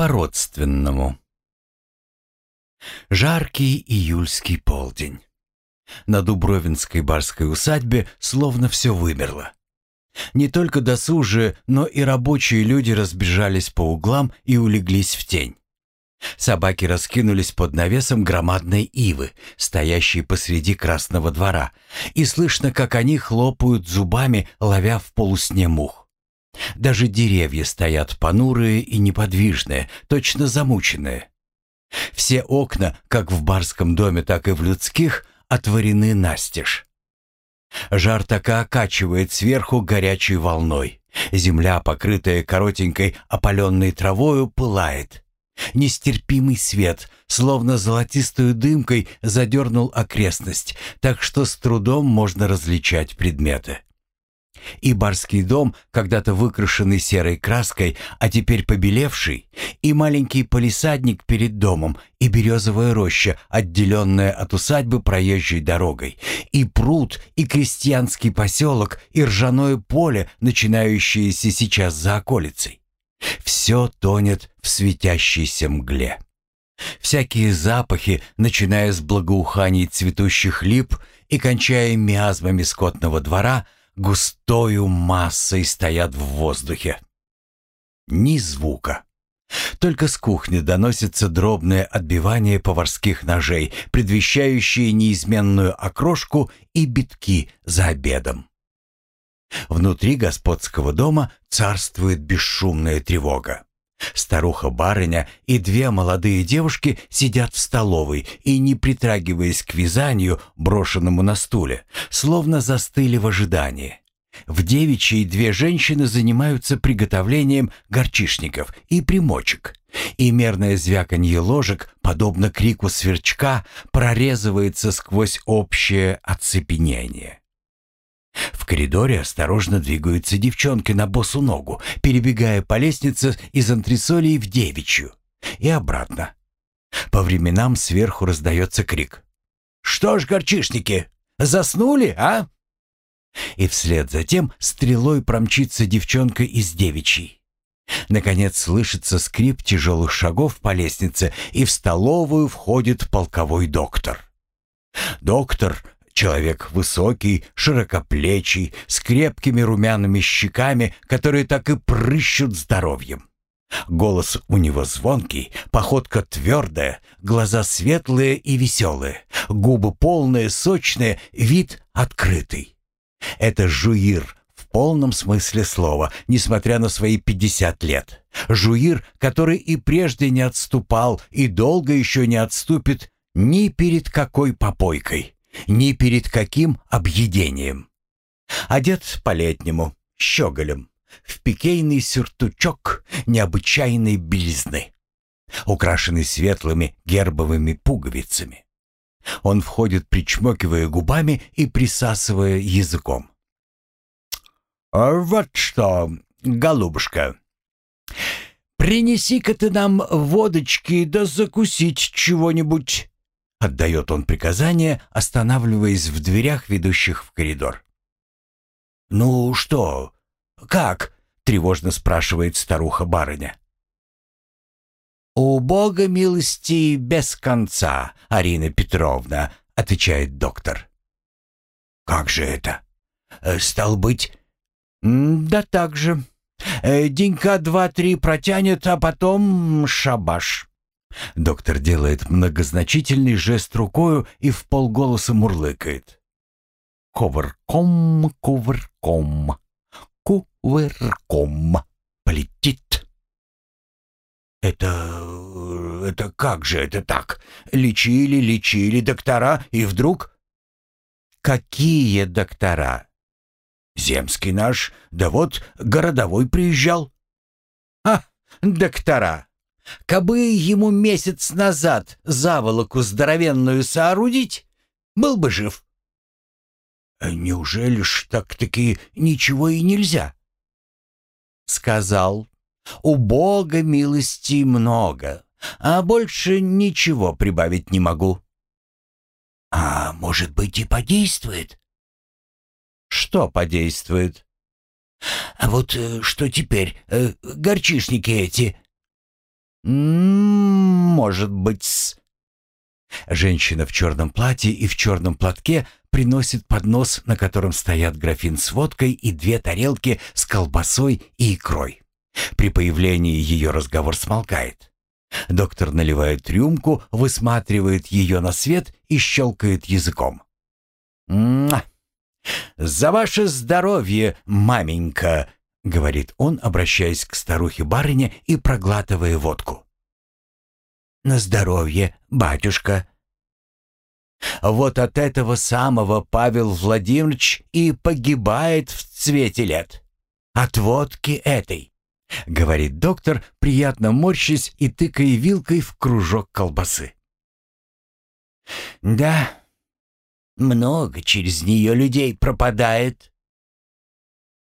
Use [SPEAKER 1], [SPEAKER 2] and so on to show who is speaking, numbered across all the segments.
[SPEAKER 1] по-родственному. Жаркий июльский полдень. На Дубровинской барской усадьбе словно все вымерло. Не только досужие, но и рабочие люди разбежались по углам и улеглись в тень. Собаки раскинулись под навесом громадной ивы, стоящей посреди красного двора, и слышно, как они хлопают зубами, ловя в полусне мух. Даже деревья стоят понурые и неподвижные, точно замученные. Все окна, как в барском доме, так и в людских, отворены настежь. Жар така окачивает сверху горячей волной. Земля, покрытая коротенькой опаленной травою, пылает. Нестерпимый свет, словно золотистую дымкой, задернул окрестность, так что с трудом можно различать предметы. И барский дом, когда-то выкрашенный серой краской, а теперь побелевший, и маленький полисадник перед домом, и березовая роща, отделенная от усадьбы проезжей дорогой, и пруд, и крестьянский поселок, и ржаное поле, начинающееся сейчас за околицей. Все тонет в светящейся мгле. Всякие запахи, начиная с благоуханий цветущих лип и кончая миазмами скотного двора – густою массой стоят в воздухе. Ни звука. Только с кухни доносится дробное отбивание поварских ножей, предвещающие неизменную окрошку и битки за обедом. Внутри господского дома царствует бесшумная тревога. Старуха-барыня и две молодые девушки сидят в столовой и, не притрагиваясь к вязанию, брошенному на стуле, словно застыли в ожидании. В девичьей две женщины занимаются приготовлением горчишников и примочек, и мерное звяканье ложек, подобно крику сверчка, прорезывается сквозь общее оцепенение. В коридоре осторожно двигаются девчонки на босу ногу, перебегая по лестнице из антресолей в девичью и обратно. По временам сверху раздается крик. «Что ж, горчишники, заснули, а?» И вслед за тем стрелой промчится девчонка из девичьей. Наконец слышится скрип тяжелых шагов по лестнице, и в столовую входит полковой доктор. Доктор Человек высокий, широкоплечий, с крепкими румяными щеками, которые так и прыщут здоровьем. Голос у него звонкий, походка твердая, глаза светлые и веселые, губы полные, сочные, вид открытый. Это жуир в полном смысле слова, несмотря на свои пятьдесят лет. Жуир, который и прежде не отступал и долго еще не отступит ни перед какой попойкой ни перед каким объедением. Одет по-летнему, щеголем, в пикейный сюртучок необычайной белизны, украшенный светлыми гербовыми пуговицами. Он входит, причмокивая губами и присасывая языком. «А «Вот что, голубушка, принеси-ка ты нам водочки да закусить чего-нибудь. Отдает он приказание, останавливаясь в дверях, ведущих в коридор. «Ну что? Как?» — тревожно спрашивает старуха-барыня. «У Бога милости без конца, Арина Петровна», — отвечает доктор. «Как же это? Э, стал быть...» «Да так же. Э, денька два-три протянет, а потом шабаш». Доктор делает многозначительный жест рукою и в полголоса мурлыкает. Ковырком, кувырком, кувырком полетит. Это... это как же это так? Лечили, лечили доктора, и вдруг... Какие доктора? Земский наш, да вот городовой приезжал. А, доктора, Кабы ему месяц назад заволоку здоровенную соорудить, был бы жив. А неужели ж так-таки ничего и нельзя? Сказал, у Бога милости много, а больше ничего прибавить не могу. А может быть и подействует? Что подействует? А вот э, что теперь, э, горчишники эти? «Может быть-с». Женщина в черном платье и в черном платке приносит поднос, на котором стоят графин с водкой и две тарелки с колбасой и икрой. При появлении ее разговор смолкает. Доктор наливает рюмку, высматривает ее на свет и щелкает языком. «Муа! «За ваше здоровье, маменька!» — говорит он, обращаясь к старухе-барыне и проглатывая водку. «На здоровье, батюшка!» Вот от этого самого Павел Владимирович и погибает в цвете лет. От водки этой, — говорит доктор, приятно морщась и тыкая вилкой в кружок колбасы. «Да, много через нее людей пропадает.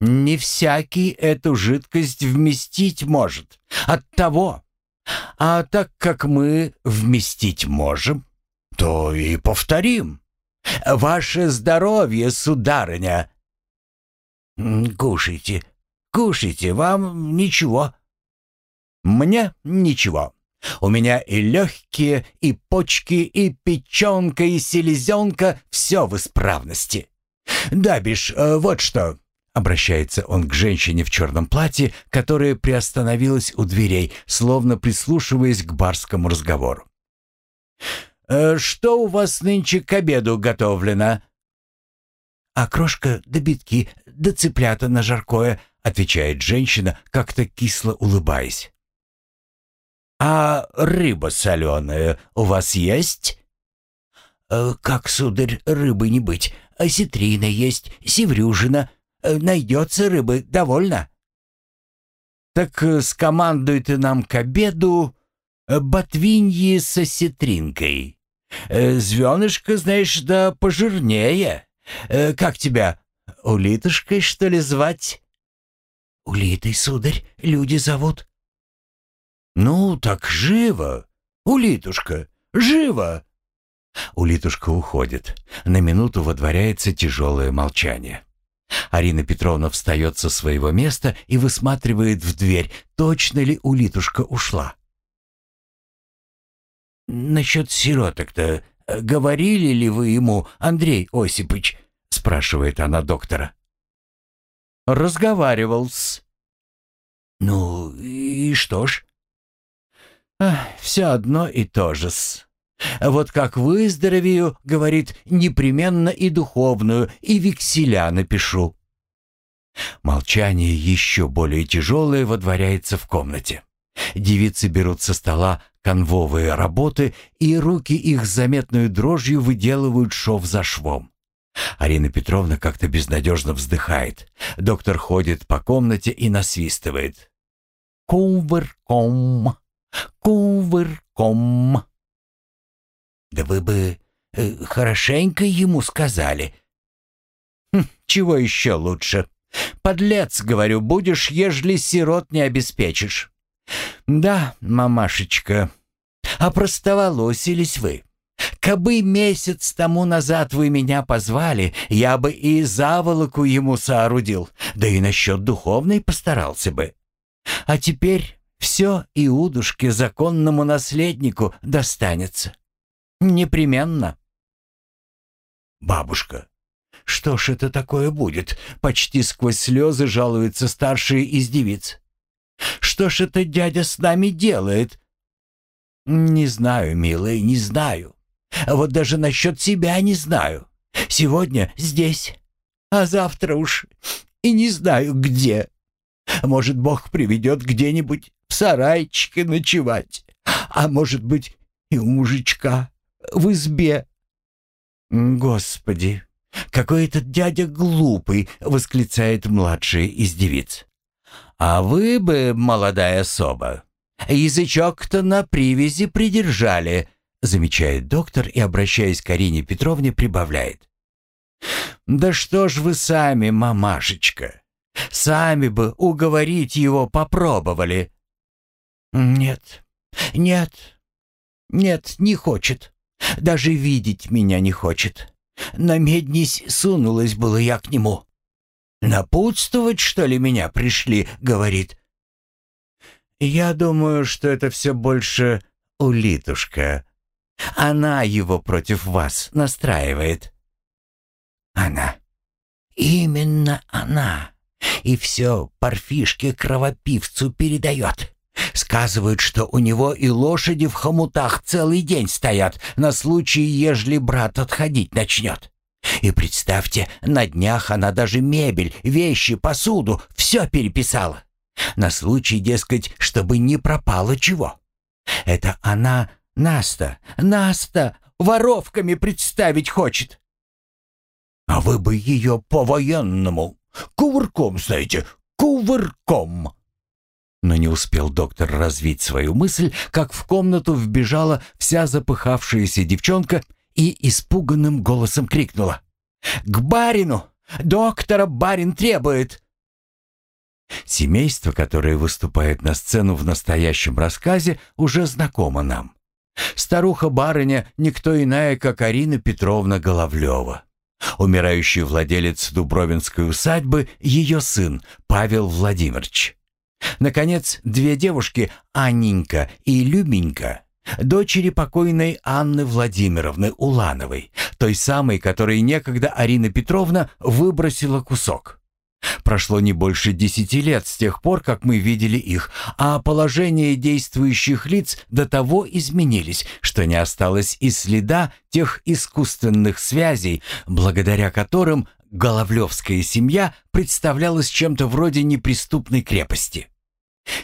[SPEAKER 1] Не всякий эту жидкость вместить может. От того. А так как мы вместить можем, то и повторим. Ваше здоровье, сударыня. Кушайте, кушайте, вам ничего. Мне ничего. У меня и легкие, и почки, и печенка, и селезенка — все в исправности. Да, Биш, э, вот что. Обращается он к женщине в черном платье, которая приостановилась у дверей, словно прислушиваясь к барскому разговору. «Э, «Что у вас нынче к обеду готовлено?» «Окрошка да битки, да цыплята на жаркое», — отвечает женщина, как-то кисло улыбаясь. «А рыба соленая у вас есть?» э, «Как, сударь, рыбы не быть? Осетрина есть, севрюжина. Э, найдется рыбы довольно». «Так э, скомандуй ты нам к обеду ботвиньи с осетринкой. Звенышко, знаешь, да пожирнее. Как тебя, улитушкой, что ли, звать?» «Улитой, сударь, люди зовут». «Ну, так живо! Улитушка, живо!» Улитушка уходит. На минуту водворяется тяжелое молчание. Арина Петровна встает со своего места и высматривает в дверь, точно ли улитушка ушла. «Насчет сироток-то говорили ли вы ему, Андрей Осипович?» — спрашивает она доктора. «Разговаривал-с». «Ну и что ж?» все одно и то же-с. Вот как выздоровею, говорит, непременно и духовную, и векселя напишу. Молчание еще более тяжелое водворяется в комнате. Девицы берут со стола конвовые работы, и руки их с заметной дрожью выделывают шов за швом. Арина Петровна как-то безнадежно вздыхает. Доктор ходит по комнате и насвистывает. «Кувыр-ком, кувырком. Да вы бы э, хорошенько ему сказали. Хм, чего еще лучше? Подлец, говорю, будешь, ежели сирот не обеспечишь. Да, мамашечка, опростоволосились вы. Кабы месяц тому назад вы меня позвали, я бы и заволоку ему соорудил, да и насчет духовной постарался бы. А теперь все Иудушке, законному наследнику, достанется. Непременно. «Бабушка, что ж это такое будет?» Почти сквозь слезы жалуются старшие из девиц. «Что ж это дядя с нами делает?» «Не знаю, милая, не знаю. Вот даже насчет себя не знаю. Сегодня здесь, а завтра уж и не знаю где. Может, Бог приведет где-нибудь в сарайчике ночевать, а может быть и у мужичка в избе. Господи, какой этот дядя глупый, восклицает младшая из девиц. А вы бы, молодая особа, язычок-то на привязи придержали, замечает доктор и, обращаясь к Арине Петровне, прибавляет. «Да что ж вы сами, мамашечка, сами бы уговорить его попробовали. «Нет, нет, нет, не хочет. Даже видеть меня не хочет. Намеднись сунулась было я к нему. Напутствовать, что ли, меня пришли?» — говорит. Я думаю, что это все больше улитушка. Она его против вас настраивает». «Она. Именно она. И все парфишке-кровопивцу передает. Сказывают, что у него и лошади в хомутах целый день стоят на случай, ежели брат отходить начнет. И представьте, на днях она даже мебель, вещи, посуду, все переписала. На случай, дескать, чтобы не пропало чего. Это она, Наста, Наста, воровками представить хочет. А вы бы ее по-военному, кувырком, знаете, кувырком. Но не успел доктор развить свою мысль, как в комнату вбежала вся запыхавшаяся девчонка и испуганным голосом крикнула. «К барину! Доктора барин требует!» Семейство, которое выступает на сцену в настоящем рассказе, уже знакомо нам. Старуха-барыня никто иная, как Арина Петровна Головлева. Умирающий владелец Дубровинской усадьбы – ее сын Павел Владимирович. Наконец, две девушки, Анненька и Любенька, дочери покойной Анны Владимировны Улановой, той самой, которой некогда Арина Петровна выбросила кусок. Прошло не больше десяти лет с тех пор, как мы видели их, а положение действующих лиц до того изменились, что не осталось и следа тех искусственных связей, благодаря которым Головлевская семья представлялась чем-то вроде неприступной крепости.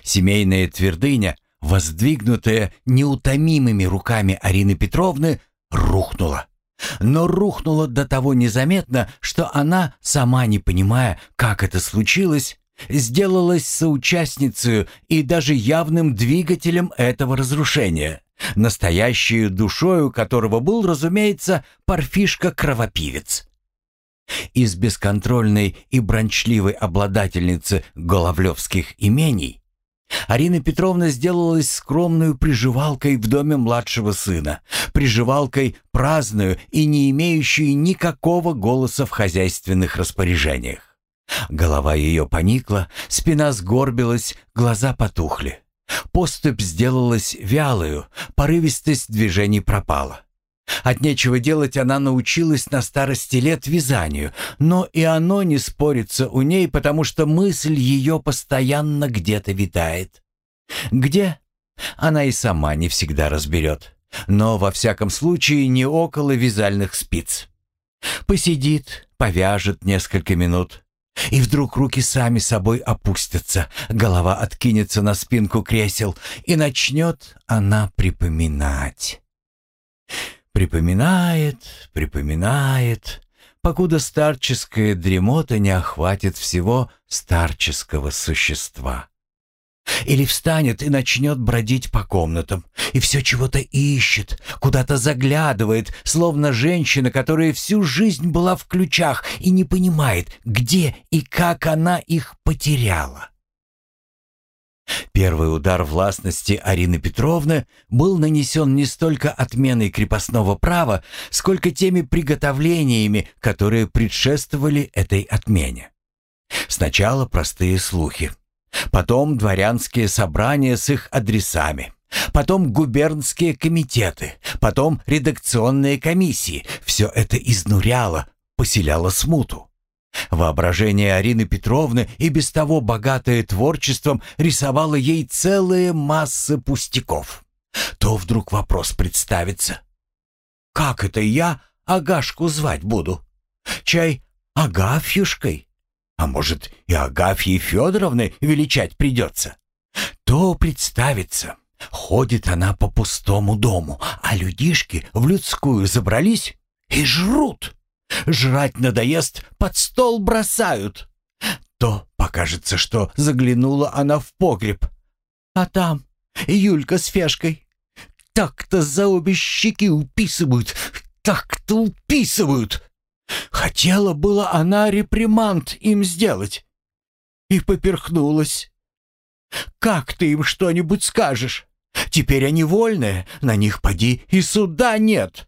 [SPEAKER 1] Семейная твердыня, воздвигнутая неутомимыми руками Арины Петровны, рухнула. Но рухнула до того незаметно, что она, сама не понимая, как это случилось, сделалась соучастницей и даже явным двигателем этого разрушения, настоящей душою которого был, разумеется, парфишка-кровопивец. Из бесконтрольной и брончливой обладательницы головлевских имений Арина Петровна сделалась скромную приживалкой в доме младшего сына, приживалкой праздную и не имеющую никакого голоса в хозяйственных распоряжениях. Голова ее поникла, спина сгорбилась, глаза потухли. Поступь сделалась вялою, порывистость движений пропала. От нечего делать она научилась на старости лет вязанию, но и оно не спорится у ней, потому что мысль ее постоянно где-то витает. Где? Она и сама не всегда разберет, но во всяком случае не около вязальных спиц. Посидит, повяжет несколько минут, и вдруг руки сами собой опустятся, голова откинется на спинку кресел, и начнет она припоминать. Припоминает, припоминает, покуда старческая дремота не охватит всего старческого существа. Или встанет и начнет бродить по комнатам, и все чего-то ищет, куда-то заглядывает, словно женщина, которая всю жизнь была в ключах и не понимает, где и как она их потеряла. Первый удар властности Арины Петровны был нанесен не столько отменой крепостного права, сколько теми приготовлениями, которые предшествовали этой отмене. Сначала простые слухи, потом дворянские собрания с их адресами, потом губернские комитеты, потом редакционные комиссии. Все это изнуряло, поселяло смуту. Воображение Арины Петровны и без того богатое творчеством рисовало ей целые массы пустяков. То вдруг вопрос представится. «Как это я Агашку звать буду? Чай Агафьюшкой? А может, и Агафьей Федоровной величать придется?» То представится. Ходит она по пустому дому, а людишки в людскую забрались и жрут. Жрать надоест, под стол бросают. То покажется, что заглянула она в погреб. А там Юлька с Фешкой. Так-то за обе щеки уписывают, так-то уписывают. Хотела было она реприманд им сделать. И поперхнулась. Как ты им что-нибудь скажешь? Теперь они вольные, на них поди и суда нет.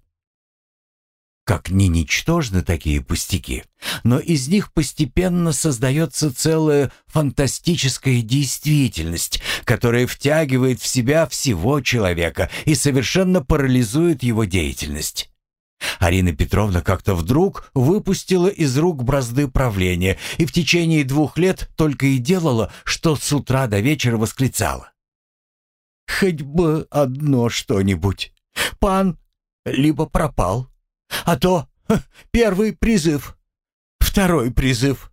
[SPEAKER 1] Как не ничтожны такие пустяки, но из них постепенно создается целая фантастическая действительность, которая втягивает в себя всего человека и совершенно парализует его деятельность. Арина Петровна как-то вдруг выпустила из рук бразды правления и в течение двух лет только и делала, что с утра до вечера восклицала. «Хоть бы одно что-нибудь. Пан либо пропал, а то первый призыв, второй призыв.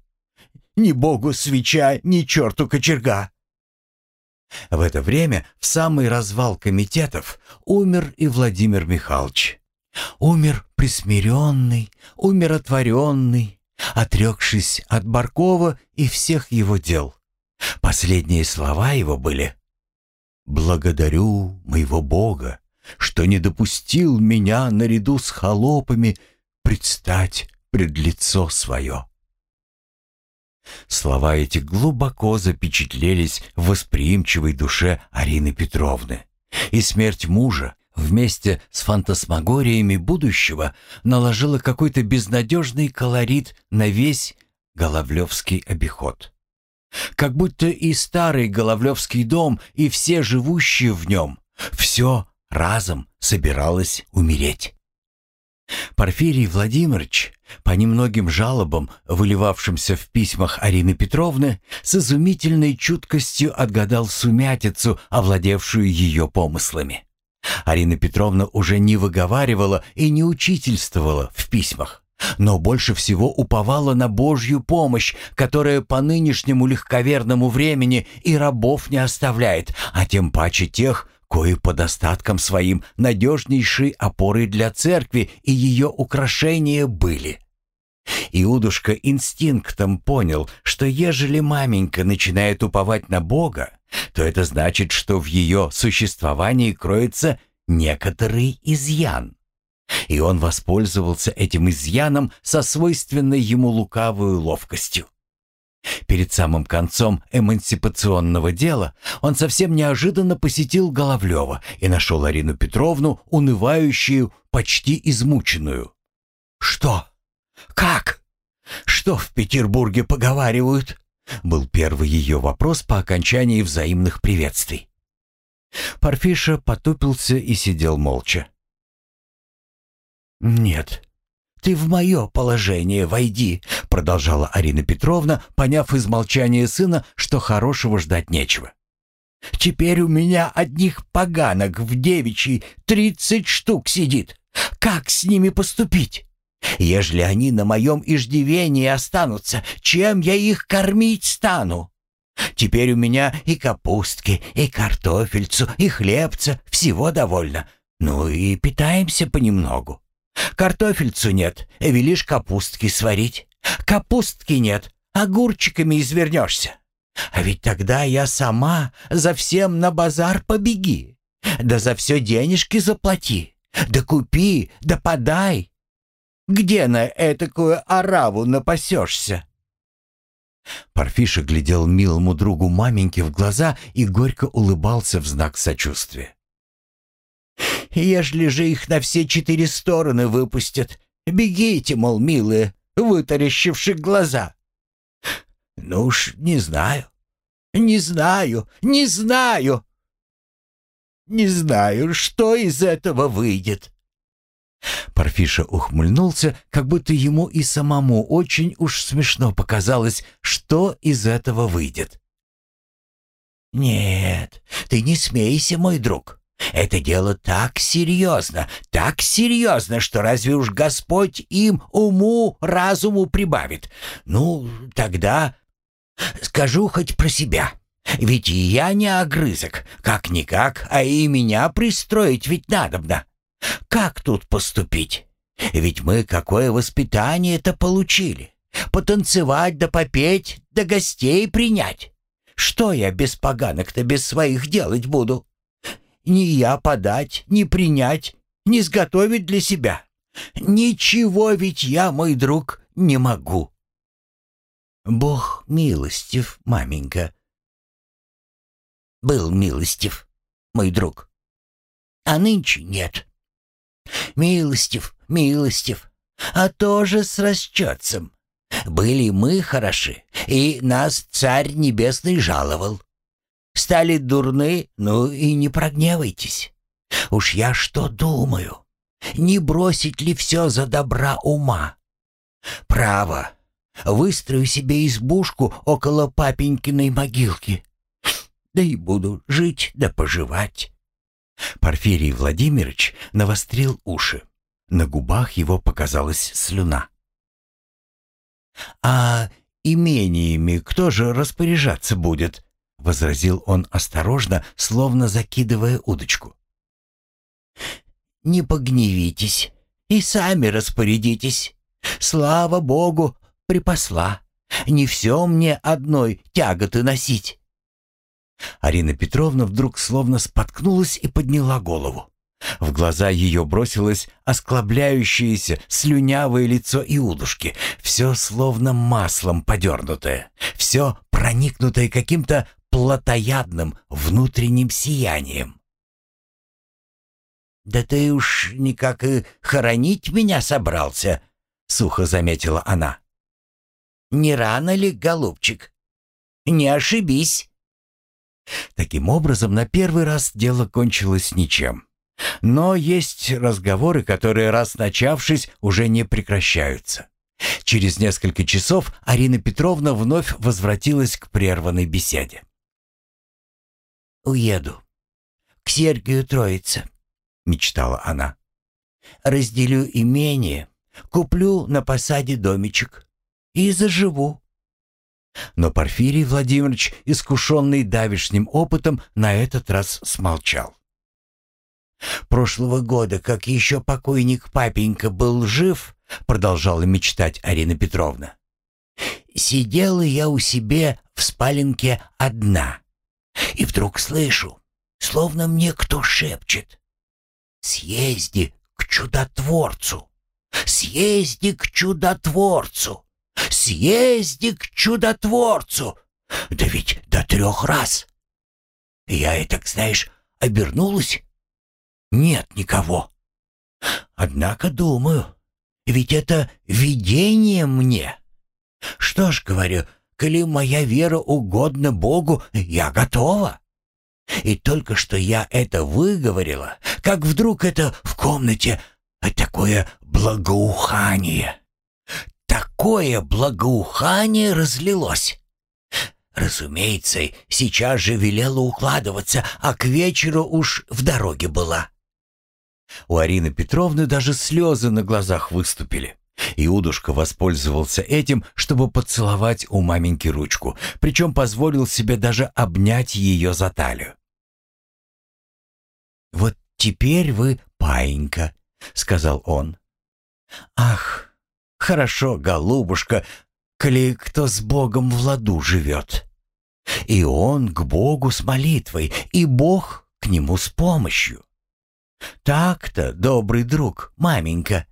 [SPEAKER 1] Ни богу свеча, ни черту кочерга. В это время, в самый развал комитетов, умер и Владимир Михайлович. Умер присмиренный, умиротворенный, отрекшись от Баркова и всех его дел. Последние слова его были «Благодарю моего Бога, что не допустил меня наряду с холопами предстать пред лицо свое. Слова эти глубоко запечатлелись в восприимчивой душе Арины Петровны, и смерть мужа вместе с фантасмагориями будущего наложила какой-то безнадежный колорит на весь Головлевский обиход. Как будто и старый Головлевский дом, и все живущие в нем, все разом собиралась умереть. Порфирий Владимирович, по немногим жалобам, выливавшимся в письмах Арины Петровны, с изумительной чуткостью отгадал сумятицу, овладевшую ее помыслами. Арина Петровна уже не выговаривала и не учительствовала в письмах, но больше всего уповала на Божью помощь, которая по нынешнему легковерному времени и рабов не оставляет, а тем паче тех, кои по достаткам своим надежнейшей опорой для церкви и ее украшения были. Иудушка инстинктом понял, что ежели маменька начинает уповать на Бога, то это значит, что в ее существовании кроется некоторый изъян. И он воспользовался этим изъяном со свойственной ему лукавую ловкостью. Перед самым концом эмансипационного дела он совсем неожиданно посетил Головлева и нашел Арину Петровну, унывающую, почти измученную. «Что? Как? Что в Петербурге поговаривают?» Был первый ее вопрос по окончании взаимных приветствий. Парфиша потупился и сидел молча. «Нет, «Ты в мое положение войди», — продолжала Арина Петровна, поняв из молчания сына, что хорошего ждать нечего. «Теперь у меня одних поганок в девичьей тридцать штук сидит. Как с ними поступить? Ежели они на моем иждивении останутся, чем я их кормить стану? Теперь у меня и капустки, и картофельцу, и хлебца, всего довольно. Ну и питаемся понемногу. Картофельцу нет, велишь капустки сварить. Капустки нет, огурчиками извернешься. А ведь тогда я сама за всем на базар побеги. Да за все денежки заплати. Да купи, да подай. Где на этакую ораву напасешься?» Парфиша глядел милому другу маменьки в глаза и горько улыбался в знак сочувствия. Ежели же их на все четыре стороны выпустят, бегите, мол, милые, вытаращивши глаза. Ну уж не знаю, не знаю, не знаю. Не знаю, что из этого выйдет. Парфиша ухмыльнулся, как будто ему и самому очень уж смешно показалось, что из этого выйдет. «Нет, ты не смейся, мой друг. Это дело так серьезно, так серьезно, что разве уж Господь им уму, разуму прибавит? Ну, тогда скажу хоть про себя. Ведь и я не огрызок, как-никак, а и меня пристроить ведь надобно. Как тут поступить? Ведь мы какое воспитание-то получили? Потанцевать да попеть, да гостей принять. Что я без поганок-то без своих делать буду? Ни я подать, ни принять, ни сготовить для себя. Ничего ведь я, мой друг, не могу. Бог милостив, маменька. Был милостив, мой друг. А нынче нет. Милостив, милостив.
[SPEAKER 2] а тоже с расчетцем. Были мы хороши, и нас царь небесный жаловал. Стали дурны, ну и не прогневайтесь. Уж я что думаю, не бросить ли все за добра ума? Право, выстрою себе избушку около папенькиной могилки, да и буду жить да поживать.
[SPEAKER 1] Порфирий Владимирович навострил уши. На губах его показалась слюна. «А имениями кто же распоряжаться будет?» — возразил он осторожно, словно закидывая удочку.
[SPEAKER 2] «Не погневитесь и сами распорядитесь. Слава Богу, припасла. Не все мне одной тяготы носить».
[SPEAKER 1] Арина Петровна вдруг словно споткнулась и подняла голову. В глаза ее бросилось осклабляющееся, слюнявое лицо Иудушки. Все словно маслом подернутое. Все проникнутое каким-то плотоядным внутренним сиянием.
[SPEAKER 2] «Да ты уж никак и хоронить меня собрался», — сухо заметила она. «Не рано ли, голубчик? Не ошибись».
[SPEAKER 1] Таким образом, на первый раз дело кончилось ничем. Но есть разговоры, которые, раз начавшись, уже не прекращаются. Через несколько часов Арина Петровна вновь возвратилась к прерванной беседе.
[SPEAKER 2] «Уеду. К Сергию Троице», — мечтала она. «Разделю имение, куплю на посаде домичек и заживу».
[SPEAKER 1] Но Порфирий Владимирович, искушенный давишним опытом, на этот раз смолчал.
[SPEAKER 2] Прошлого года, как еще покойник папенька был жив, продолжала мечтать Арина Петровна. Сидела я у себя в спаленке одна. И вдруг слышу, словно мне кто шепчет. «Съезди к чудотворцу! Съезди к чудотворцу! Съезди к чудотворцу!» Да ведь до трех раз. Я и так, знаешь, обернулась нет никого. Однако думаю, ведь это видение мне. Что ж, говорю, коли моя вера угодна Богу, я готова. И только что я это выговорила, как вдруг это в комнате такое благоухание. Такое благоухание разлилось. Разумеется, сейчас же велела укладываться, а к вечеру уж в дороге была.
[SPEAKER 1] У Арины Петровны даже слезы на глазах выступили. Иудушка воспользовался этим, чтобы поцеловать у маменьки ручку, причем позволил себе даже обнять ее за талию.
[SPEAKER 2] «Вот теперь вы паинька», — сказал он. «Ах, хорошо, голубушка, коли кто с Богом в ладу живет. И он к Богу с молитвой, и Бог к нему с помощью. Так-то, добрый друг, маменька.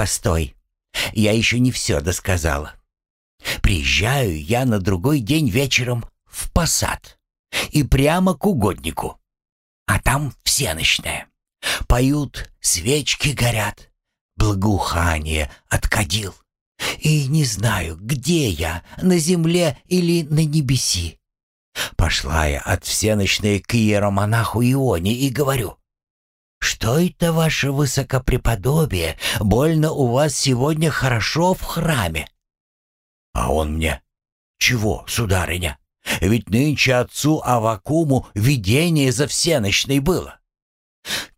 [SPEAKER 2] Постой, я еще не все досказала. Приезжаю я на другой день вечером в посад и прямо к угоднику. А там всеночная. Поют, свечки горят, благоухание откадил. И не знаю, где я, на земле или на небеси. Пошла я от всеночной к иеромонаху Ионе и говорю, «Что это, ваше высокопреподобие? Больно у вас сегодня хорошо в храме». А он мне, «Чего, сударыня? Ведь нынче отцу Авакуму видение за всеночной было».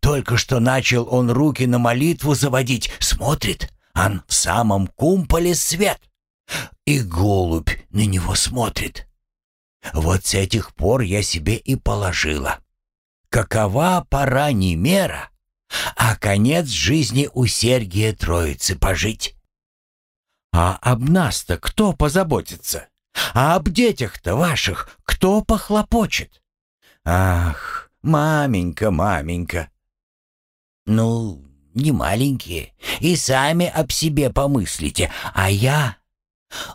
[SPEAKER 2] Только что начал он руки на молитву заводить, смотрит, ан в самом кумполе свет. И голубь на него смотрит. Вот с этих пор я себе и положила какова пора не мера, а конец жизни у Сергия Троицы пожить.
[SPEAKER 1] А об нас-то кто позаботится? А об детях-то ваших кто похлопочет? Ах, маменька, маменька.
[SPEAKER 2] Ну, не маленькие, и сами об себе помыслите, а я...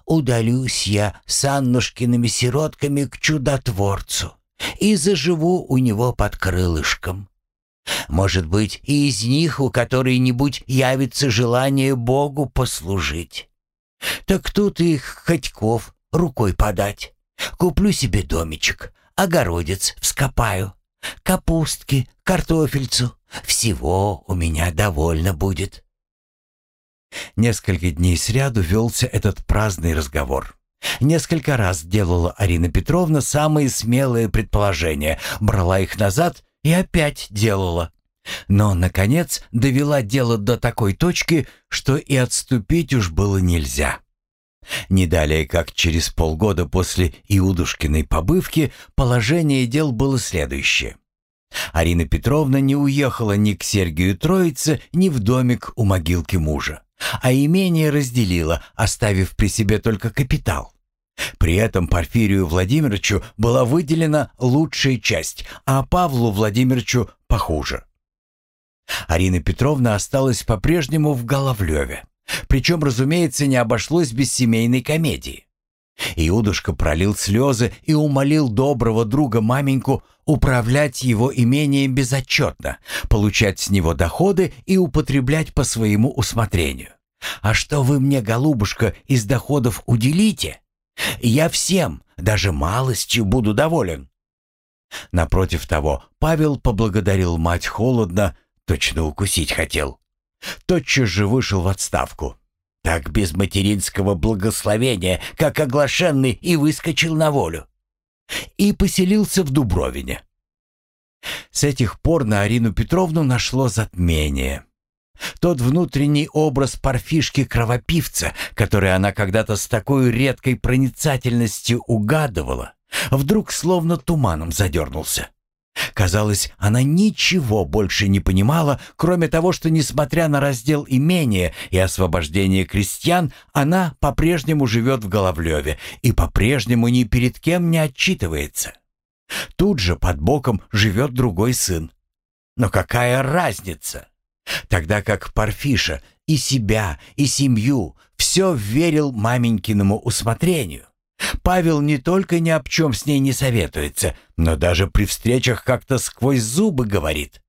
[SPEAKER 2] Удалюсь я с Аннушкиными сиротками к чудотворцу и заживу у него под крылышком. Может быть, и из них у которой-нибудь явится желание Богу послужить. Так тут их Ходьков рукой подать. Куплю себе домичек, огородец вскопаю, капустки, картофельцу. Всего у меня довольно будет.
[SPEAKER 1] Несколько дней сряду велся этот праздный разговор. Несколько раз делала Арина Петровна самые смелые предположения, брала их назад и опять делала. Но, наконец, довела дело до такой точки, что и отступить уж было нельзя. Не далее, как через полгода после Иудушкиной побывки, положение дел было следующее. Арина Петровна не уехала ни к Сергию Троице, ни в домик у могилки мужа, а имение разделила, оставив при себе только капитал. При этом Порфирию Владимировичу была выделена лучшая часть, а Павлу Владимировичу похуже. Арина Петровна осталась по-прежнему в Головлеве. Причем, разумеется, не обошлось без семейной комедии. Иудушка пролил слезы и умолил доброго друга маменьку управлять его имением безотчетно, получать с него доходы и употреблять по своему усмотрению. «А что вы мне, голубушка, из доходов уделите? Я всем, даже малостью, буду доволен». Напротив того, Павел поблагодарил мать холодно, точно укусить хотел. Тотчас же вышел в отставку. Так без материнского благословения, как оглашенный, и выскочил на волю. И поселился в Дубровине. С этих пор на Арину Петровну нашло затмение. Тот внутренний образ парфишки-кровопивца, который она когда-то с такой редкой проницательностью угадывала, вдруг словно туманом задернулся. Казалось, она ничего больше не понимала, кроме того, что, несмотря на раздел имения и освобождение крестьян, она по-прежнему живет в Головлеве и по-прежнему ни перед кем не отчитывается. Тут же под боком живет другой сын. Но какая разница? Тогда как Парфиша и себя, и семью все верил маменькиному усмотрению. Павел не только ни об чем с ней не советуется, но даже при встречах как-то сквозь зубы говорит.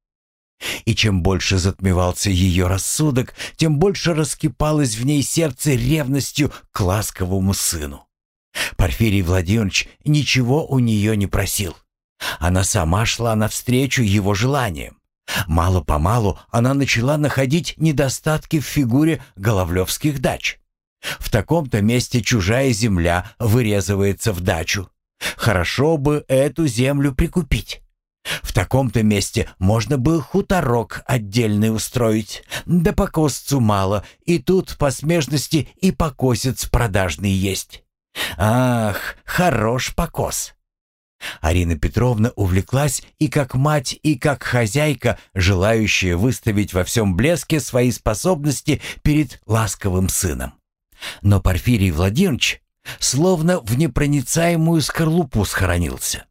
[SPEAKER 1] И чем больше затмевался ее рассудок, тем больше раскипалось в ней сердце ревностью к ласковому сыну. Порфирий Владимирович ничего у нее не просил. Она сама шла навстречу его желаниям. Мало-помалу она начала находить недостатки в фигуре головлевских дач. В таком-то месте чужая земля вырезывается в дачу. Хорошо бы эту землю прикупить. В таком-то месте можно бы хуторок отдельный устроить. Да покосцу мало, и тут по смежности и покосец продажный есть. Ах, хорош покос. Арина Петровна увлеклась и как мать, и как хозяйка, желающая выставить во всем блеске свои способности перед ласковым сыном. Но Порфирий Владимирович словно в непроницаемую скорлупу схоронился.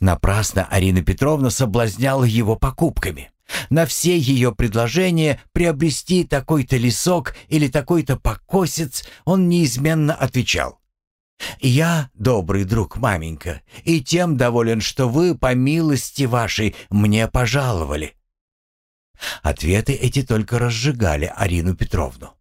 [SPEAKER 1] Напрасно Арина Петровна соблазняла его покупками. На все ее предложения приобрести такой-то лесок или такой-то покосец он неизменно отвечал. «Я, добрый друг, маменька, и тем доволен, что вы, по милости вашей, мне пожаловали». Ответы эти только разжигали Арину Петровну.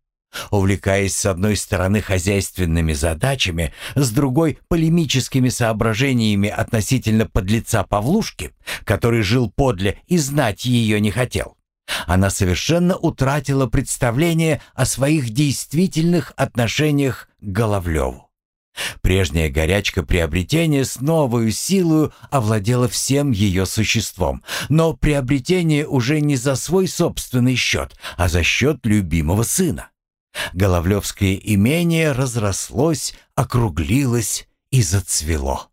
[SPEAKER 1] Увлекаясь с одной стороны хозяйственными задачами, с другой — полемическими соображениями относительно подлеца Павлушки, который жил подле и знать ее не хотел, она совершенно утратила представление о своих действительных отношениях к Головлеву. Прежняя горячка приобретения с новой силой овладела всем ее существом, но приобретение уже не за свой собственный счет, а за счет любимого сына. Головлевское имение разрослось, округлилось и зацвело.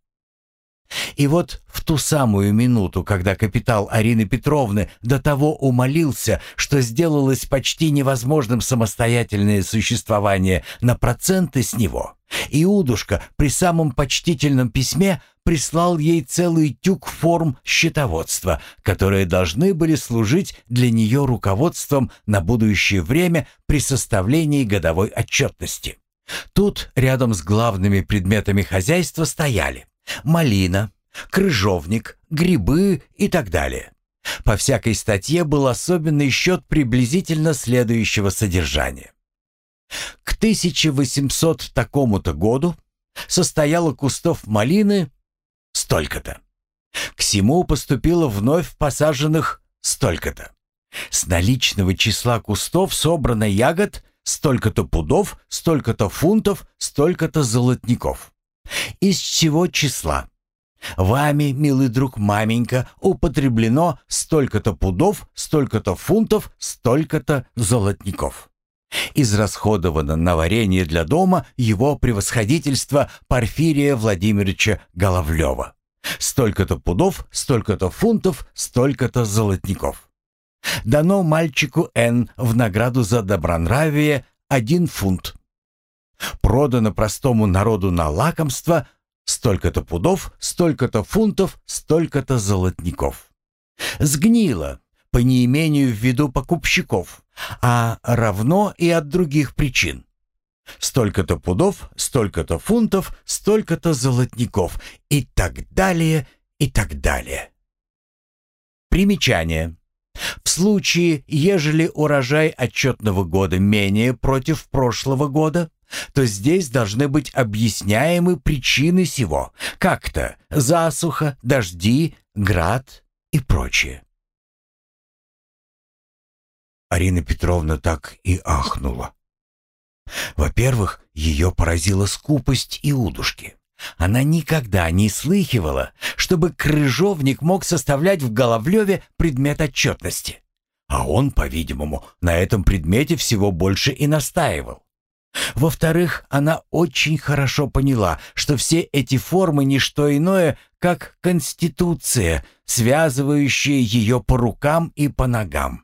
[SPEAKER 1] И вот в ту самую минуту, когда капитал Арины Петровны до того умолился, что сделалось почти невозможным самостоятельное существование на проценты с него, Иудушка при самом почтительном письме прислал ей целый тюк форм счетоводства, которые должны были служить для нее руководством на будущее время при составлении годовой отчетности. Тут рядом с главными предметами хозяйства стояли малина, крыжовник, грибы и так далее.
[SPEAKER 2] По всякой статье был особенный счет приблизительно следующего содержания. К 1800 такому-то году состояло кустов малины столько-то. К всему поступило вновь посаженных столько-то. С наличного числа кустов собрано ягод столько-то пудов, столько-то фунтов, столько-то золотников. Из чего числа? Вами, милый друг маменька, употреблено столько-то пудов, столько-то фунтов, столько-то золотников. Израсходовано на варенье для дома его превосходительства Порфирия Владимировича Головлева. Столько-то пудов, столько-то фунтов, столько-то золотников. Дано мальчику Н в награду за добронравие один фунт. Продано простому народу на лакомство столько-то пудов, столько-то фунтов, столько-то золотников. Сгнило по неимению в виду покупщиков, а равно и от других причин. Столько-то пудов, столько-то фунтов, столько-то золотников и так далее, и так далее. Примечание. В случае, ежели урожай отчетного года менее против прошлого года, то здесь должны быть объясняемы причины сего, как-то засуха, дожди, град и прочее. Арина Петровна так и ахнула. Во-первых, ее поразила скупость и удушки. Она никогда не слыхивала, чтобы крыжовник мог составлять в Головлеве предмет отчетности. А он, по-видимому, на этом предмете всего больше и настаивал. Во-вторых, она очень хорошо поняла, что все эти формы не что иное, как конституция, связывающая ее по рукам и по ногам.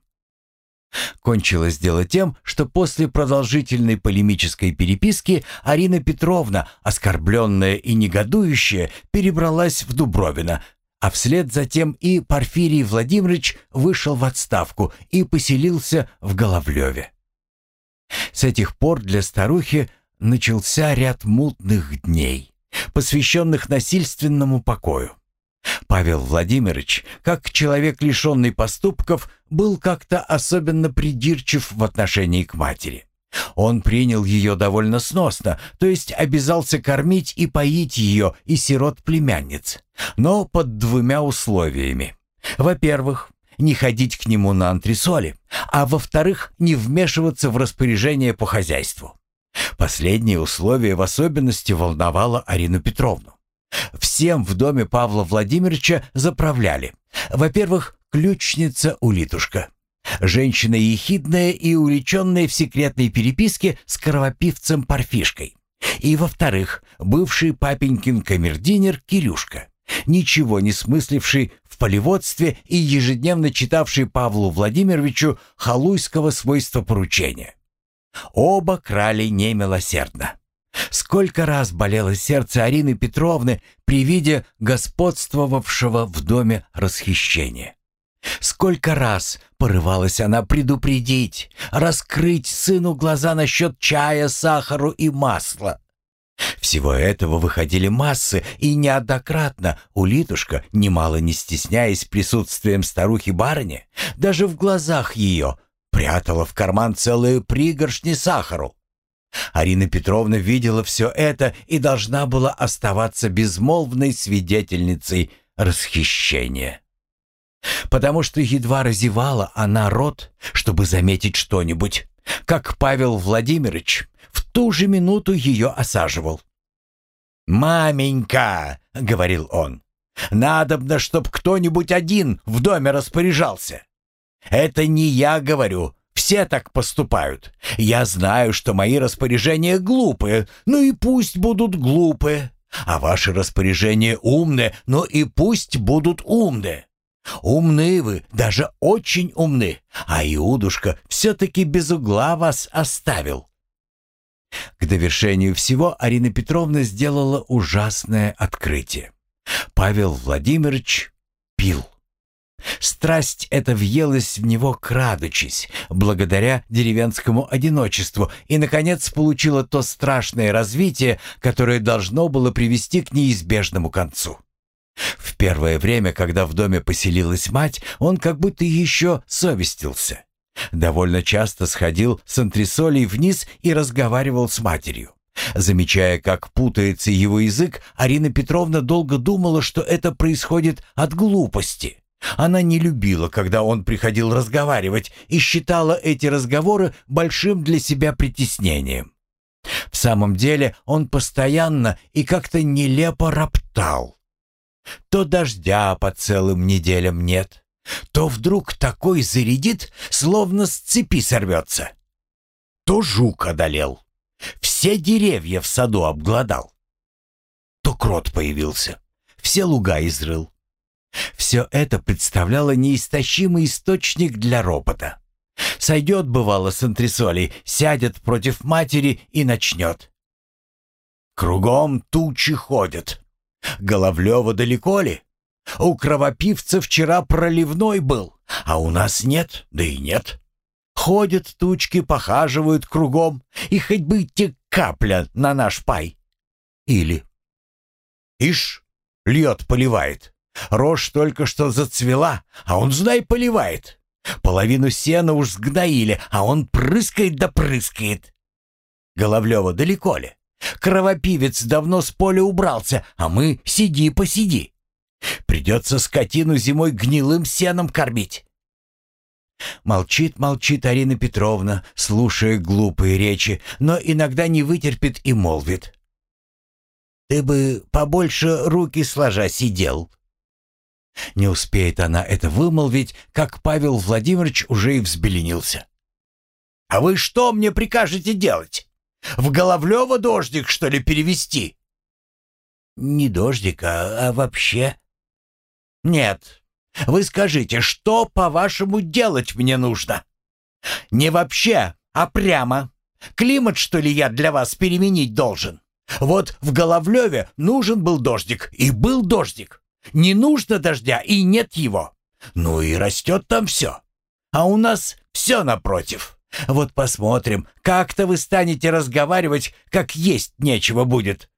[SPEAKER 2] Кончилось дело тем, что после продолжительной полемической переписки Арина Петровна, оскорбленная и негодующая, перебралась в Дубровино, а вслед за тем и Порфирий Владимирович вышел в отставку и поселился в Головлеве. С этих пор для старухи начался ряд мутных дней, посвященных насильственному покою. Павел Владимирович, как человек, лишенный поступков, был как-то особенно придирчив в отношении к матери. Он принял ее довольно сносно, то есть обязался кормить и поить ее и сирот-племянниц, но под двумя условиями. Во-первых, не ходить к нему на антресоли, а во-вторых, не вмешиваться в распоряжение по хозяйству. Последнее условие в особенности волновало Арину Петровну. Всем в доме Павла Владимировича заправляли. Во-первых, ключница Улитушка. Женщина ехидная и увлеченная в секретной переписке с кровопивцем Парфишкой. И, во-вторых, бывший папенькин камердинер Кирюшка, ничего не смысливший в полеводстве и ежедневно читавший Павлу Владимировичу халуйского свойства поручения. Оба крали немилосердно. Сколько раз болело сердце Арины Петровны при виде господствовавшего в доме расхищения. Сколько раз порывалась она предупредить, раскрыть сыну глаза насчет чая, сахару и масла. Всего этого выходили массы, и неоднократно Улитушка, немало не стесняясь присутствием старухи-барыни, даже в глазах ее прятала в карман целые пригоршни сахару. Арина Петровна видела все это и должна была оставаться безмолвной свидетельницей расхищения. Потому что едва разевала она рот, чтобы заметить что-нибудь, как Павел Владимирович в ту же минуту ее осаживал. «Маменька!» — говорил он. «Надобно, чтоб кто-нибудь один в доме распоряжался. Это не я говорю, все так поступают. Я знаю, что мои распоряжения глупые, ну и пусть будут глупые. А ваши распоряжения умные, ну и пусть будут умные. Умны вы, даже очень умны, а Иудушка все-таки без угла вас оставил. К довершению всего Арина Петровна сделала ужасное открытие. Павел Владимирович пил. Страсть эта въелась в него крадучись, благодаря деревенскому одиночеству, и, наконец, получила то страшное развитие, которое должно было привести к неизбежному концу. В первое время, когда в доме поселилась мать, он как будто еще совестился. Довольно часто сходил с антресолей вниз и разговаривал с матерью. Замечая, как путается его язык, Арина Петровна долго думала, что это происходит от глупости. Она не любила, когда он приходил разговаривать, и считала эти разговоры большим для себя притеснением. В самом деле он постоянно и как-то нелепо роптал. То дождя по целым неделям нет, то вдруг такой зарядит, словно с цепи сорвется. То жук одолел, все деревья в саду обглодал. То крот появился, все луга изрыл. Все это представляло неистощимый источник для ропота. Сойдет, бывало, с антресолей, сядет против матери и начнет. Кругом тучи ходят. Головлева далеко ли? У кровопивца вчера проливной был, а у нас нет, да и нет. Ходят тучки, похаживают кругом, и хоть бы те капля на наш пай. Или... Ишь, льет, поливает. Рожь только что зацвела, а он, знай, поливает. Половину сена уж сгноили, а он прыскает да прыскает. Головлева далеко ли? Кровопивец давно с поля убрался, а мы сиди-посиди. Придется скотину зимой гнилым сеном кормить. Молчит, молчит Арина Петровна, слушая глупые речи, но иногда не вытерпит и молвит. «Ты бы побольше руки сложа сидел». Не успеет она это вымолвить, как Павел Владимирович уже и взбеленился. «А вы что мне прикажете делать? В Головлёво дождик, что ли, перевести?» «Не дождик, а, а вообще...» «Нет, вы скажите, что, по-вашему, делать мне нужно?» «Не вообще, а прямо. Климат, что ли, я для вас переменить должен? Вот в Головлёве нужен был дождик, и был дождик. Не нужно дождя, и нет его. Ну и растет там все. А у нас все напротив. Вот посмотрим, как-то вы станете разговаривать, как есть нечего будет.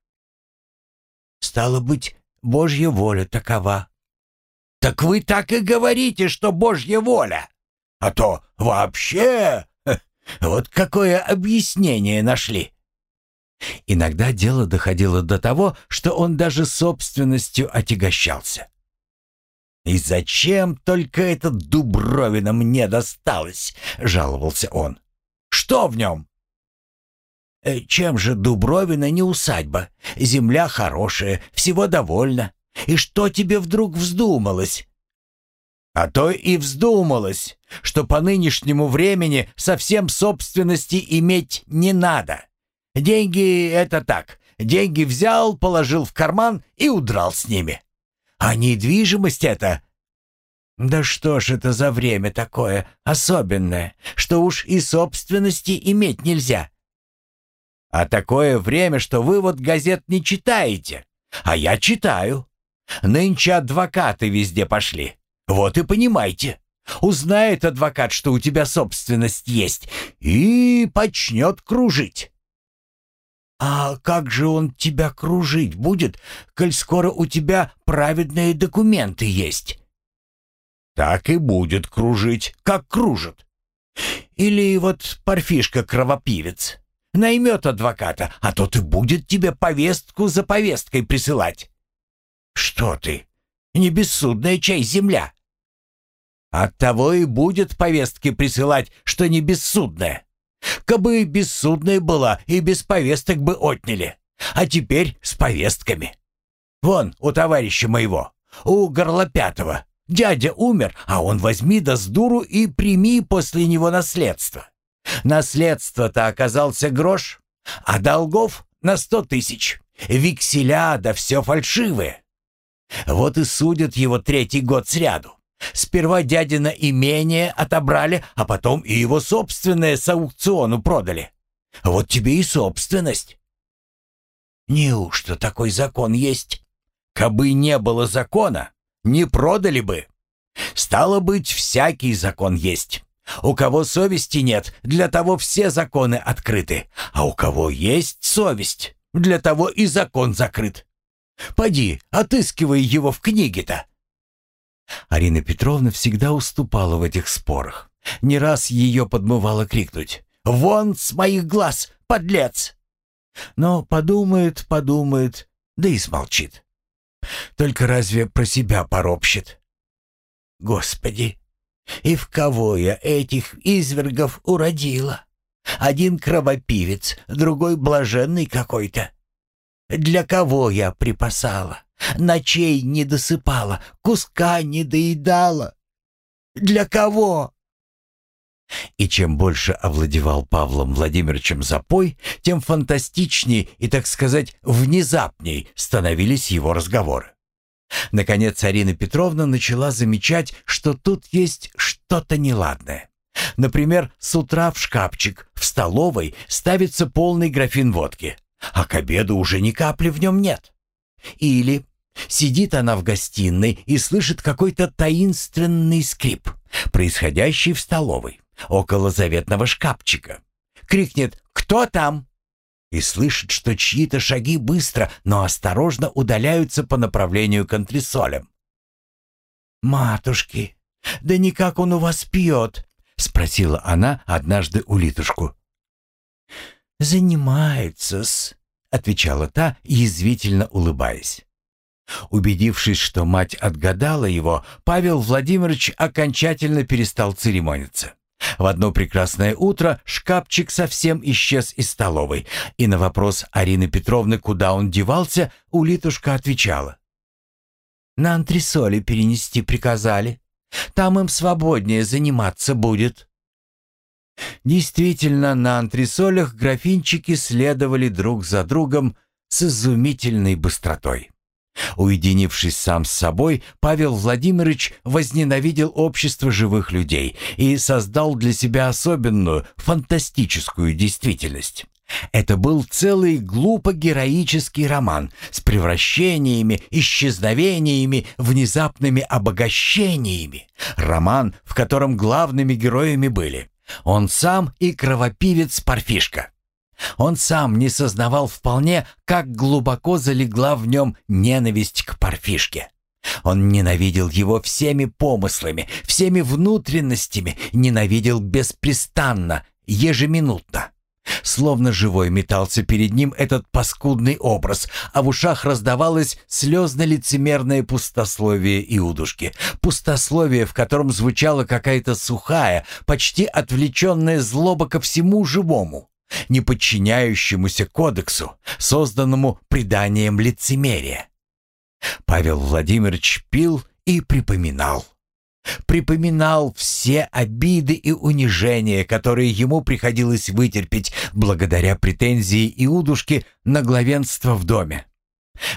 [SPEAKER 2] Стало быть, Божья воля такова. Так вы так и говорите, что Божья воля. А то вообще... Вот какое объяснение нашли. Иногда дело доходило до того, что он даже собственностью отягощался. «И зачем только этот Дубровина мне досталось?» — жаловался он. «Что в нем?» «Э, «Чем же Дубровина не усадьба? Земля хорошая, всего довольна. И что тебе вдруг вздумалось?» «А то и вздумалось, что по нынешнему времени совсем собственности иметь не надо. Деньги — это так. Деньги взял, положил в карман и удрал с ними. А недвижимость это... Да что ж это за время такое особенное, что уж и собственности иметь нельзя? А такое время, что вы вот газет не читаете, а я читаю. Нынче адвокаты везде пошли. Вот и понимайте. Узнает адвокат, что у тебя собственность есть, и почнет кружить. «А как же он тебя кружить будет, коль скоро у тебя праведные документы есть?» «Так и будет кружить, как кружит. Или вот парфишка-кровопивец наймет адвоката, а тот и будет тебе повестку за повесткой присылать». «Что ты? Не бессудная чай земля?» «Оттого и будет повестки присылать, что не бессудная. Кабы бессудная была, и без повесток бы отняли. А теперь с повестками. Вон, у товарища моего, у Горлопятого. Дядя умер, а он возьми да с дуру и прими после него наследство. Наследство-то оказался грош, а долгов на сто тысяч. Векселя да все фальшивые. Вот и судят его третий год сряду. Сперва дядина имение отобрали, а потом и его собственное с аукциону продали. Вот тебе и собственность. Неужто такой закон есть? Кабы не было закона, не продали бы. Стало быть, всякий закон есть. У кого совести нет, для того все законы открыты, а у кого есть совесть, для того и закон закрыт. Поди, отыскивай его в книге-то!» Арина Петровна всегда уступала в этих спорах. Не раз ее подмывало крикнуть «Вон с моих глаз, подлец!» Но подумает, подумает, да и смолчит. Только разве про себя поропщет? Господи, и в кого я этих извергов уродила? Один кровопивец, другой блаженный какой-то. Для кого я припасала? Ночей не досыпала, куска не доедала. Для кого? И чем больше овладевал Павлом Владимировичем запой, тем фантастичнее и, так сказать, внезапней становились его разговоры. Наконец Арина Петровна начала замечать, что тут есть что-то неладное. Например, с утра в шкафчик в столовой ставится полный графин водки, а к обеду уже ни капли в нем нет. Или сидит она в гостиной и слышит какой-то таинственный скрип, происходящий в столовой, около заветного шкафчика. Крикнет «Кто там?» и слышит, что чьи-то шаги быстро, но осторожно удаляются по направлению к антресолям. «Матушки, да никак он у вас пьет?» — спросила она однажды у Литушку. «Занимается-с», — отвечала та, язвительно улыбаясь. Убедившись, что мать отгадала его, Павел Владимирович окончательно перестал церемониться. В одно прекрасное утро шкафчик совсем исчез из столовой, и на вопрос Арины Петровны, куда он девался, улитушка отвечала. «На антресоли перенести приказали. Там им свободнее заниматься будет». Действительно, на антресолях графинчики следовали друг за другом с изумительной быстротой. Уединившись сам с собой, Павел Владимирович возненавидел общество живых людей и создал для себя особенную, фантастическую действительность. Это был целый глупо-героический роман с превращениями, исчезновениями, внезапными обогащениями. Роман, в котором главными героями были он сам и кровопивец Парфишка. Он сам не сознавал вполне, как глубоко залегла в нем ненависть к парфишке. Он ненавидел его всеми помыслами, всеми внутренностями, ненавидел беспрестанно, ежеминутно. Словно живой метался перед ним этот паскудный образ, а в ушах раздавалось слезно-лицемерное пустословие Иудушки. Пустословие, в котором звучала какая-то сухая, почти отвлеченная злоба ко всему живому не подчиняющемуся кодексу, созданному преданием лицемерия. Павел Владимирович пил и припоминал. Припоминал все обиды и унижения, которые ему приходилось вытерпеть благодаря претензии Иудушки на главенство в доме.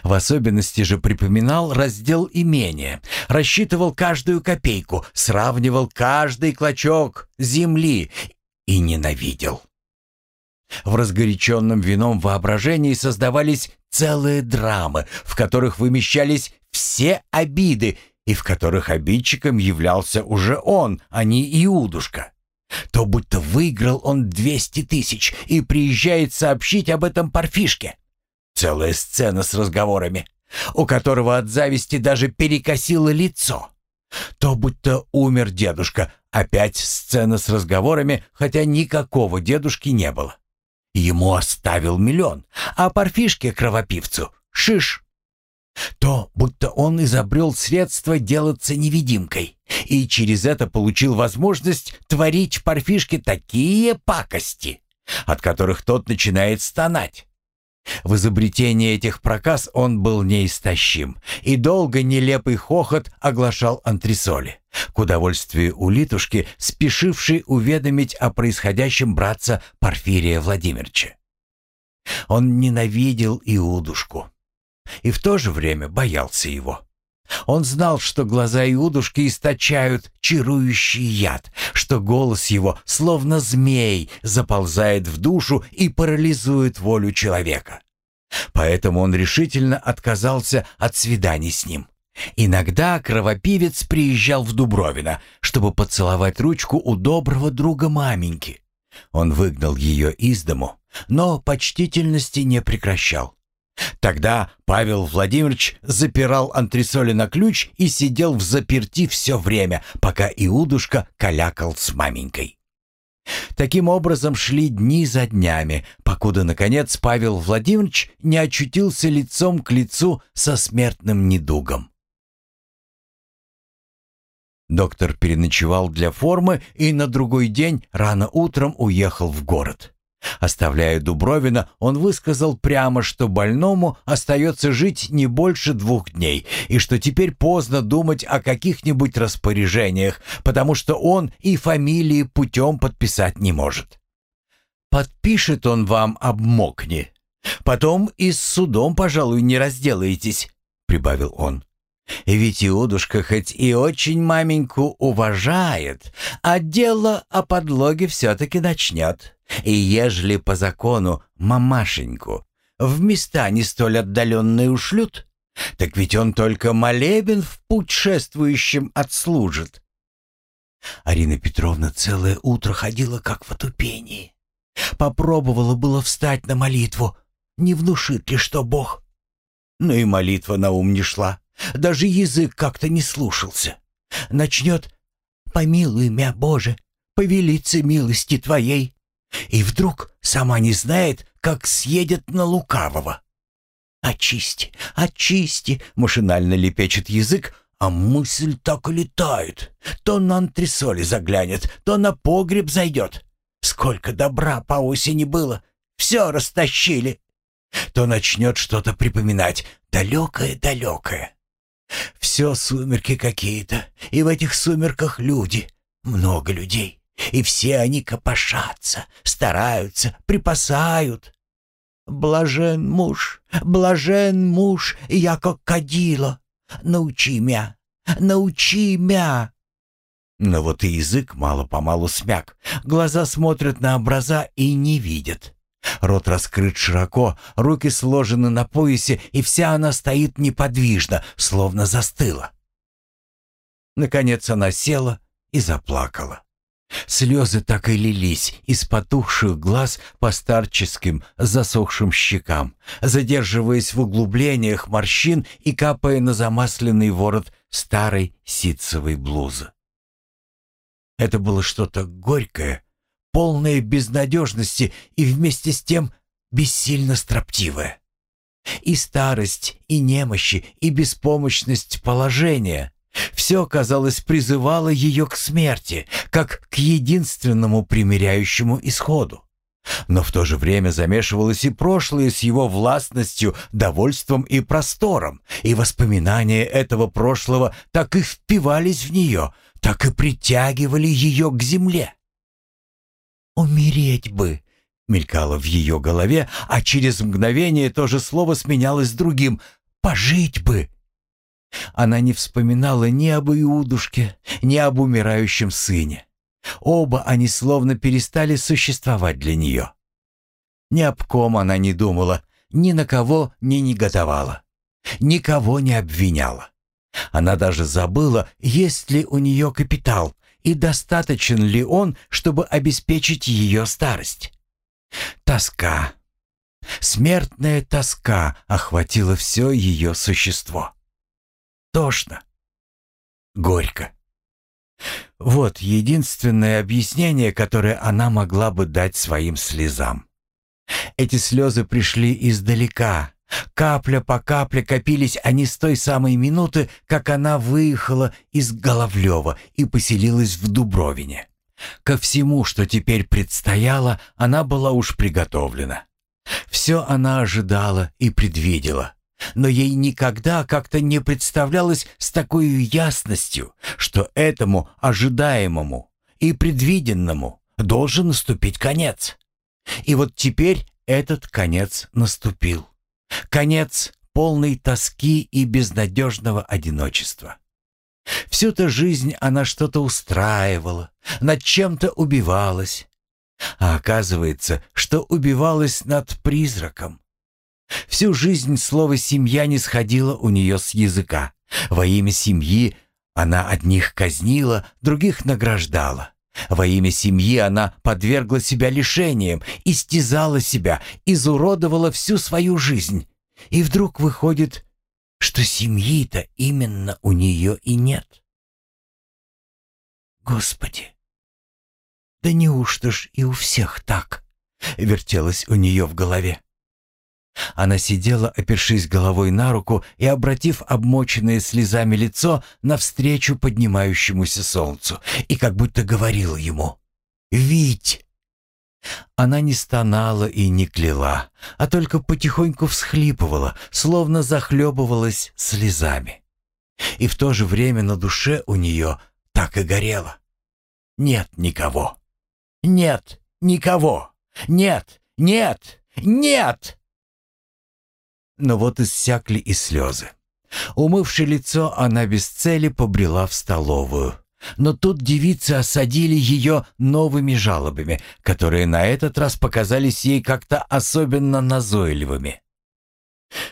[SPEAKER 2] В особенности же припоминал раздел имения, рассчитывал каждую копейку, сравнивал каждый клочок земли и ненавидел. В разгоряченном вином воображении создавались целые драмы, в которых вымещались все обиды и в которых обидчиком являлся уже он, а не Иудушка. То будто выиграл он двести тысяч и приезжает сообщить об этом парфишке. Целая сцена с разговорами, у которого от зависти даже перекосило лицо. То будто умер дедушка, опять сцена с разговорами, хотя никакого дедушки не было. Ему оставил миллион, а парфишке-кровопивцу — шиш. То, будто он изобрел средство делаться невидимкой и через это получил возможность творить парфишке такие пакости, от которых тот начинает стонать. В изобретении этих проказ он был неистощим, и долго нелепый хохот оглашал антресоли, к удовольствию улитушки, спешившей уведомить о происходящем братца Порфирия Владимировича. Он ненавидел Иудушку и в то же время боялся его. Он знал, что глаза Иудушки источают чарующий яд, что голос его, словно змей, заползает в душу и парализует волю человека. Поэтому он решительно отказался от свиданий с ним. Иногда кровопивец приезжал в Дубровино, чтобы поцеловать ручку у доброго друга маменьки. Он выгнал ее из дому, но почтительности не прекращал. Тогда Павел Владимирович запирал антресоли на ключ и сидел в заперти все время, пока Иудушка калякал с маменькой. Таким образом шли дни за днями, покуда, наконец, Павел Владимирович не очутился лицом к лицу со смертным недугом. Доктор переночевал для формы и на другой день рано утром уехал в город. Оставляя Дубровина, он высказал прямо, что больному остается жить не больше двух дней, и что теперь поздно думать о каких-нибудь распоряжениях, потому что он и фамилии путем подписать не может. Подпишет он вам обмокни. Потом и с судом, пожалуй, не разделаетесь, прибавил он. Ведь Иудушка хоть и очень маменьку уважает, а дело о подлоге все-таки начнет. И ежели по закону мамашеньку в места не столь отдаленные ушлют, так ведь он только молебен в путь шествующим отслужит. Арина Петровна целое утро ходила как в отупении. Попробовала было встать на молитву. Не внушит ли что Бог? Но и молитва на ум не шла. Даже язык как-то не слушался. Начнет «Помилуй мя, Боже, повелице милости Твоей». И вдруг сама не знает, как съедет на лукавого. «Очисти, очисти!» — машинально лепечет язык, а мысль так и летает. То на антресоли заглянет, то на погреб зайдет. Сколько добра по осени было, все растащили. То начнет что-то припоминать, далекое-далекое. Все сумерки какие-то, и в этих сумерках люди, много людей, и все они копошатся, стараются, припасают. Блажен муж, блажен муж, я как кадила. Научи мя, научи мя. Но вот и язык мало-помалу смяк, глаза смотрят на образа и не видят. Рот раскрыт широко, руки сложены на поясе, и вся она стоит неподвижно, словно застыла. Наконец она села и заплакала. Слезы так и лились из потухших глаз по старческим засохшим щекам, задерживаясь в углублениях морщин и капая на замасленный ворот старой ситцевой блузы. Это было что-то горькое, полное безнадежности и вместе с тем бессильно строптивое. И старость, и немощи, и беспомощность положения — все, казалось, призывало ее к смерти, как к единственному примиряющему исходу. Но в то же время замешивалось и прошлое с его властностью, довольством и простором, и воспоминания этого прошлого так и впивались в нее, так и притягивали ее к земле. «Умереть бы!» — мелькало в ее голове, а через мгновение то же слово сменялось другим «пожить бы!» Она не вспоминала ни об Иудушке, ни об умирающем сыне. Оба они словно перестали существовать для нее. Ни об ком она не думала, ни на кого не негодовала, никого не обвиняла. Она даже забыла, есть ли у нее капитал, и достаточен ли он, чтобы обеспечить ее старость. Тоска, смертная тоска охватила все ее существо. Тошно, горько. Вот единственное объяснение, которое она могла бы дать своим слезам. Эти слезы пришли издалека, Капля по капле копились они с той самой минуты, как она выехала из Головлева и поселилась в Дубровине. Ко всему, что теперь предстояло, она была уж приготовлена. Все она ожидала и предвидела. Но ей никогда как-то не представлялось с такой ясностью, что этому ожидаемому и предвиденному должен наступить конец. И вот теперь этот конец наступил. Конец полной тоски и безнадежного одиночества. Всю-то жизнь она что-то устраивала, над чем-то убивалась. А оказывается, что убивалась над призраком. Всю жизнь слово «семья» не сходило у нее с языка. Во имя семьи она одних казнила, других награждала. Во имя семьи она подвергла себя лишениям, истязала себя, изуродовала всю свою жизнь. И вдруг выходит, что семьи-то именно у нее и нет. Господи, да неужто ж и у всех так? Вертелось у нее в голове. Она сидела, опершись головой на руку и обратив обмоченное слезами лицо навстречу поднимающемуся солнцу, и как будто говорила ему «Вить!». Она не стонала и не кляла, а только потихоньку всхлипывала, словно захлебывалась слезами. И в то же время на душе у нее так и горело. Нет никого. Нет никого. Нет, нет, нет! Но вот иссякли и слезы. Умывши лицо, она без цели побрела в столовую. Но тут девицы осадили ее новыми жалобами, которые на этот раз показались ей как-то особенно назойливыми.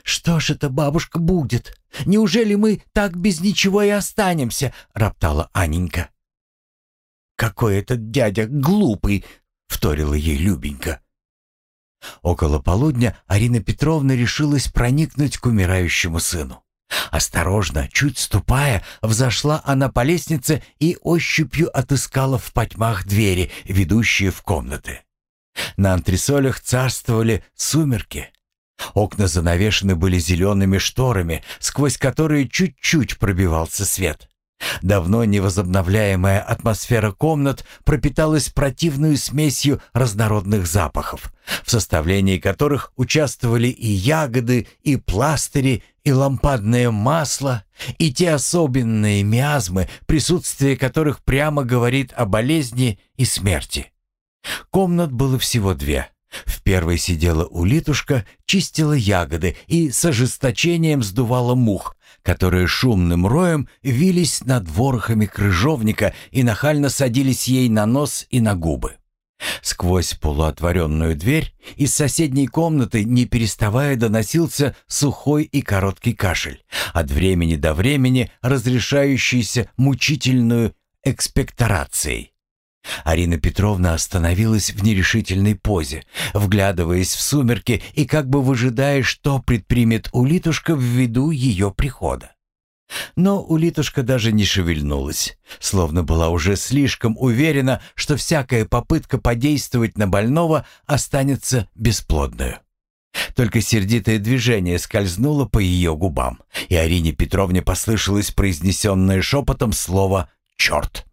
[SPEAKER 2] «Что ж это, бабушка, будет? Неужели мы так без ничего и останемся?» — роптала Аненька. «Какой этот дядя глупый!» — вторила ей Любенька. Около полудня Арина Петровна решилась проникнуть к умирающему сыну. Осторожно, чуть ступая, взошла она по лестнице и ощупью отыскала в потьмах двери, ведущие в комнаты. На антресолях царствовали сумерки. Окна занавешены были зелеными шторами, сквозь которые чуть-чуть пробивался свет. Давно невозобновляемая атмосфера комнат пропиталась противной смесью разнородных запахов, в составлении которых участвовали и ягоды, и пластыри, и лампадное масло, и те особенные миазмы, присутствие которых прямо говорит о болезни и смерти. Комнат было всего две. В первой сидела улитушка, чистила ягоды и с ожесточением сдувала мух, которые шумным роем вились над ворохами крыжовника и нахально садились ей на нос и на губы. Сквозь полуотворенную дверь из соседней комнаты, не переставая, доносился сухой и короткий кашель, от времени до времени разрешающийся мучительную экспекторацией. Арина Петровна остановилась в нерешительной позе, вглядываясь в сумерки и как бы выжидая, что предпримет улитушка в виду ее прихода. Но улитушка даже не шевельнулась, словно была уже слишком уверена, что всякая попытка подействовать на больного останется бесплодной. Только сердитое движение скользнуло по ее губам, и Арине Петровне послышалось произнесенное шепотом слово «черт».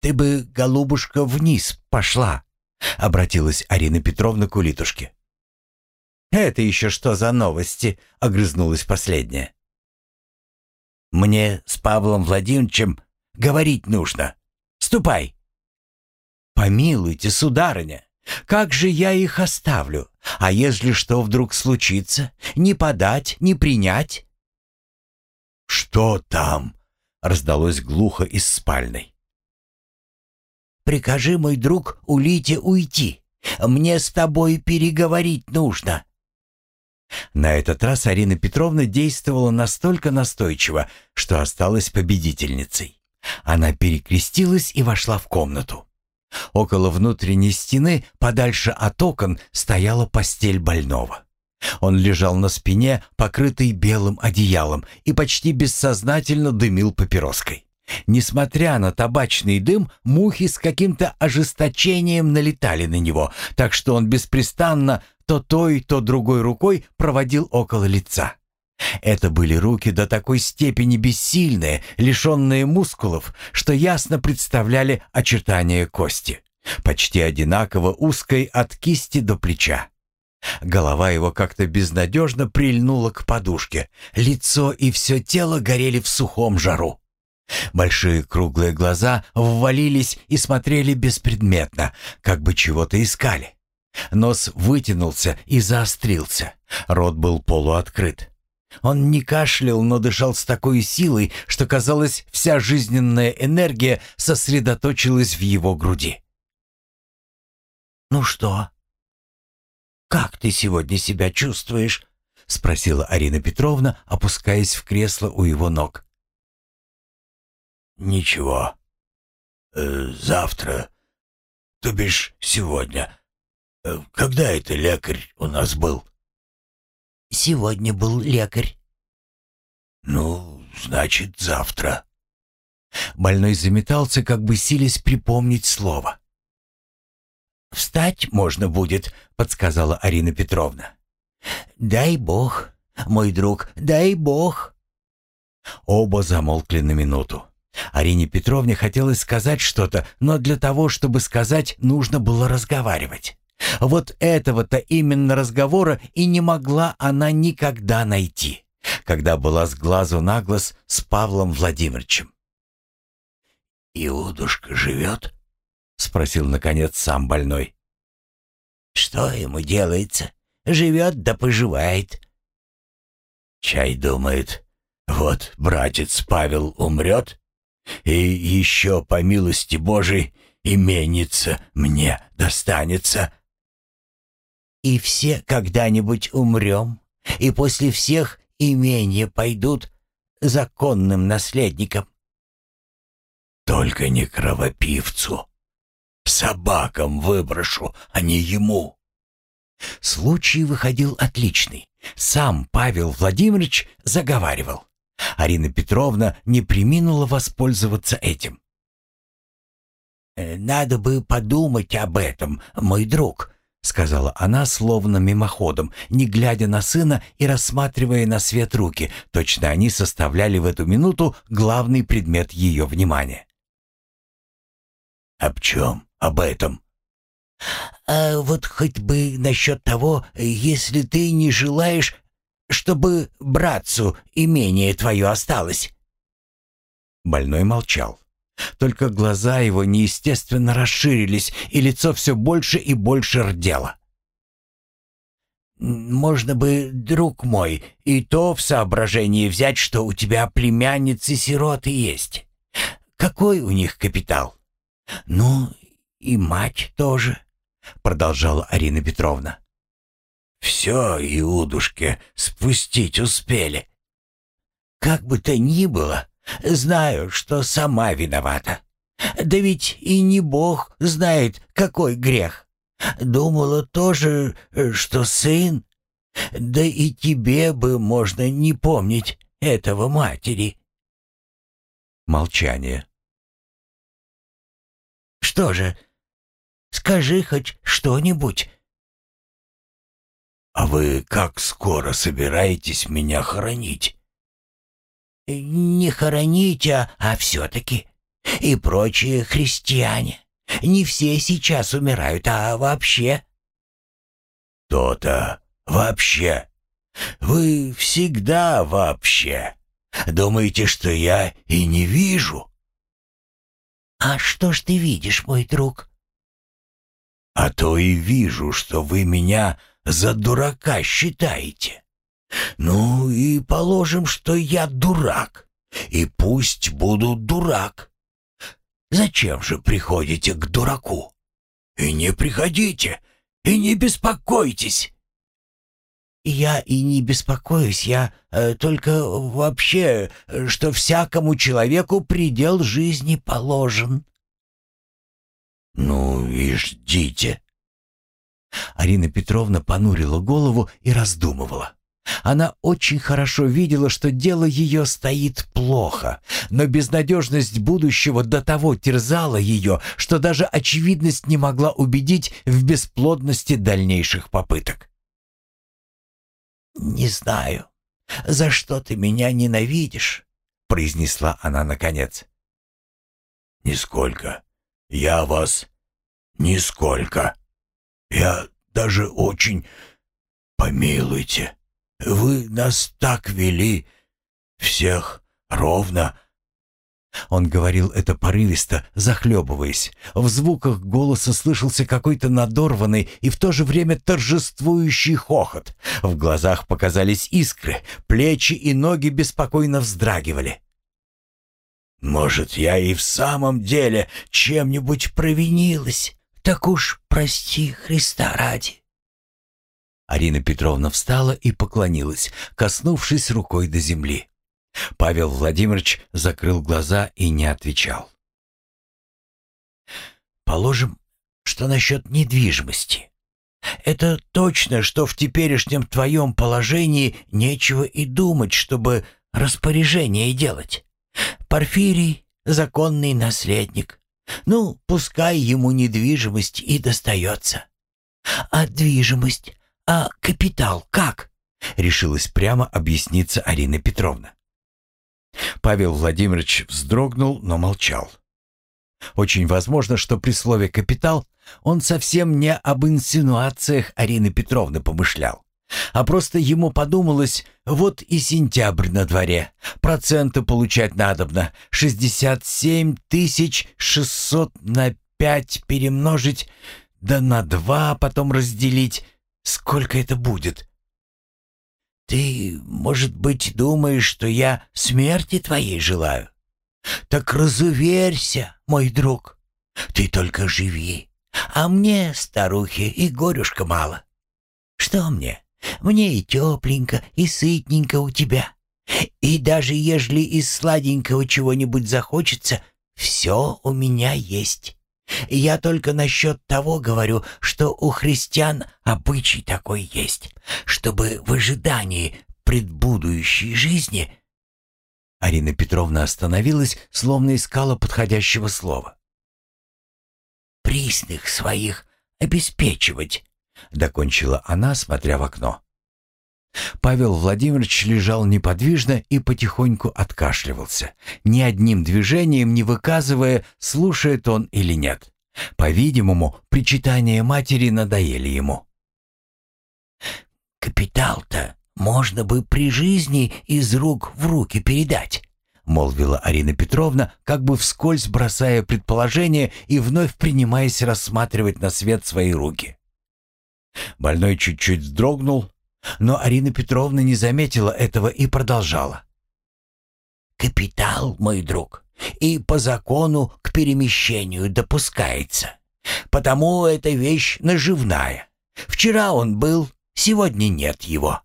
[SPEAKER 2] «Ты бы, голубушка, вниз пошла», — обратилась Арина Петровна к улитушке. «Это еще что за новости?» — огрызнулась последняя. «Мне с Павлом Владимировичем говорить нужно. Ступай!» «Помилуйте, сударыня, как же я их оставлю? А если что вдруг случится, не подать, не принять?» «Что там?» — раздалось глухо из спальной. Прикажи, мой друг, Улите уйти. Мне с тобой переговорить нужно». На этот раз Арина Петровна действовала настолько настойчиво, что осталась победительницей. Она перекрестилась и вошла в комнату. Около внутренней стены, подальше от окон, стояла постель больного. Он лежал на спине, покрытый белым одеялом, и почти бессознательно дымил папироской. Несмотря на табачный дым, мухи с каким-то ожесточением налетали на него, так что он беспрестанно то той, то другой рукой проводил около лица. Это были руки до такой степени бессильные, лишенные мускулов, что ясно представляли очертания кости, почти одинаково узкой от кисти до плеча. Голова его как-то безнадежно прильнула к подушке, лицо и все тело горели в сухом жару. Большие круглые глаза ввалились и смотрели беспредметно, как бы чего-то искали. Нос вытянулся и заострился. Рот был полуоткрыт. Он не кашлял, но дышал с такой силой, что, казалось, вся жизненная энергия сосредоточилась в его груди. «Ну что? Как ты сегодня себя чувствуешь?» — спросила Арина Петровна, опускаясь в кресло у его ног. «Ничего. Э, завтра, то бишь сегодня,
[SPEAKER 3] Э, когда это лекарь у нас был?»
[SPEAKER 2] «Сегодня был лекарь».
[SPEAKER 3] «Ну, значит, завтра».
[SPEAKER 1] Больной заметался, как бы силясь припомнить слово.
[SPEAKER 2] «Встать можно будет», — подсказала Арина Петровна. «Дай бог, мой друг, дай бог».
[SPEAKER 1] Оба замолкли на минуту. Арине Петровне хотелось сказать что-то, но для того, чтобы сказать, нужно было разговаривать. Вот этого-то именно разговора и не могла она никогда найти, когда была с глазу на глаз с Павлом Владимировичем.
[SPEAKER 3] «Иудушка живет?»
[SPEAKER 1] — спросил, наконец, сам больной.
[SPEAKER 2] «Что ему делается? Живет да поживает».
[SPEAKER 3] «Чай думает, вот братец Павел умрет, и еще, по милости Божией, именится мне достанется».
[SPEAKER 2] «И все когда-нибудь умрем, и после всех имения пойдут законным наследником».
[SPEAKER 3] Только не кровопивцу. Собакам выброшу, а не ему.
[SPEAKER 1] Случай выходил отличный. Сам Павел Владимирович заговаривал. Арина Петровна не приминула воспользоваться этим.
[SPEAKER 2] «Э, «Надо бы подумать об этом, мой друг», — сказала она словно мимоходом, не глядя на сына и рассматривая на свет руки. Точно они составляли в эту минуту главный предмет ее внимания.
[SPEAKER 3] «Об чем? Об этом?»
[SPEAKER 2] «А вот хоть бы насчет того, если ты не желаешь, чтобы братцу имение твое осталось».
[SPEAKER 1] Больной молчал. Только глаза его неестественно расширились, и лицо все больше и больше рдело.
[SPEAKER 2] «Можно бы, друг мой, и то в соображении взять, что у тебя племянницы-сироты есть. Какой у них капитал?» «Ну, и мать тоже», — продолжала Арина Петровна.
[SPEAKER 3] «Все, Иудушке, спустить успели».
[SPEAKER 2] «Как бы то ни было, знаю, что сама виновата. Да ведь и не Бог знает, какой грех. Думала тоже, что сын. Да и тебе бы можно не помнить этого матери».
[SPEAKER 1] Молчание.
[SPEAKER 2] Что же, скажи хоть что-нибудь.
[SPEAKER 3] А вы как скоро собираетесь меня хоронить?
[SPEAKER 2] Не хоронить, а, а все-таки. И прочие христиане. Не все сейчас умирают, а вообще.
[SPEAKER 3] То-то вообще. Вы всегда вообще. Думаете, что я и не вижу?
[SPEAKER 2] «А что ж ты видишь, мой друг?»
[SPEAKER 3] «А то и вижу, что вы меня за дурака считаете. Ну и положим, что я дурак, и пусть буду дурак. Зачем же приходите к дураку? И не приходите, и не беспокойтесь».
[SPEAKER 2] «Я и не беспокоюсь, я э, только вообще, что всякому человеку предел жизни положен».
[SPEAKER 3] «Ну и ждите».
[SPEAKER 1] Арина Петровна понурила голову и раздумывала. Она очень хорошо видела, что дело ее стоит плохо, но безнадежность будущего до того терзала ее, что даже очевидность не могла убедить в бесплодности дальнейших попыток.
[SPEAKER 2] «Не знаю, за что ты меня ненавидишь», — произнесла она наконец.
[SPEAKER 3] «Нисколько. Я вас... Нисколько. Я даже очень... Помилуйте. Вы нас так вели, всех ровно,
[SPEAKER 1] он говорил это порывисто, захлебываясь. В звуках голоса слышался какой-то надорванный и в то же время торжествующий хохот. В глазах показались искры, плечи и ноги беспокойно вздрагивали.
[SPEAKER 3] «Может, я и в самом деле чем-нибудь провинилась? Так уж прости Христа ради».
[SPEAKER 1] Арина Петровна встала и поклонилась, коснувшись рукой до земли. Павел Владимирович закрыл глаза и не отвечал.
[SPEAKER 2] «Положим, что насчет недвижимости.
[SPEAKER 3] Это точно, что в теперешнем твоем положении нечего и думать, чтобы распоряжение делать. Порфирий — законный наследник. Ну, пускай ему недвижимость и достается. А движимость? А капитал как? Решилась прямо объясниться Арина Петровна.
[SPEAKER 1] Павел Владимирович вздрогнул, но молчал. Очень возможно, что при слове «капитал» он совсем не об инсинуациях Арины Петровны помышлял, а просто ему подумалось, вот и сентябрь на дворе, проценты получать надобно, 67 тысяч 600 на 5 перемножить, да на 2 потом разделить, сколько это будет?
[SPEAKER 3] «Ты, может быть, думаешь, что я смерти твоей желаю? Так разуверься, мой друг. Ты только живи, а мне, старухе, и горюшка мало. Что мне? Мне и тепленько, и сытненько у тебя. И даже ежели из сладенького чего-нибудь захочется, все у меня есть. Я только насчет того говорю, что у христиан обычай такой есть, чтобы в ожидании предбудущей жизни...
[SPEAKER 1] Арина Петровна остановилась, словно искала подходящего слова.
[SPEAKER 3] «Присных своих обеспечивать», — докончила она, смотря в окно.
[SPEAKER 1] Павел Владимирович лежал неподвижно и потихоньку откашливался, ни одним движением не выказывая, слушает он или нет. По-видимому, причитания матери надоели ему.
[SPEAKER 3] «Капитал-то можно бы при жизни из рук в руки передать», молвила Арина Петровна, как бы вскользь бросая предположение и вновь принимаясь рассматривать на свет свои руки.
[SPEAKER 1] Больной чуть-чуть вздрогнул, но Арина Петровна не заметила этого и продолжала.
[SPEAKER 3] «Капитал, мой друг, и по закону к перемещению допускается. Потому эта вещь наживная. Вчера он был, сегодня нет его.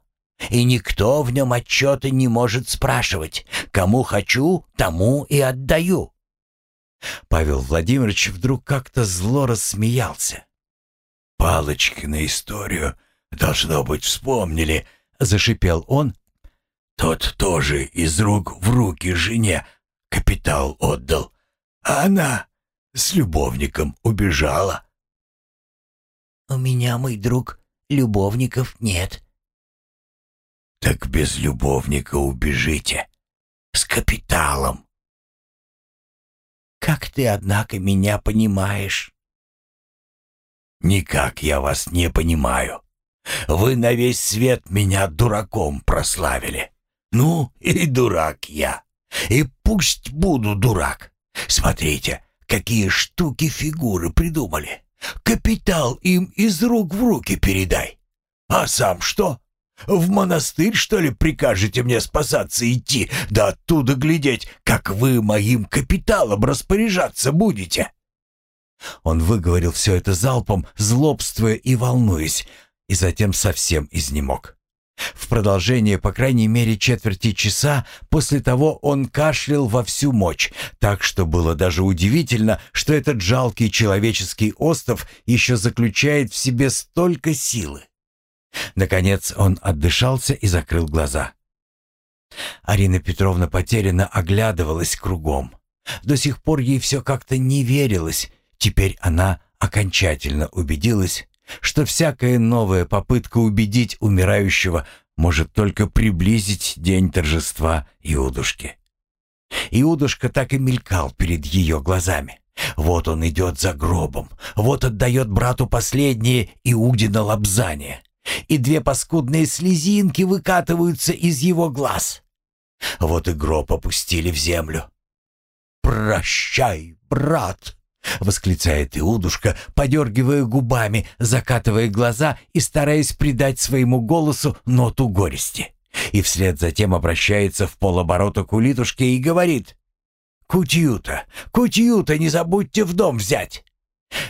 [SPEAKER 3] И никто в нем отчета не может спрашивать. Кому хочу, тому и отдаю».
[SPEAKER 1] Павел Владимирович вдруг как-то зло рассмеялся.
[SPEAKER 3] «Палочки на историю «Должно быть, вспомнили», — зашипел он. «Тот тоже из рук в руки жене капитал отдал, а она с любовником убежала». «У меня, мой друг, любовников нет». «Так без любовника убежите. С капиталом». «Как ты, однако, меня понимаешь?» «Никак я вас не понимаю. Вы на весь свет меня дураком прославили. Ну, и дурак я. И пусть буду дурак. Смотрите, какие штуки фигуры придумали. Капитал им из рук в руки передай. А сам что? В монастырь, что ли, прикажете мне спасаться идти, да оттуда глядеть, как вы моим капиталом распоряжаться будете?»
[SPEAKER 1] Он выговорил все это залпом, злобствуя и волнуясь, и затем совсем изнемог. В продолжение, по крайней мере, четверти часа после того он кашлял во всю мощь, так что было даже удивительно, что этот жалкий человеческий остов еще заключает в себе столько силы. Наконец он отдышался и закрыл глаза. Арина Петровна потерянно оглядывалась кругом. До сих пор ей все как-то не верилось. Теперь она окончательно убедилась, что всякая новая попытка убедить умирающего может только приблизить день торжества Иудушки. Иудушка так и мелькал перед ее глазами. Вот он идет за гробом, вот отдает брату последнее Иудино лобзание, и две паскудные слезинки выкатываются из его глаз. Вот и гроб опустили в землю. «Прощай, брат!» — восклицает Иудушка, подергивая губами, закатывая глаза и стараясь придать своему голосу ноту горести. И вслед затем обращается в полоборота к улитушке и говорит «Кутью-то, кутью-то не забудьте в дом взять!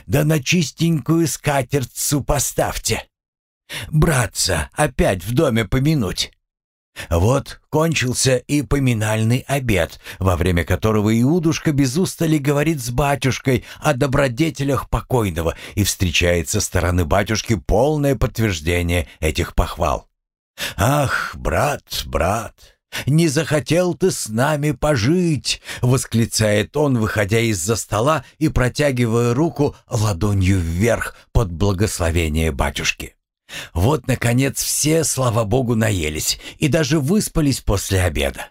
[SPEAKER 1] Да на чистенькую скатертцу поставьте! Братца опять в доме помянуть!»
[SPEAKER 3] Вот кончился и поминальный обед, во время которого Иудушка без устали говорит с батюшкой о добродетелях покойного и встречает со стороны батюшки полное подтверждение этих похвал. «Ах, брат, брат, не захотел ты с нами пожить!» — восклицает он, выходя из-за стола и протягивая руку ладонью вверх под благословение батюшки. Вот, наконец, все, слава богу, наелись и даже выспались после обеда.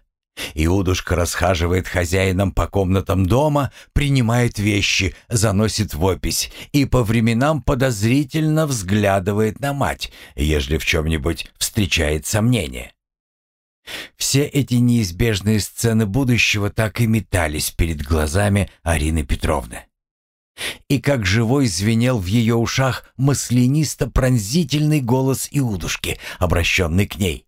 [SPEAKER 3] Иудушка расхаживает хозяином по комнатам дома, принимает вещи, заносит в опись и по временам подозрительно взглядывает на мать, ежели в чем-нибудь встречает сомнение. Все эти неизбежные сцены будущего так и метались перед глазами Арины Петровны. И как живой звенел в ее ушах маслянисто-пронзительный голос Иудушки, обращенный к ней.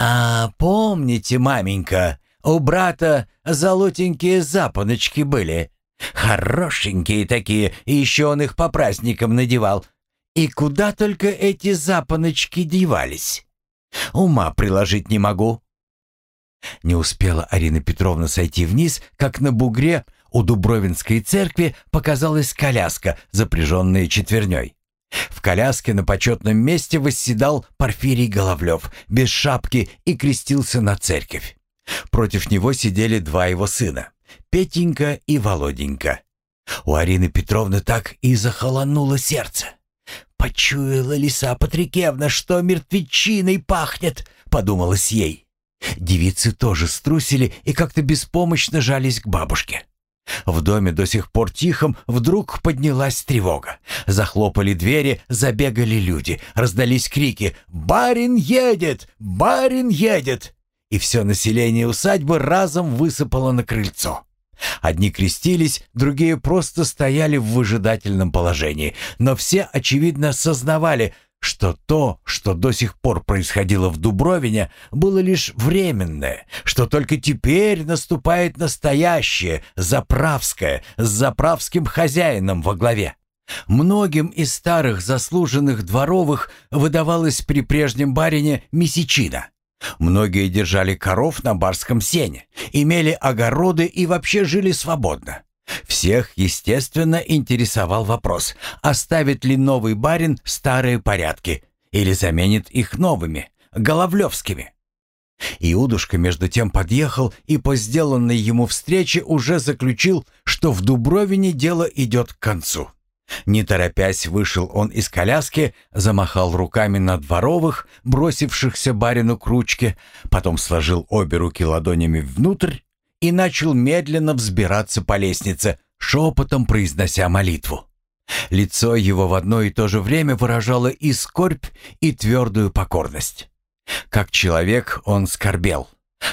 [SPEAKER 3] «А помните, маменька, у брата золотенькие запоночки были. Хорошенькие такие, и еще он их по праздникам надевал. И куда только эти запоночки девались? Ума приложить не могу». Не успела Арина Петровна сойти вниз, как на бугре у Дубровинской церкви показалась коляска, запряженная четверней. В коляске на почетном месте восседал Порфирий Головлев, без шапки, и крестился на церковь. Против него сидели два его сына, Петенька и Володенька. У Арины Петровны так и захолонуло сердце. «Почуяла лиса Патрикевна, что мертвечиной пахнет», — подумалось ей. Девицы тоже струсили и как-то беспомощно жались к бабушке. В доме до сих пор тихом вдруг поднялась тревога. Захлопали двери, забегали люди, раздались крики «Барин едет! Барин едет!» И все население усадьбы разом высыпало на крыльцо. Одни крестились, другие просто стояли в выжидательном положении, но все, очевидно, сознавали, что то, что до сих пор происходило в Дубровине, было лишь временное, что только теперь наступает настоящее, заправское, с заправским хозяином во главе. Многим из старых заслуженных дворовых выдавалось при прежнем барине месячина. Многие держали коров на барском сене, имели огороды и вообще жили свободно. Всех, естественно, интересовал вопрос, оставит ли новый барин старые порядки или заменит их новыми, головлевскими. Иудушка между тем подъехал и по сделанной ему встрече уже заключил, что в Дубровине дело идет к концу. Не торопясь, вышел он из коляски, замахал руками на дворовых, бросившихся барину к ручке, потом сложил обе руки ладонями внутрь и начал медленно взбираться по лестнице, шепотом произнося молитву. Лицо его в одно и то же время выражало и скорбь, и твердую покорность. Как человек он скорбел,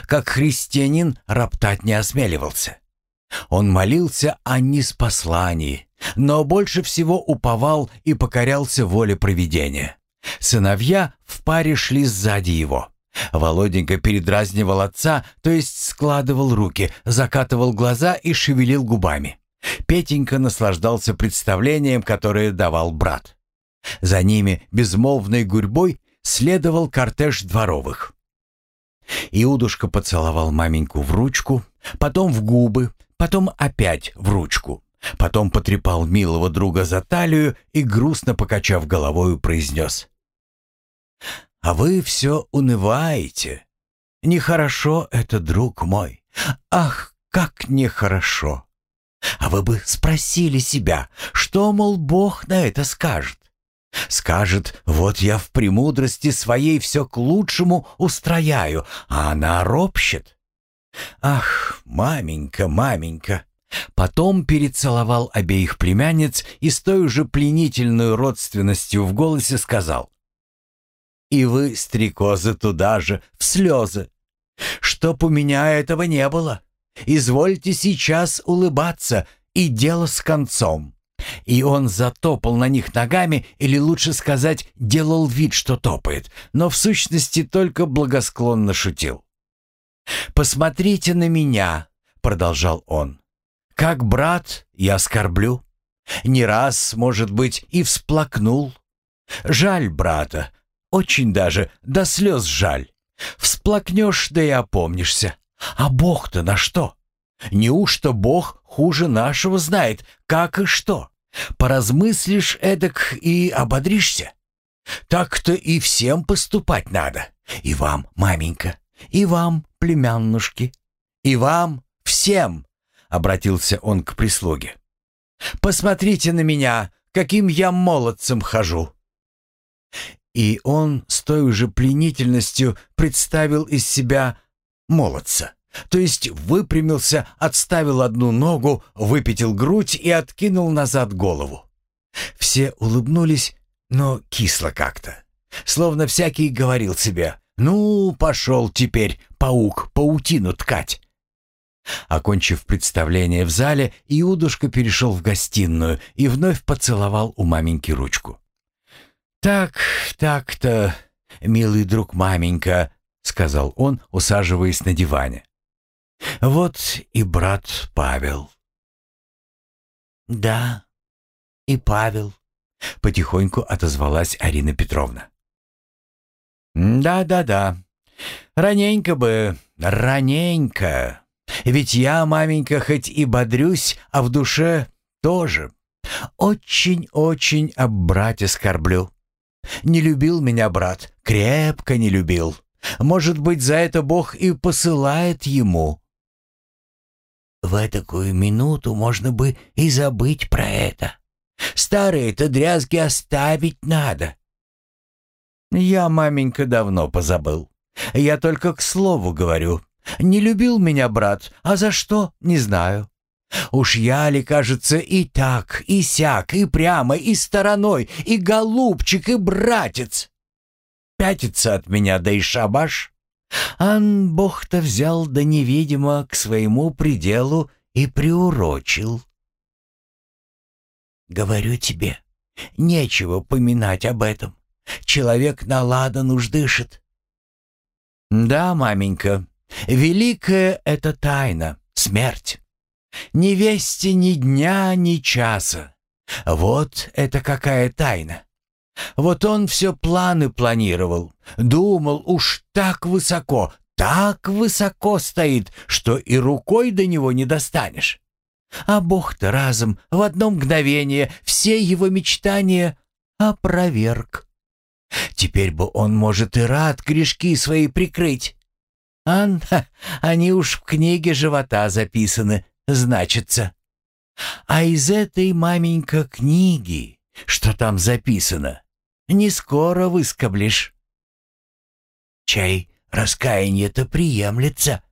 [SPEAKER 3] как христианин роптать не осмеливался. Он молился о неспослании, но больше всего уповал и покорялся воле провидения. Сыновья в паре шли сзади его. Володенька передразнивал отца, то есть складывал руки, закатывал глаза и шевелил губами. Петенька наслаждался представлением, которое давал брат. За ними безмолвной гурьбой следовал кортеж дворовых. Иудушка поцеловал маменьку в ручку, потом в губы, потом опять в ручку. Потом потрепал милого друга за талию и, грустно покачав головою, произнес. А вы все унываете. Нехорошо это, друг мой. Ах, как нехорошо. А вы бы спросили себя, что, мол, Бог на это скажет. Скажет, вот я в премудрости своей все к лучшему устрояю, а она ропщет. Ах, маменька, маменька. Потом перецеловал обеих племянниц и с той же пленительной родственностью в голосе сказал. И вы, стрекозы, туда же, в слезы. Чтоб у меня этого не было. Извольте сейчас улыбаться, и дело с концом». И он затопал на них ногами, или лучше сказать, делал вид, что топает, но в сущности только благосклонно шутил. «Посмотрите на меня», — продолжал он. «Как брат я скорблю. Не раз, может быть, и всплакнул. Жаль брата, очень даже, до слез жаль.
[SPEAKER 2] Всплакнешь, да и опомнишься. А Бог-то на что? Неужто Бог хуже нашего знает, как и что? Поразмыслишь эдак и ободришься. Так-то и всем поступать надо. И вам, маменька, и вам, племяннушки, и вам, всем, — обратился он к прислуге. Посмотрите на меня, каким я молодцем хожу. И он с той же пленительностью представил из себя молодца. То есть выпрямился, отставил одну ногу, выпятил грудь и откинул назад голову. Все улыбнулись, но кисло как-то. Словно всякий говорил себе «Ну, пошел теперь, паук, паутину ткать». Окончив представление в зале, Иудушка перешел в гостиную и вновь поцеловал у маменьки ручку. «Так, так-то, милый друг маменька», — сказал он, усаживаясь на диване. «Вот и брат Павел». «Да, и Павел», — потихоньку отозвалась Арина Петровна. «Да-да-да, раненько бы, раненько. Ведь я, маменька, хоть и бодрюсь, а в душе тоже. Очень-очень об брате скорблю. Не любил меня брат, крепко не любил. Может быть, за это Бог и посылает ему. В такую минуту можно бы и забыть про это. Старые-то дрязги оставить надо. Я, маменька, давно позабыл. Я только к слову говорю. Не любил меня брат, а за что, не знаю. Уж я ли, кажется, и так, и сяк, и прямо, и стороной, и голубчик, и братец. Пятится от меня, да и шабаш. Ан Бог-то взял да невидимо к своему пределу и приурочил. Говорю тебе, нечего поминать об этом. Человек на ладан уж дышит. Да, маменька, великая это тайна — смерть. Ни вести ни дня, ни часа. Вот это какая тайна. Вот он все планы планировал. Думал, уж так высоко, так высоко стоит, что и рукой до него не достанешь. А Бог-то разом, в одно мгновение, все его мечтания опроверг. Теперь бы он, может, и рад грешки свои прикрыть. Ан, они уж в книге живота записаны, значится. А из этой, маменька, книги, что там записано, не скоро выскоблишь. Чай раскаяние-то приемлется.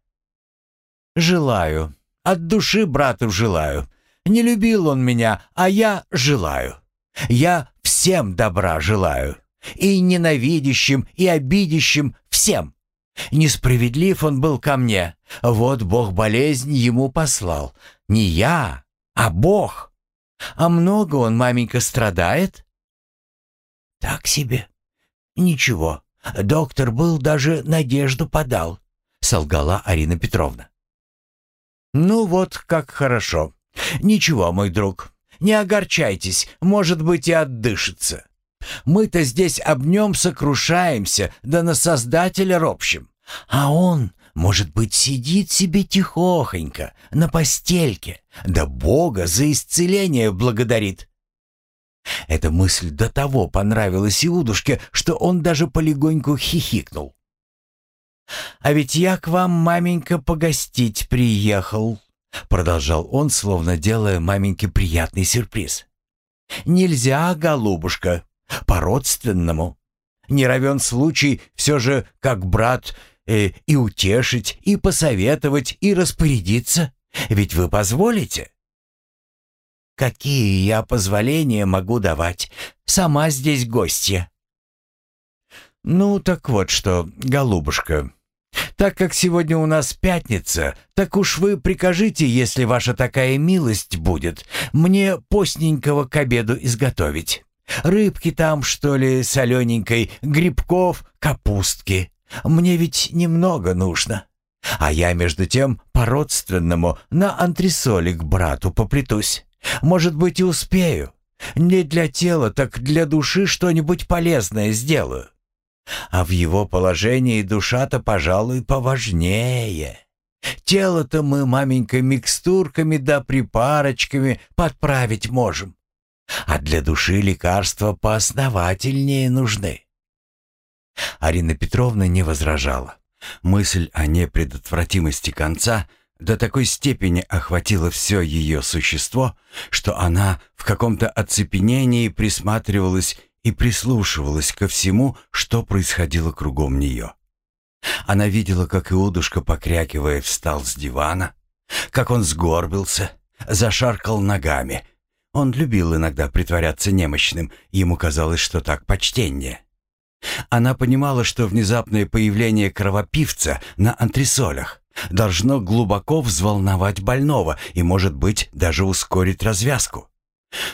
[SPEAKER 2] Желаю. От души брату желаю. Не любил он меня, а я желаю. Я всем добра желаю. И ненавидящим, и обидящим всем. Несправедлив он был ко мне. Вот Бог болезнь ему послал. Не я, а Бог. А много он, маменька, страдает? Так себе. Ничего. Доктор был, даже надежду подал, солгала Арина Петровна. Ну вот, как хорошо. Ничего, мой друг. Не огорчайтесь, может быть, и отдышится. Мы-то здесь об нем сокрушаемся, да на Создателя ропщим. А он, может быть, сидит себе тихохонько на постельке, да Бога за исцеление благодарит. Эта мысль до того понравилась Иудушке, что он даже полегоньку хихикнул. «А ведь я к вам, маменька, погостить приехал», — продолжал он, словно делая маменьке приятный сюрприз. «Нельзя, голубушка, по-родственному. Не равен случай все же, как брат, э, и утешить, и посоветовать, и распорядиться. Ведь вы позволите?» «Какие я позволения могу давать? Сама здесь гостья». «Ну, так вот что, голубушка, так как сегодня у нас пятница, так уж вы прикажите, если ваша такая милость будет, мне постненького к обеду изготовить». Рыбки там, что ли, солененькой, грибков, капустки. Мне ведь немного нужно. А я, между тем, по-родственному на антресоли к брату поплетусь. Может быть, и успею. Не для тела, так для души что-нибудь полезное сделаю. А в его положении душа-то, пожалуй, поважнее. Тело-то мы, маменька, микстурками да припарочками подправить можем. А для души лекарства поосновательнее нужны. Арина Петровна не возражала. Мысль о непредотвратимости конца до такой степени охватила все ее существо, что она в каком-то оцепенении присматривалась и прислушивалась ко всему, что происходило кругом нее. Она видела, как Иудушка, покрякивая, встал с дивана, как он сгорбился, зашаркал ногами. Он любил иногда притворяться немощным, ему казалось, что так почтеннее. Она понимала, что внезапное появление кровопивца на антресолях должно глубоко взволновать больного и, может быть, даже ускорить развязку.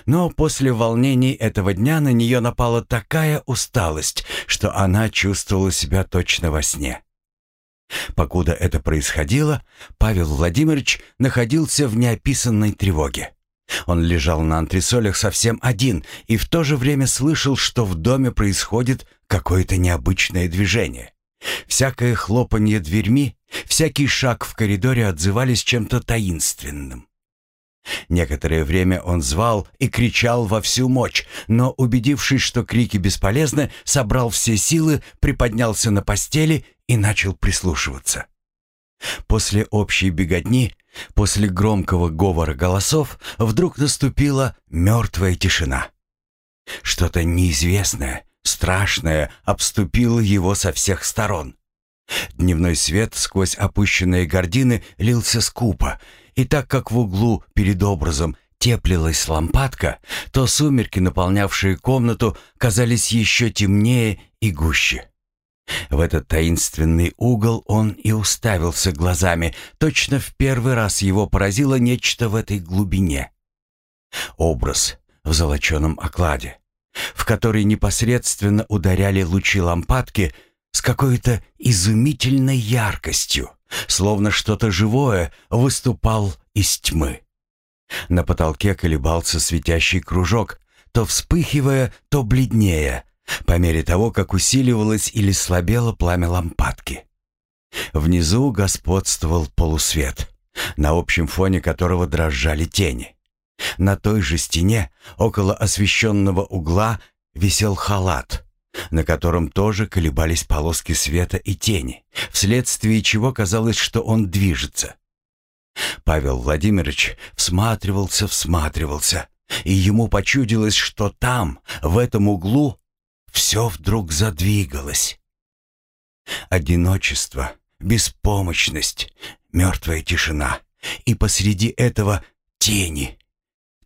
[SPEAKER 2] Но после волнений этого дня на нее напала такая усталость, что она чувствовала себя точно во сне. Покуда это происходило, Павел Владимирович находился в неописанной тревоге. Он лежал на антресолях совсем один и в то же время слышал, что в доме происходит какое-то необычное движение. Всякое хлопанье дверьми, всякий шаг в коридоре отзывались чем-то таинственным. Некоторое время он звал и кричал во всю мощь, но, убедившись, что крики бесполезны, собрал все силы, приподнялся на постели и начал прислушиваться. После общей беготни, после громкого говора голосов, вдруг наступила мертвая тишина. Что-то неизвестное, страшное обступило его со всех сторон. Дневной свет сквозь опущенные гардины лился скупо, и так как в углу перед образом теплилась лампадка, то сумерки, наполнявшие комнату, казались еще темнее и гуще. В этот таинственный угол он и уставился глазами. Точно в первый раз его поразило нечто в этой глубине. Образ в золоченом окладе, в который непосредственно ударяли лучи лампадки с какой-то изумительной яркостью, словно что-то живое выступал из тьмы. На потолке колебался светящий кружок, то вспыхивая, то бледнее, по мере того, как усиливалось или слабело пламя лампадки. Внизу господствовал полусвет, на общем фоне которого дрожали тени. На той же стене, около освещенного угла, висел халат, на котором тоже колебались полоски света и тени, вследствие чего казалось, что он движется. Павел Владимирович всматривался, всматривался, и ему почудилось, что там, в этом углу, все вдруг задвигалось. Одиночество, беспомощность, мертвая тишина, и посреди этого тени,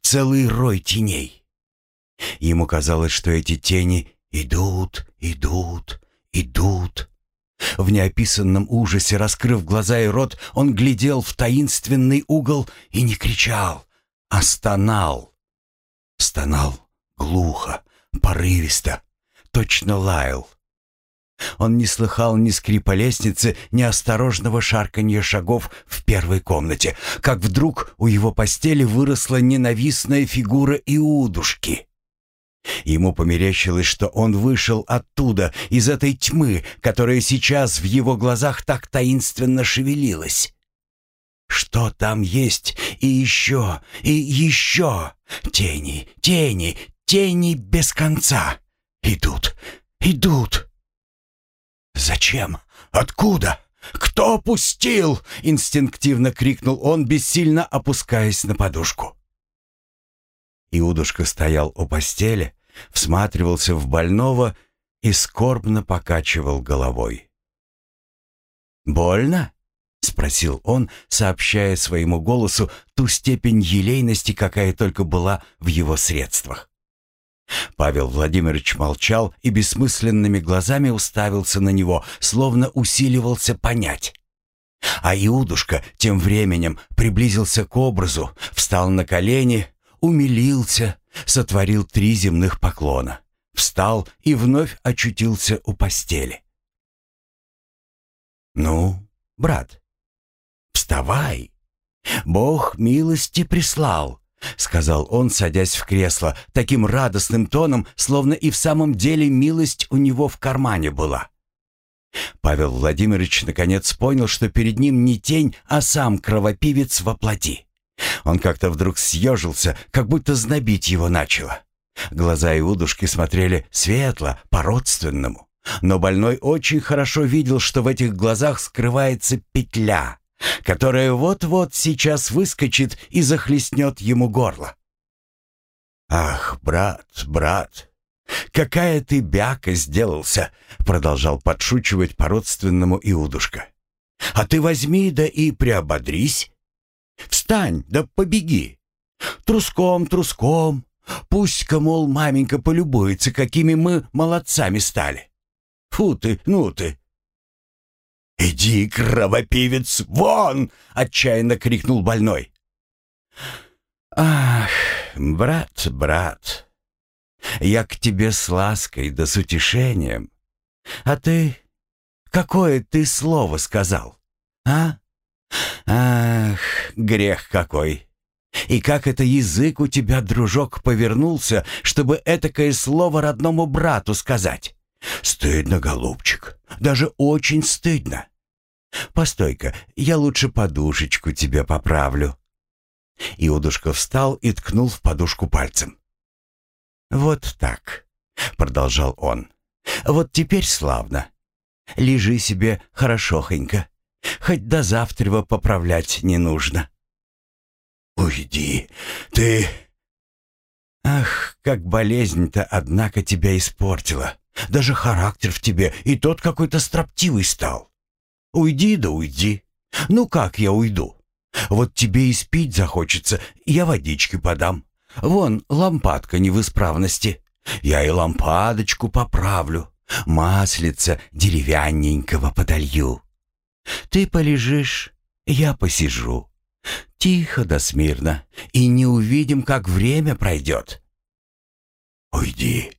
[SPEAKER 2] целый рой теней. Ему казалось, что эти тени идут, идут, идут. В неописанном ужасе, раскрыв глаза и рот, он глядел в таинственный угол и не кричал, а стонал. Стонал глухо, порывисто, точно лаял. Он не слыхал ни скрипа лестницы, ни осторожного шарканья шагов в первой комнате, как вдруг у его постели выросла ненавистная фигура Иудушки. Ему померещилось, что он вышел оттуда, из этой тьмы, которая сейчас в его глазах так таинственно шевелилась. Что там есть? И еще, и еще. Тени, тени, тени без конца. Идут, идут. Зачем? Откуда? Кто пустил? Инстинктивно крикнул он, бессильно опускаясь на подушку. Иудушка стоял у постели, всматривался в больного и скорбно покачивал головой. «Больно?» — спросил он, сообщая своему голосу ту степень елейности, какая только была в его средствах. Павел Владимирович молчал и бессмысленными глазами уставился на него, словно усиливался понять. А Иудушка тем временем приблизился к образу, встал на колени, умилился, сотворил три земных поклона, встал и вновь очутился у постели. «Ну, брат, вставай! Бог милости прислал!»
[SPEAKER 1] — сказал он, садясь в кресло, таким радостным тоном, словно и в самом деле милость у него в кармане была. Павел Владимирович наконец понял, что перед ним не тень, а сам кровопивец во плоти. Он как-то вдруг съежился, как будто знобить его начало. Глаза и удушки смотрели светло, по-родственному. Но больной очень хорошо видел, что в этих глазах скрывается петля, которая вот-вот сейчас выскочит и захлестнет ему горло. «Ах, брат, брат, какая ты бяка сделался!» Продолжал подшучивать по-родственному Иудушка. «А ты возьми да и приободрись. Встань да побеги. Труском, труском. Пусть-ка, мол, маменька полюбуется, какими мы молодцами стали. Фу ты, ну ты!» «Иди, кровопивец, вон!» — отчаянно крикнул больной. «Ах, брат, брат, я к тебе с лаской да с утешением. А ты... Какое ты слово сказал, а? Ах, грех какой! И как это язык у тебя, дружок, повернулся, чтобы этакое слово родному брату сказать? Стыдно, голубчик, даже очень стыдно. Постой-ка, я лучше подушечку тебе поправлю. Иудушка встал и ткнул в подушку пальцем. «Вот так», — продолжал он. «Вот теперь славно. Лежи себе хорошохонько. Хоть до завтра поправлять не нужно». «Уйди, ты...» «Ах, как болезнь-то, однако, тебя испортила. Даже характер в тебе и тот какой-то строптивый стал. Уйди да уйди. Ну как я уйду? Вот тебе и спить захочется, я водички подам. Вон лампадка не в исправности. Я и лампадочку поправлю. Маслица деревянненького подолью. Ты полежишь, я посижу. Тихо да смирно, и не увидим, как время пройдет. Уйди,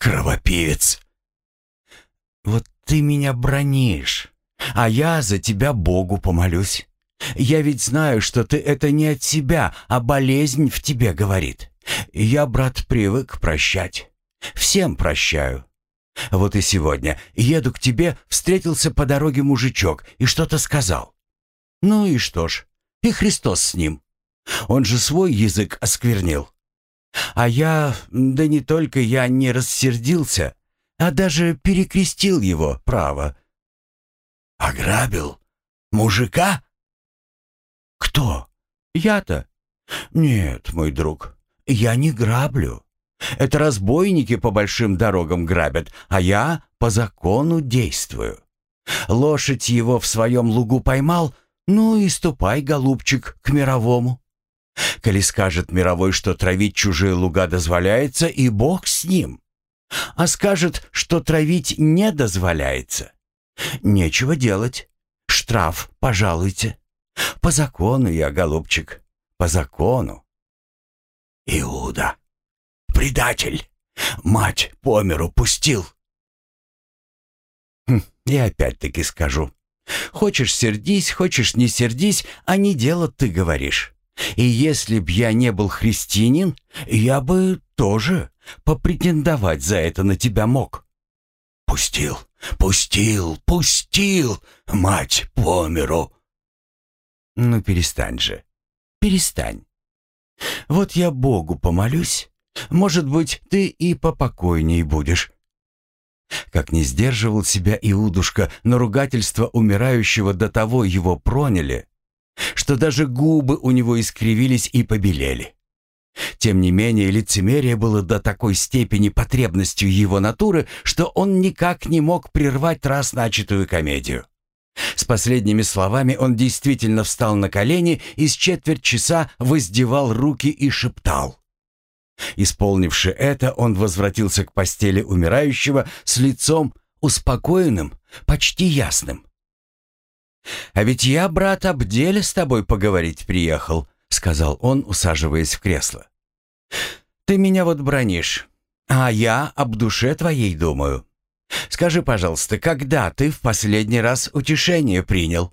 [SPEAKER 1] кровопивец. Вот ты меня бронишь, а я за тебя Богу помолюсь. Я ведь знаю, что ты это не от себя, а болезнь в тебе говорит. Я, брат, привык прощать. Всем прощаю. Вот и сегодня еду к тебе, встретился по дороге мужичок и что-то сказал. Ну и что ж, и Христос с ним. Он же свой язык осквернил. А я, да не только я не рассердился, а даже перекрестил его, право. «Ограбил? Мужика?» «Кто? Я-то?» «Нет, мой друг, я не граблю. Это разбойники по большим дорогам грабят, а я по закону действую. Лошадь его в своем лугу поймал, ну и ступай, голубчик, к мировому. Коли скажет мировой, что травить чужие луга дозволяется, и Бог с ним. А скажет, что травить не дозволяется, Нечего делать. Штраф, пожалуйте. По закону я, голубчик, по закону. Иуда, предатель, мать по миру пустил. Хм, и опять-таки скажу. Хочешь сердись, хочешь не сердись, а не дело ты говоришь. И если б я не был христианин, я бы тоже попретендовать за это на тебя мог. Пустил. «Пустил, пустил, мать по миру!» «Ну, перестань же, перестань. Вот я Богу помолюсь, может быть, ты и попокойней будешь». Как не сдерживал себя Иудушка, но ругательство умирающего до того его проняли, что даже губы у него искривились и побелели. Тем не менее, лицемерие было до такой степени потребностью его натуры, что он никак не мог прервать раз начатую комедию. С последними словами он действительно встал на колени и с четверть часа воздевал руки и шептал. Исполнивши это, он возвратился к постели умирающего с лицом успокоенным, почти ясным. «А ведь я, брат, об деле с тобой поговорить приехал», — сказал он, усаживаясь в кресло. «Ты меня вот бронишь, а я об душе твоей думаю. Скажи, пожалуйста, когда ты в последний раз утешение принял?»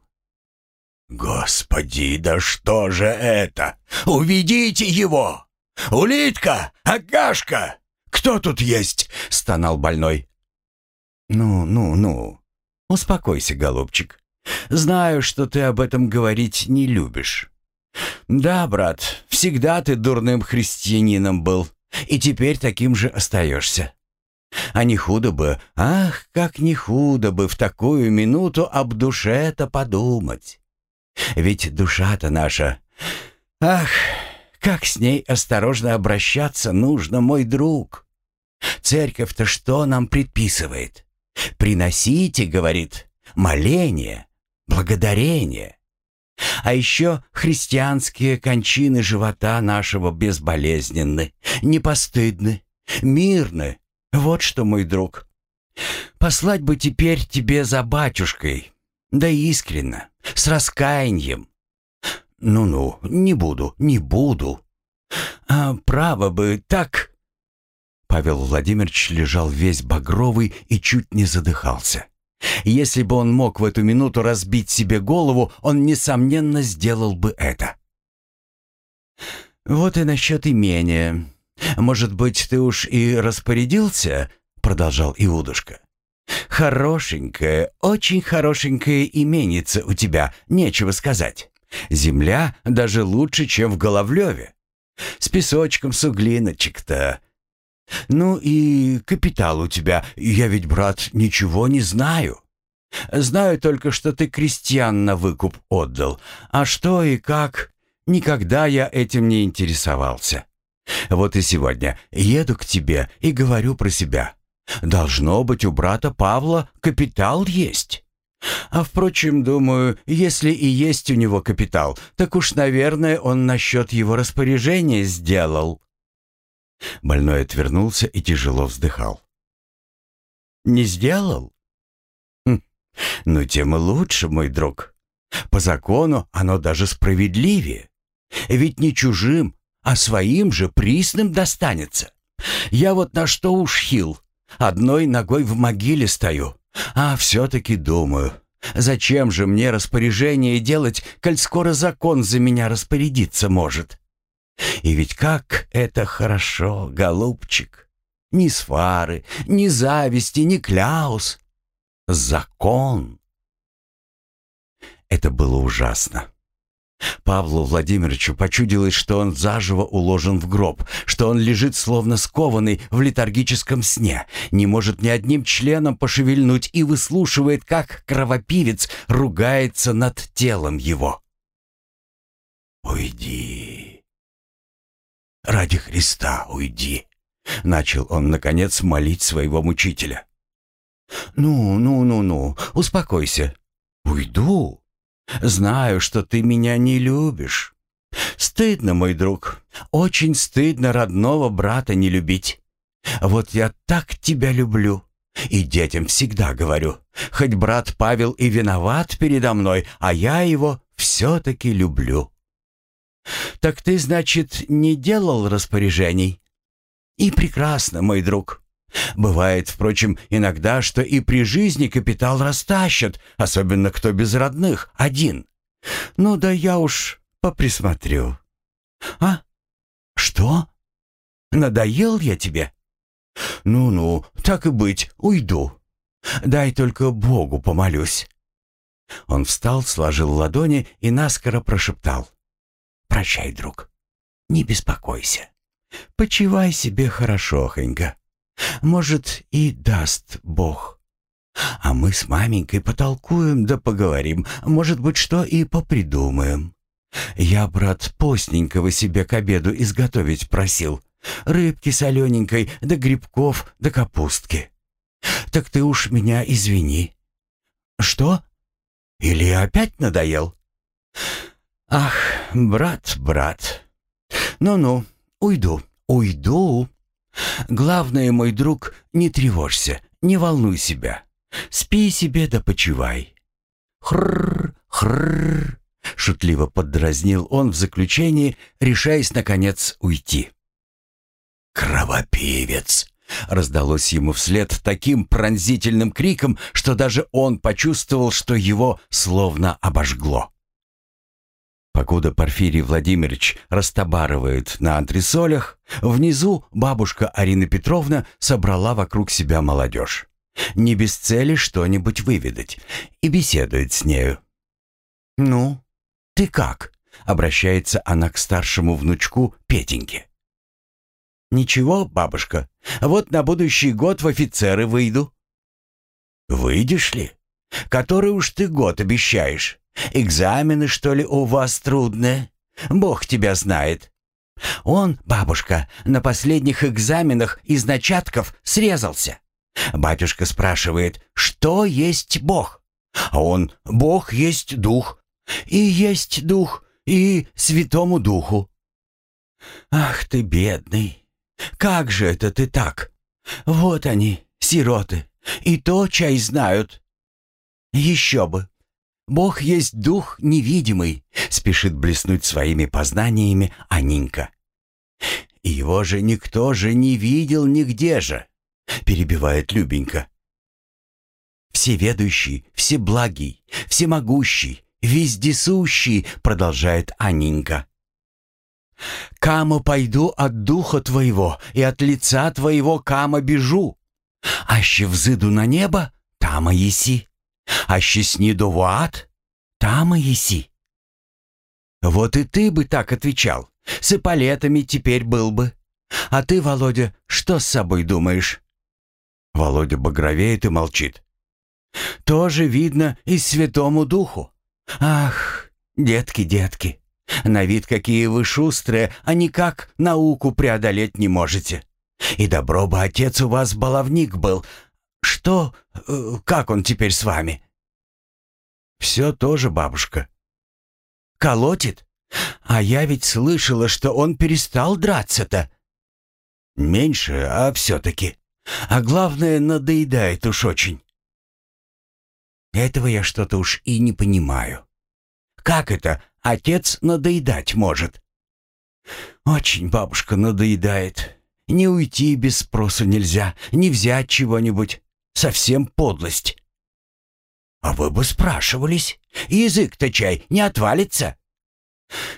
[SPEAKER 3] «Господи, да что же это? Уведите его! Улитка! Агашка! Кто тут есть?» — стонал больной.
[SPEAKER 1] «Ну, ну, ну, успокойся, голубчик. Знаю, что ты об этом говорить не любишь. Да, брат, всегда ты дурным христианином был, и теперь таким же остаешься. А не худо бы, ах, как не худо бы в такую минуту об душе-то подумать. Ведь душа-то наша... Ах, как с ней осторожно обращаться нужно, мой друг. Церковь-то что нам предписывает? Приносите, говорит, моление, благодарение. А еще христианские кончины живота нашего безболезненны, непостыдны, мирны. Вот что, мой друг. Послать бы теперь тебе за батюшкой, да искренно, с раскаянием. Ну-ну, не буду, не буду. А право бы так... Павел Владимирович лежал весь багровый и чуть не задыхался. Если бы он мог в эту минуту разбить себе голову, он, несомненно, сделал бы это. «Вот и насчет имения. Может быть, ты уж и распорядился?» — продолжал Иудушка. «Хорошенькая, очень хорошенькая именица у тебя, нечего сказать. Земля даже лучше, чем в Головлеве. С песочком суглиночек-то. Ну и капитал у тебя, я ведь, брат, ничего не знаю. Знаю только, что ты крестьян на выкуп отдал. А что и как, никогда я этим не интересовался. Вот и сегодня еду к тебе и говорю про себя. Должно быть, у брата Павла капитал есть. А впрочем, думаю, если и есть у него капитал, так уж, наверное, он насчет его распоряжения сделал. Больной отвернулся и тяжело вздыхал. «Не сделал? Хм, ну, тем и лучше, мой друг. По закону оно даже справедливее. Ведь не чужим, а своим же присным достанется. Я вот на что уж хил. Одной ногой в могиле стою, а все-таки думаю, зачем же мне распоряжение делать, коль скоро закон за меня распорядиться может? И ведь как это хорошо, голубчик! Ни свары, ни зависти, ни кляус. Закон! Это было ужасно. Павлу Владимировичу почудилось, что он заживо уложен в гроб, что он лежит словно скованный в летаргическом сне, не может ни одним членом пошевельнуть и выслушивает, как кровопивец ругается над телом его. «Уйди! Ради Христа уйди!» — начал он, наконец, молить своего мучителя. «Ну, ну, ну, ну, успокойся. Уйду, Знаю, что ты меня не любишь. Стыдно, мой друг, очень стыдно родного брата не любить. Вот я так тебя люблю. И детям всегда говорю, хоть брат Павел и виноват передо мной, а я его все-таки люблю. Так ты, значит, не делал распоряжений? И прекрасно, мой друг. Бывает, впрочем, иногда, что и при жизни капитал растащат, особенно кто без родных, один. Ну да я уж поприсмотрю. А? Что? Надоел я тебе? Ну-ну, так и быть, уйду. Дай только Богу помолюсь. Он встал, сложил ладони и наскоро прошептал. «Прощай, друг, не беспокойся. Почивай себе хорошохонько. Может, и даст Бог. А мы с маменькой потолкуем да поговорим, может быть, что и попридумаем. Я, брат, постненького себе к обеду изготовить просил. Рыбки солененькой, да грибков, да капустки. Так ты уж меня извини. Что? Или опять надоел? Ах, брат, брат. Ну-ну, уйду, уйду. Главное, мой друг, не тревожься, не волнуй себя. Спи себе да почивай. Хрррр, хрррр, шутливо поддразнил он в заключении, решаясь, наконец, уйти. «Кровопивец!» раздалось ему вслед таким пронзительным криком, что даже он почувствовал, что его словно обожгло. Покуда Порфирий Владимирович растобарывает на антресолях, внизу бабушка Арина Петровна собрала вокруг себя молодежь. Не без цели что-нибудь выведать. И беседует с нею. «Ну, ты как?» — обращается она к старшему внучку Петеньке. «Ничего, бабушка, вот на будущий год в офицеры выйду». «Выйдешь ли? Который уж ты год обещаешь? Экзамены, что ли, у вас трудные? Бог тебя знает». Он, бабушка, на последних экзаменах из начатков срезался. Батюшка спрашивает, что есть Бог? А он, Бог есть Дух. И есть Дух, и Святому Духу. Ах ты, бедный, как же это ты так? Вот они, сироты, и то чай знают. Еще бы. Бог есть дух невидимый, спешит блеснуть своими познаниями Анинка. И его же никто же не видел нигде же, перебивает Любенька. Всеведущий, всеблагий, всемогущий, вездесущий, продолжает Анинка. Кама пойду от духа твоего, и от лица твоего кама бежу. Аще взыду на небо, тама еси. Аще сниду в ад, тама еси. Вот и ты бы так отвечал. С эполетами теперь был бы. А ты, Володя, что с собой думаешь? Володя багровеет и молчит. Тоже видно и святому духу. Ах, детки, детки, на вид какие вы шустрые, а никак науку преодолеть не можете. И добро бы отец у вас баловник был. Что, э, как он теперь с вами? Все тоже бабушка. Колотит? А я ведь слышала, что он перестал драться-то. Меньше, а все-таки. А главное, надоедает уж очень. Этого я что-то уж и не понимаю. Как это отец надоедать может? Очень бабушка надоедает. Не уйти без спросу нельзя, не взять чего-нибудь. Совсем подлость. А вы бы спрашивались. Язык-то чай не отвалится?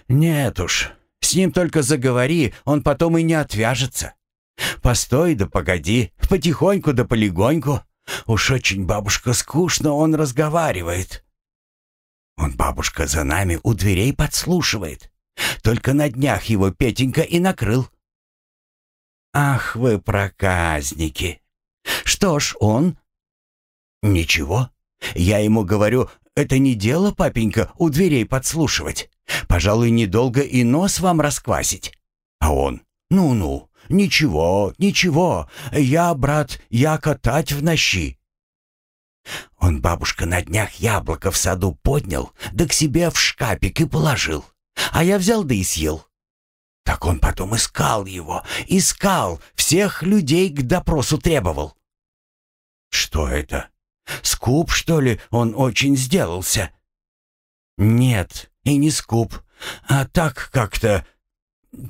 [SPEAKER 1] Нет уж, с ним только заговори, он потом и не отвяжется. Постой да погоди, потихоньку да полегоньку. Уж очень бабушка скучно он разговаривает. Он, бабушка, за нами у дверей подслушивает. Только на днях его Петенька и накрыл. Ах вы проказники! Что ж, он... Ничего. Я ему говорю, это не дело, папенька, у дверей подслушивать. Пожалуй, недолго и нос вам расквасить. А он, ну-ну, ничего, ничего, я, брат, я катать в нощи. Он, бабушка, на днях яблоко в саду поднял, да к себе в шкапик и положил. А я взял да и съел. Так он потом искал его, искал, всех людей к допросу требовал. Что это? Скуп, что ли, он очень сделался? Нет, и не скуп, а так как-то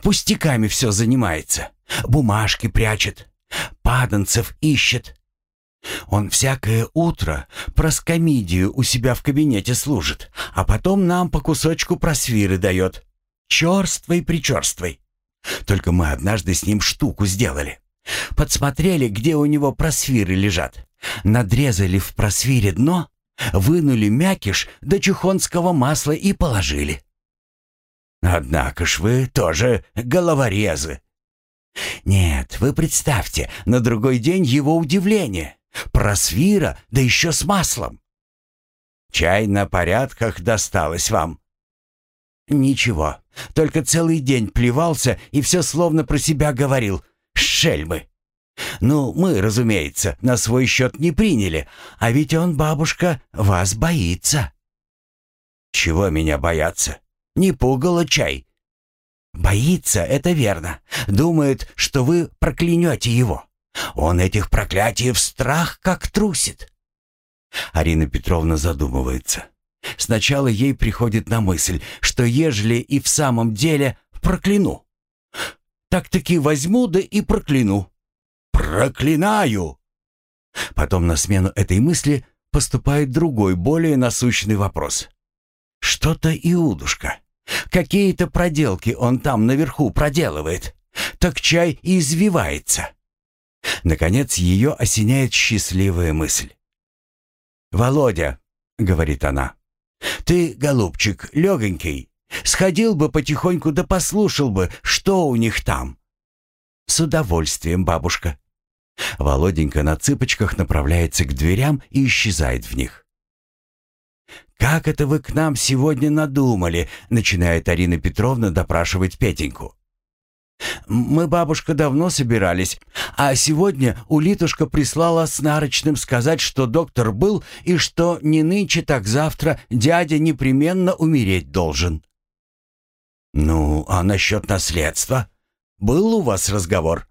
[SPEAKER 1] пустяками все занимается. Бумажки прячет, паданцев ищет, он всякое утро проскомидию у себя в кабинете служит, а потом нам по кусочку просвиры дает. Черствой-причерствой. Только мы однажды с ним штуку сделали. Подсмотрели, где у него просвиры лежат. Надрезали в просвире дно, вынули мякиш до чухонского масла и положили. Однако ж вы тоже головорезы. Нет, вы представьте, на другой день его удивление. Просвира, да еще с маслом. Чай на порядках досталось вам. Ничего, только целый день плевался и все словно про себя говорил. Шельмы. Ну, мы, разумеется, на свой счет не приняли, а ведь он, бабушка, вас боится. Чего меня бояться? Не пугало чай. Боится, это верно. Думает, что вы проклянете его. Он этих проклятий в страх как трусит. Арина Петровна задумывается. Сначала ей приходит на мысль, что ежели и в самом деле прокляну, так-таки возьму да и прокляну. Проклинаю! Потом на смену этой мысли поступает другой, более насущный вопрос. Что-то Иудушка.
[SPEAKER 2] Какие-то проделки он там наверху проделывает. Так чай и извивается. Наконец ее осеняет счастливая мысль. «Володя», — говорит она, — «ты, голубчик, легонький, сходил бы потихоньку да послушал бы, что у них там». «С удовольствием, бабушка». Володенька на цыпочках направляется к дверям и исчезает в них. «Как это вы к нам сегодня надумали?» — начинает Арина Петровна допрашивать Петеньку. «Мы, бабушка, давно собирались, а сегодня улитушка прислала с нарочным сказать, что доктор был и что не нынче, так завтра дядя непременно умереть должен». «Ну, а насчет наследства? Был у вас разговор?»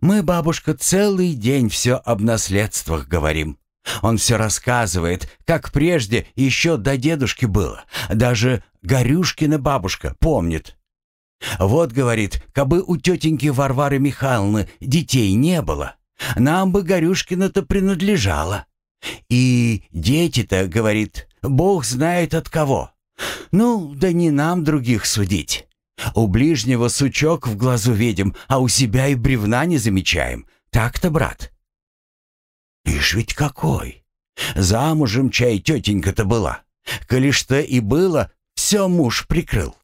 [SPEAKER 2] «Мы, бабушка, целый день все об наследствах говорим. Он все рассказывает, как прежде еще до дедушки было. Даже Горюшкина бабушка помнит. Вот, говорит, кабы у тетеньки Варвары Михайловны детей не было, нам бы Горюшкина-то принадлежало. И дети-то, говорит, Бог знает от кого. Ну, да не нам других судить. У ближнего сучок в глазу видим, а у себя и бревна не замечаем. Так-то, брат. Ишь ведь какой! Замужем чай тетенька-то была. Коли что и было, все муж прикрыл.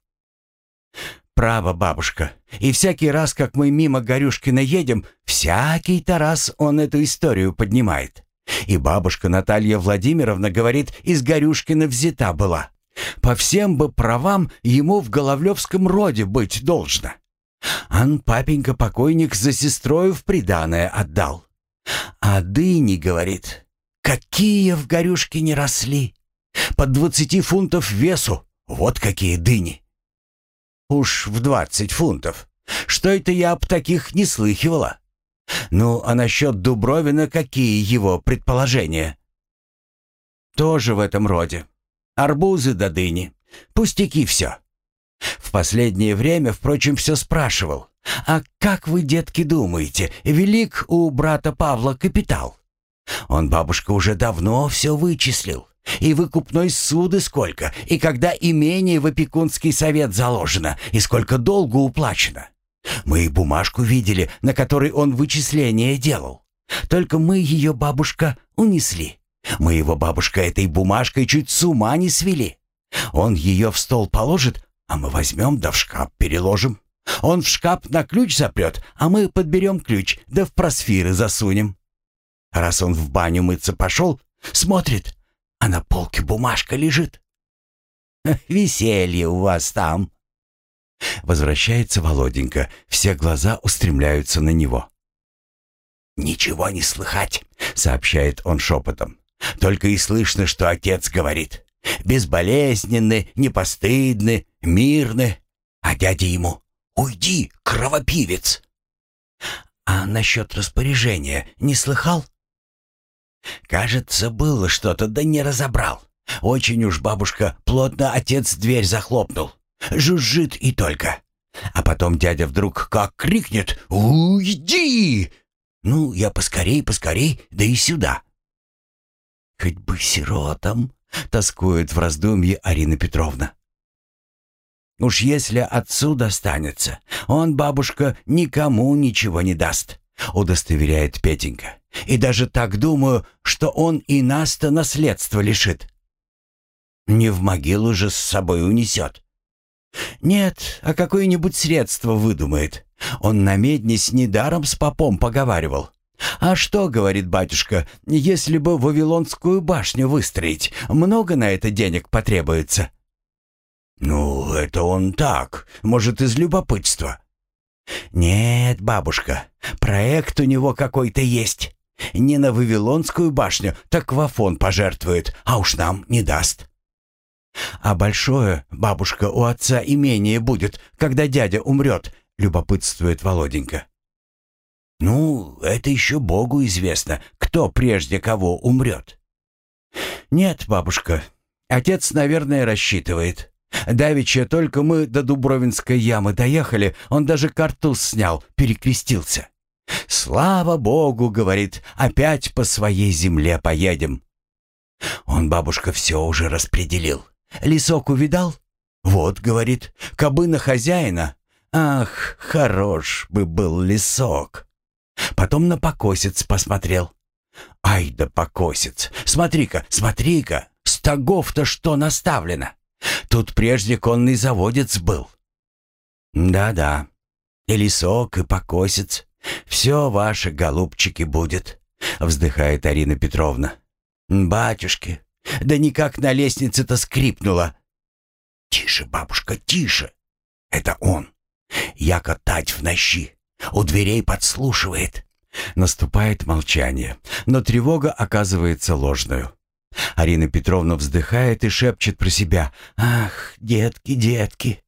[SPEAKER 2] Право, бабушка. И всякий раз, как мы мимо Горюшкина едем, всякий-то раз он эту историю поднимает. И бабушка Наталья Владимировна говорит, из Горюшкина взята была. По всем бы правам ему в Головлевском роде быть должно. Ан папенька покойник за сестрою в приданое отдал. А дыни, говорит, какие в горюшке не росли. По двадцати фунтов весу, вот какие дыни. Уж в двадцать фунтов. Что это я об таких не слыхивала? Ну, а насчет Дубровина какие его предположения? Тоже в этом роде. Арбузы да дыни. Пустяки все. В последнее время, впрочем, все спрашивал. «А как вы, детки, думаете, велик у брата Павла капитал?» Он, бабушка, уже давно все вычислил. И выкупной суды сколько, и когда имение в опекунский совет заложено, и сколько долгу уплачено. Мы и бумажку видели, на которой он вычисления делал. Только мы ее, бабушка, унесли. Мы его, бабушка, этой бумажкой чуть с ума не свели. Он ее в стол положит, а мы возьмем да в шкаф переложим. Он в шкаф на ключ запрет, а мы подберем ключ, да в просфиры засунем. Раз он в баню мыться пошел, смотрит, а на полке бумажка лежит. Веселье у вас там. Возвращается Володенька, все глаза устремляются на него. «Ничего не слыхать», — сообщает он шепотом. «Только и слышно, что отец говорит. Безболезненны, непостыдны, мирны. А дядя ему «Уйди, кровопивец!» «А насчет распоряжения не слыхал?» «Кажется, было что-то, да не разобрал. Очень уж бабушка плотно отец дверь захлопнул. Жужжит и только. А потом дядя вдруг как крикнет «Уйди!» Ну, я поскорей, поскорей, да и сюда. «Хоть бы сиротам!» — тоскует в раздумье Арина Петровна. Уж если отцу достанется, он, бабушка, никому ничего не даст, удостоверяет Петенька. И даже так думаю, что он и нас-то наследство лишит. Не в могилу же с собой унесет. Нет, а какое-нибудь средство выдумает. Он на медне с недаром с попом поговаривал. «А что, — говорит батюшка, — если бы Вавилонскую башню выстроить, много на это денег потребуется?» «Ну, это он так, может, из любопытства». «Нет, бабушка, проект у него какой-то есть. Не на Вавилонскую башню, так в Афон пожертвует, а уж нам не даст». «А большое, бабушка, у отца имение будет, когда дядя умрет», — любопытствует Володенька. «Ну, это еще Богу известно, кто прежде кого умрет». «Нет, бабушка, отец, наверное, рассчитывает. Давеча только мы до Дубровинской ямы доехали, он даже картуз снял, перекрестился. «Слава Богу!» — говорит, — «опять по своей земле поедем». Он, бабушка, все уже распределил. Лесок увидал? Вот, говорит, кабы на хозяина. Ах, хорош бы был лесок. Потом на покосец посмотрел. Ай да покосец! Смотри-ка, смотри-ка! Стогов-то что наставлено! Тут прежде конный заводец был. Да-да, и лесок, и покосец. Все ваши, голубчики, будет, вздыхает Арина Петровна. Батюшки, да никак на лестнице-то скрипнуло. Тише, бабушка, тише. Это он. Я катать в нощи. У дверей подслушивает. Наступает молчание, но тревога оказывается ложную. Арина Петровна вздыхает и шепчет про себя. «Ах, детки, детки!»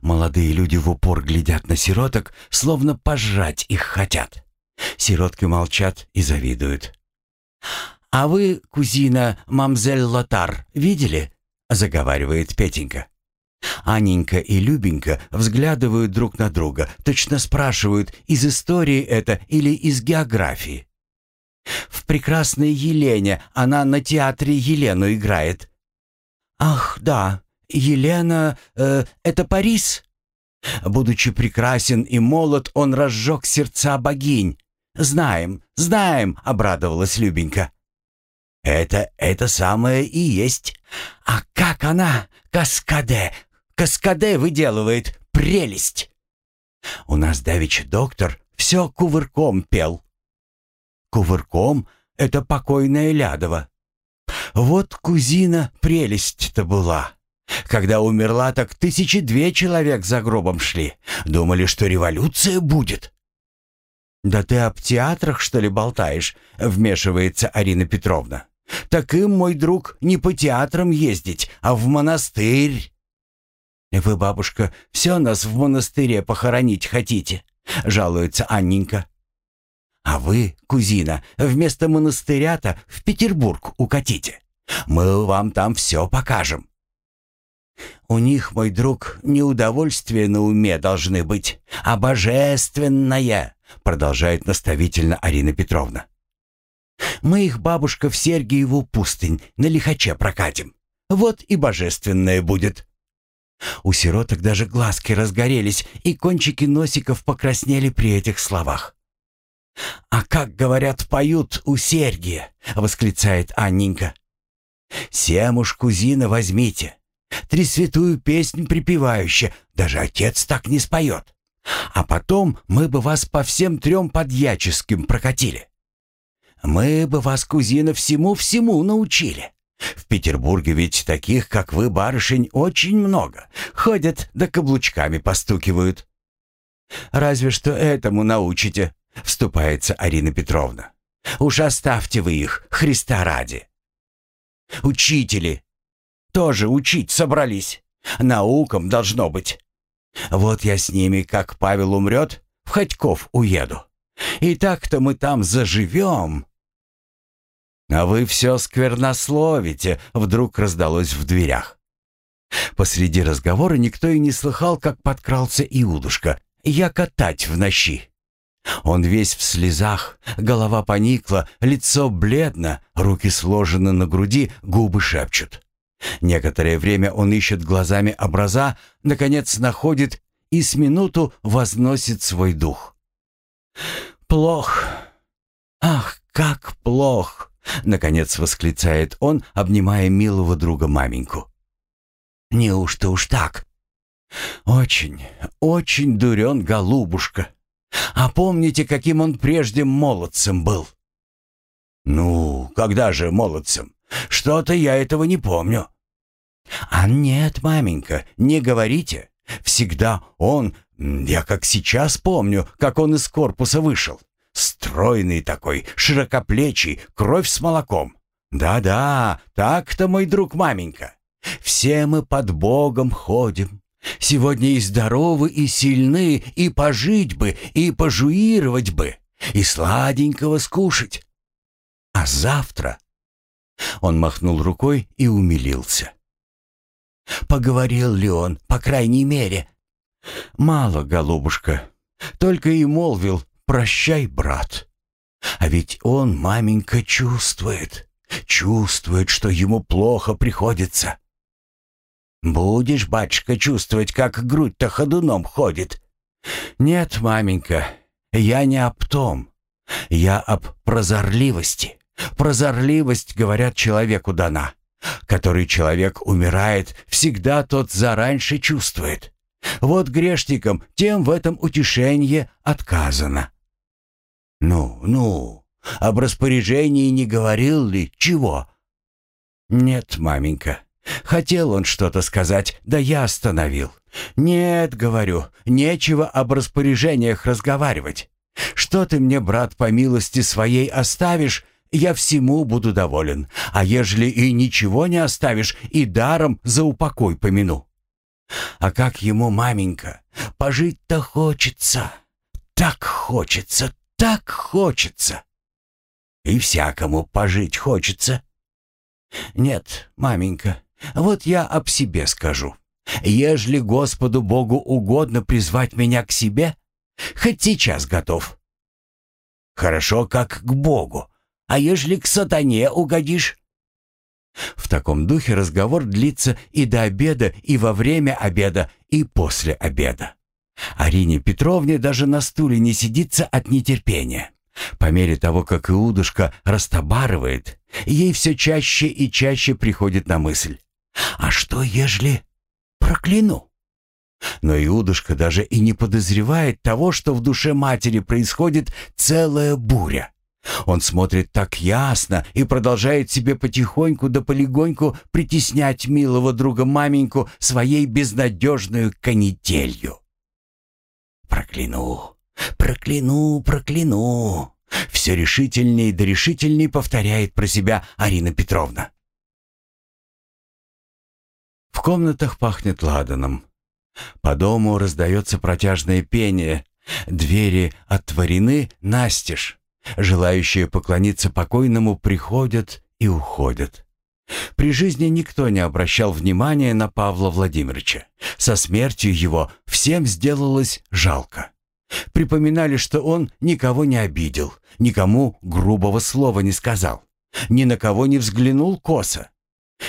[SPEAKER 2] Молодые люди в упор глядят на сироток, словно пожрать их хотят. Сиротки молчат и завидуют. «А вы, кузина мамзель Лотар, видели?» — заговаривает Петенька. Аненька и Любенька взглядывают друг на друга, точно спрашивают, из истории это или из географии. В прекрасной Елене она на театре Елену играет. Ах, да, Елена э, это Парис. Будучи прекрасен и молод, он разжег сердца богинь. Знаем, знаем, обрадовалась Любенька. Это это самое и есть. А как она, каскаде, Каскаде выделывает. Прелесть!» У нас давеча доктор все кувырком пел. Кувырком — это покойная Лядова. Вот кузина прелесть-то была. Когда умерла, так тысячи две человек за гробом шли. Думали, что революция будет. «Да ты об театрах, что ли, болтаешь?» — вмешивается Арина Петровна. «Так им, мой друг, не по театрам ездить, а в монастырь». «Вы, бабушка, все нас в монастыре похоронить хотите?» — жалуется Анненька. «А вы, кузина, вместо монастыря-то в Петербург укатите. Мы вам там все покажем». «У них, мой друг, не удовольствие на уме должны быть, а божественное», — продолжает наставительно Арина Петровна. «Мы их, бабушка, в Сергиеву пустынь на лихаче прокатим. Вот и божественное будет». У сироток даже глазки разгорелись, и кончики носиков покраснели при этих словах. «А как, говорят, поют у Сергия!» — восклицает Анненька. «Семуж, кузина, возьмите. Тресвятую песнь припевающая, даже отец так не споет. А потом мы бы вас по всем трем подьяческим прокатили. Мы бы вас, кузина, всему-всему научили. В Петербурге ведь таких, как вы, барышень, очень много. Ходят да каблучками постукивают. Разве что этому научите, вступается Арина Петровна. Уж оставьте вы их, Христа ради. Учители тоже учить собрались. Наукам должно быть. Вот я с ними, как Павел умрет, в Ходьков уеду. И так-то мы там заживем, «А вы все сквернословите!» — вдруг раздалось в дверях. Посреди разговора никто и не слыхал, как подкрался Иудушка. «Я катать в ночи!» Он весь в слезах, голова поникла, лицо бледно, руки сложены на груди, губы шепчут. Некоторое время он ищет глазами образа, наконец находит и с минуту возносит свой дух. «Плох! Ах, как плох!» Наконец восклицает он, обнимая милого друга маменьку. «Неужто уж так?» «Очень, очень дурен голубушка. А помните, каким он прежде молодцем был?» «Ну, когда же молодцем? Что-то я этого не помню». «А нет, маменька, не говорите. Всегда он, я как сейчас помню, как он из корпуса вышел. Стройный такой, широкоплечий, кровь с молоком. Да-да, так-то, мой друг маменька. Все мы под Богом ходим. Сегодня и здоровы, и сильны, и пожить бы, и пожуировать бы, и сладенького скушать. А завтра... Он махнул рукой и умилился. Поговорил ли он, по крайней мере? Мало, голубушка. Только и молвил, Прощай, брат. А ведь он, маменька, чувствует, чувствует, что ему плохо приходится.
[SPEAKER 3] Будешь, батюшка, чувствовать, как грудь-то ходуном ходит.
[SPEAKER 1] Нет, маменька, я не об том. Я об прозорливости. Прозорливость, говорят, человеку дана. Который человек умирает, всегда тот зараньше чувствует. Вот грешникам тем в этом утешение отказано.
[SPEAKER 3] Ну, ну, об распоряжении не говорил ли? Чего?
[SPEAKER 1] Нет, маменька. Хотел он что-то сказать, да я остановил. Нет, говорю, нечего об распоряжениях разговаривать. Что ты мне, брат, по милости своей оставишь, я всему буду доволен. А ежели и ничего не оставишь, и даром за упокой помяну. А как ему, маменька, пожить-то хочется. Так хочется, так хочется.
[SPEAKER 3] И всякому пожить хочется.
[SPEAKER 1] Нет, маменька, вот я об себе скажу. Ежели Господу Богу угодно призвать меня к себе, хоть сейчас готов.
[SPEAKER 3] Хорошо, как к Богу. А ежели к сатане угодишь?
[SPEAKER 1] В таком духе разговор длится и до обеда, и во время обеда, и после обеда. Арине Петровне даже на стуле не сидится от нетерпения. По мере того, как Иудушка растобарывает, ей все чаще и чаще приходит на мысль. «А что, ежели прокляну?» Но Иудушка даже и не подозревает того, что в душе матери происходит целая буря. Он смотрит так ясно и продолжает себе потихоньку да полегоньку притеснять милого друга маменьку своей безнадежной канителью. «Прокляну, прокляну, прокляну!» Все решительнее да решительнее повторяет про себя Арина Петровна. В комнатах пахнет ладаном. По дому раздается протяжное пение. Двери отворены настежь. Желающие поклониться покойному приходят и уходят. При жизни никто не обращал внимания на Павла Владимировича. Со смертью его всем сделалось жалко. Припоминали, что он никого не обидел, никому грубого слова не сказал, ни на кого не взглянул косо.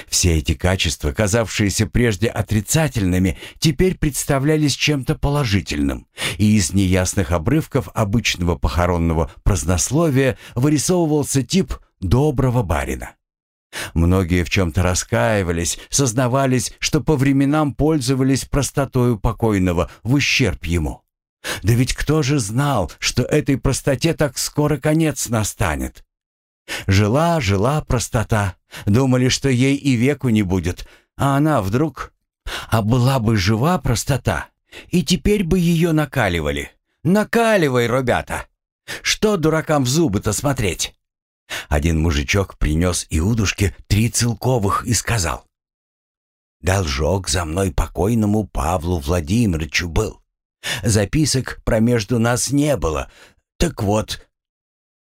[SPEAKER 1] Все эти качества, казавшиеся прежде отрицательными, теперь представлялись чем-то положительным, и из неясных обрывков обычного похоронного празднословия вырисовывался тип доброго барина. Многие в чем-то раскаивались, сознавались, что по временам пользовались простотою покойного в ущерб ему. Да ведь кто же знал, что этой простоте так скоро конец настанет? Жила, жила простота. Думали, что ей и веку не будет. А она вдруг... А была бы жива простота, и теперь бы ее накаливали. Накаливай, ребята! Что дуракам в зубы-то смотреть? Один мужичок принес Иудушке три целковых и сказал. «Должок за мной покойному Павлу Владимировичу был. Записок про между нас не было. Так вот,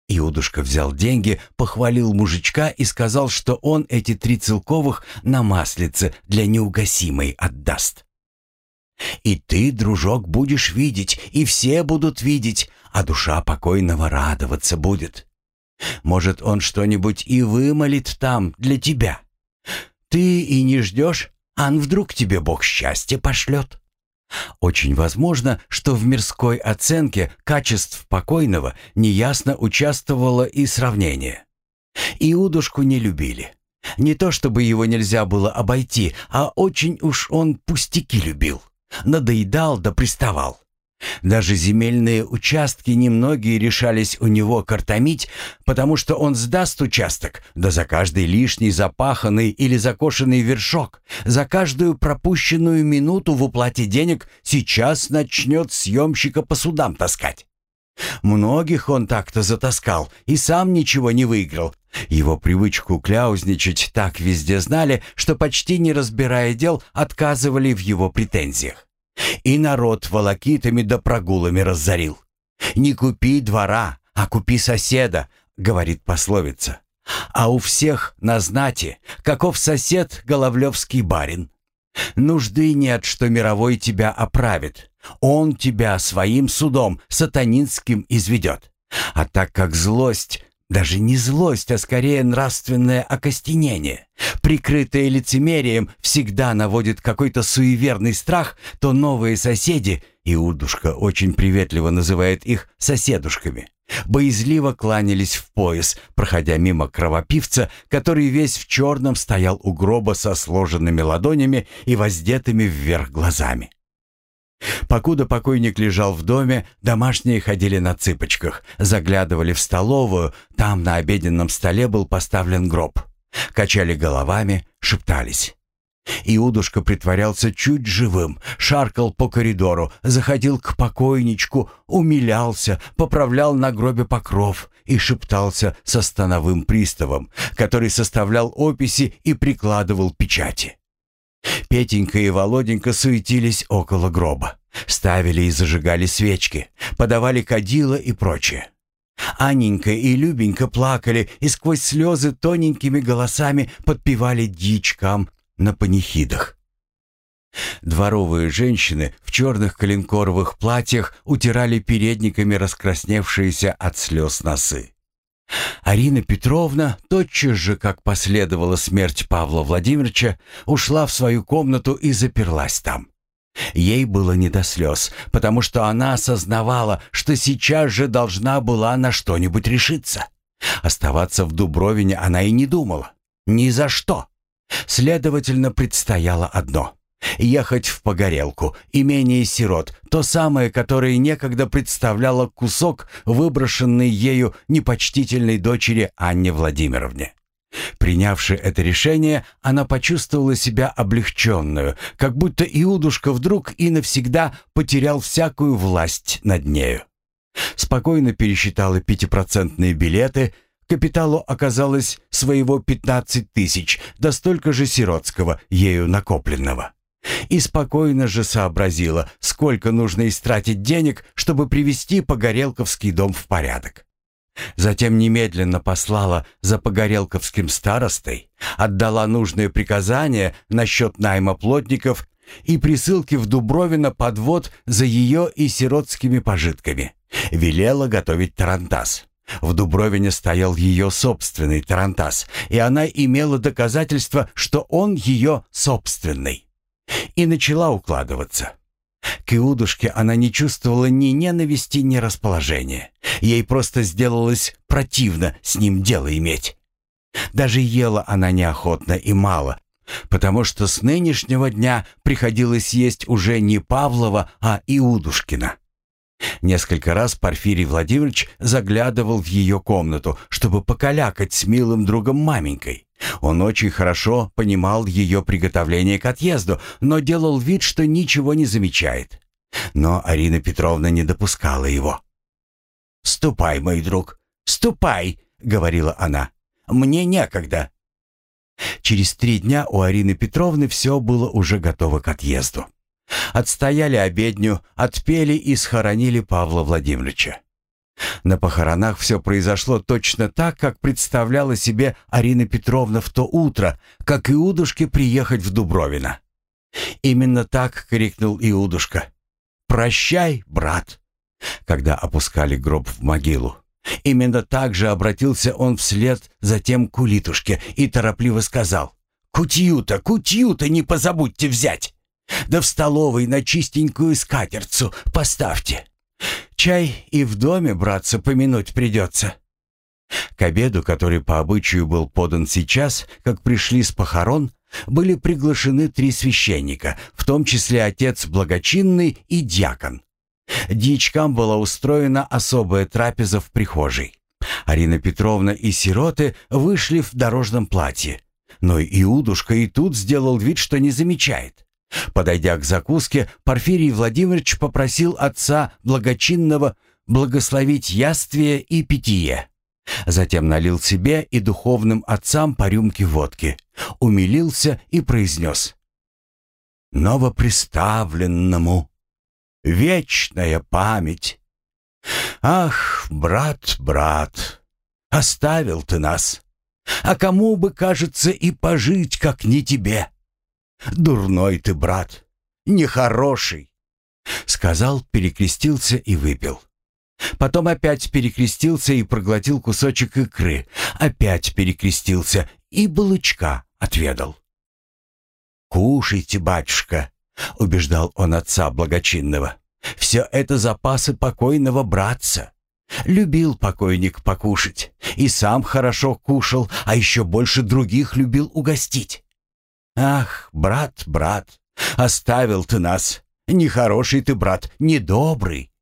[SPEAKER 1] Иудушка взял деньги, похвалил мужичка и сказал, что он эти три целковых на маслице для неугасимой отдаст. «И ты, дружок, будешь видеть, и все будут видеть, а душа покойного радоваться будет. Может, он что-нибудь и вымолит там для тебя. Ты и не ждешь, ан вдруг тебе Бог счастье пошлет». Очень возможно, что в мирской оценке качеств покойного неясно участвовало и сравнение. Иудушку не любили. Не то чтобы его нельзя было обойти, а очень уж он пустяки любил. Надоедал да приставал. Даже земельные участки немногие решались у него картомить, потому что он сдаст участок, да за каждый лишний запаханный или закошенный вершок, за каждую пропущенную минуту в уплате денег сейчас начнет съемщика по судам таскать. Многих он так-то затаскал и сам ничего не выиграл. Его привычку кляузничать так везде знали, что почти не разбирая дел, отказывали в его претензиях. И народ волокитами да прогулами разорил. «Не купи двора, а купи соседа», — говорит пословица. А у всех на знати, каков сосед Головлевский барин. Нужды нет, что мировой тебя оправит. Он тебя своим судом сатанинским изведет. А так как злость
[SPEAKER 2] даже не злость, а скорее нравственное окостенение, прикрытое лицемерием, всегда наводит какой-то суеверный страх, то новые соседи, Иудушка очень приветливо называет их соседушками, боязливо кланялись в пояс, проходя мимо кровопивца, который весь в черном стоял у гроба со сложенными ладонями и воздетыми вверх глазами. Покуда покойник лежал в доме, домашние ходили на цыпочках, заглядывали в столовую, там на обеденном столе был поставлен гроб. Качали головами, шептались. Иудушка притворялся чуть живым, шаркал по коридору, заходил к покойничку, умилялся, поправлял на гробе покров и шептался со становым приставом, который составлял описи и прикладывал печати. Петенька и Володенька суетились около гроба. Ставили и зажигали свечки, подавали кадила и прочее. Анненька и Любенька плакали и сквозь слезы тоненькими голосами подпевали дичкам на панихидах. Дворовые женщины в черных коленкоровых платьях утирали передниками раскрасневшиеся от слез носы. Арина Петровна, тотчас же, как последовала смерть Павла Владимировича, ушла в свою комнату и заперлась там. Ей было не до слез, потому что она осознавала, что сейчас же должна была на что-нибудь решиться. Оставаться в Дубровине она и не думала. Ни за что. Следовательно, предстояло одно Ехать в Погорелку, имение сирот, то самое, которое некогда представляло кусок, выброшенный ею непочтительной дочери Анне Владимировне. Принявши это решение, она почувствовала себя облегченную, как будто Иудушка вдруг и навсегда потерял всякую власть над нею. Спокойно пересчитала пятипроцентные билеты, капиталу оказалось своего 15 тысяч, да столько же сиротского, ею накопленного. И спокойно же сообразила, сколько нужно истратить денег, чтобы привести Погорелковский дом в порядок. Затем немедленно послала за Погорелковским старостой, отдала нужные приказания насчет найма плотников и присылки в Дубровино подвод за ее и сиротскими пожитками. Велела готовить тарантас. В Дубровине стоял ее собственный тарантас, и она имела доказательство, что он ее собственный и начала укладываться. К Иудушке она не чувствовала ни ненависти, ни расположения. Ей просто сделалось противно с ним дело иметь. Даже ела она неохотно и мало, потому что с нынешнего дня приходилось есть уже не Павлова, а Иудушкина. Несколько раз Порфирий Владимирович заглядывал в ее комнату, чтобы покалякать с милым другом маменькой. Он очень хорошо понимал ее приготовление к отъезду, но делал вид, что ничего не замечает. Но Арина Петровна не допускала его. «Ступай, мой друг, ступай!» — говорила она. «Мне некогда». Через три дня у Арины Петровны все было уже готово к отъезду. Отстояли обедню, отпели и схоронили Павла Владимировича. На похоронах все произошло точно так, как представляла себе Арина Петровна в то утро, как Иудушке приехать в Дубровино. Именно так крикнул Иудушка. «Прощай, брат!» Когда опускали гроб в могилу. Именно так же обратился он вслед затем к улитушке и торопливо сказал. «Кутью-то, кутью-то не позабудьте взять! Да в столовой на чистенькую скатертцу поставьте!» Чай и в доме, братца, помянуть придется». К обеду, который по обычаю был подан сейчас, как пришли с похорон, были приглашены три священника, в том числе отец благочинный и дьякон. Дьячкам была устроена особая трапеза в прихожей. Арина Петровна и сироты вышли в дорожном платье. Но Иудушка и тут сделал вид, что не замечает. Подойдя к закуске, Порфирий Владимирович попросил отца благочинного благословить яствие и питье. Затем налил себе и духовным отцам по рюмке водки, умилился и произнес «Новоприставленному вечная память! Ах, брат, брат, оставил ты нас, а кому бы, кажется, и пожить, как не тебе!» «Дурной ты, брат, нехороший!» Сказал, перекрестился и выпил.
[SPEAKER 1] Потом опять перекрестился и проглотил кусочек икры. Опять перекрестился и балычка отведал. «Кушайте, батюшка», — убеждал он отца благочинного. «Все это запасы покойного братца. Любил покойник покушать. И сам хорошо кушал, а еще больше других любил угостить. Ах, брат, брат, оставил ты нас. Нехороший ты, брат, недобрый.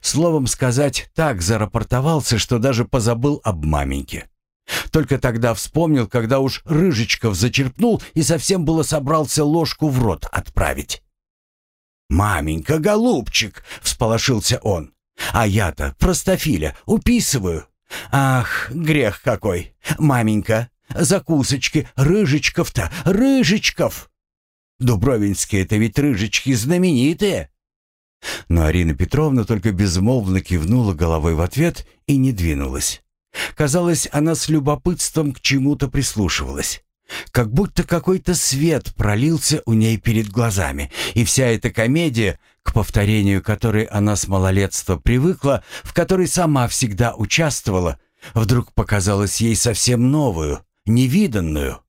[SPEAKER 1] Словом сказать, так зарапортовался, что даже позабыл об маменьке. Только тогда вспомнил, когда уж Рыжичков зачерпнул и совсем было собрался ложку в рот отправить. «Маменька, голубчик!» — всполошился он. «А я-то, простофиля, уписываю. Ах, грех какой! Маменька, закусочки, Рыжичков-то, Рыжичков!» Дубровинские-то ведь Рыжички знаменитые. Но Арина Петровна только безмолвно кивнула головой в ответ и не двинулась. Казалось, она с любопытством к чему-то прислушивалась. Как будто какой-то свет пролился у ней перед глазами, и вся эта комедия, к повторению которой она с малолетства привыкла, в которой сама всегда участвовала, вдруг показалась ей совсем новую, невиданную.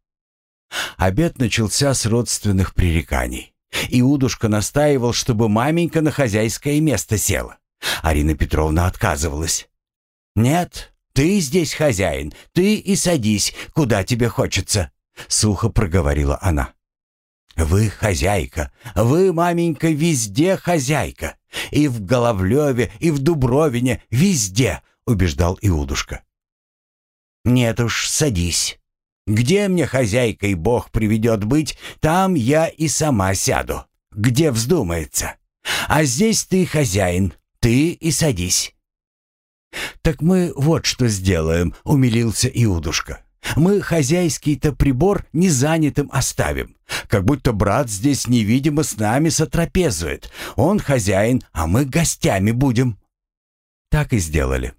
[SPEAKER 1] Обед начался с родственных пререканий. Иудушка настаивал, чтобы маменька на хозяйское место села. Арина Петровна отказывалась. «Нет, ты здесь хозяин, ты и садись, куда тебе хочется», — сухо проговорила она. «Вы хозяйка, вы, маменька, везде хозяйка. И в Головлеве, и в Дубровине, везде», — убеждал Иудушка. «Нет уж, садись. Где мне хозяйкой Бог приведет быть, там я и сама сяду, где вздумается. А здесь ты хозяин, ты и садись». «Так мы вот что сделаем», — умилился Иудушка. «Мы хозяйский-то прибор незанятым оставим, как будто брат здесь невидимо с нами сотрапезует. Он хозяин, а мы гостями будем». Так и сделали.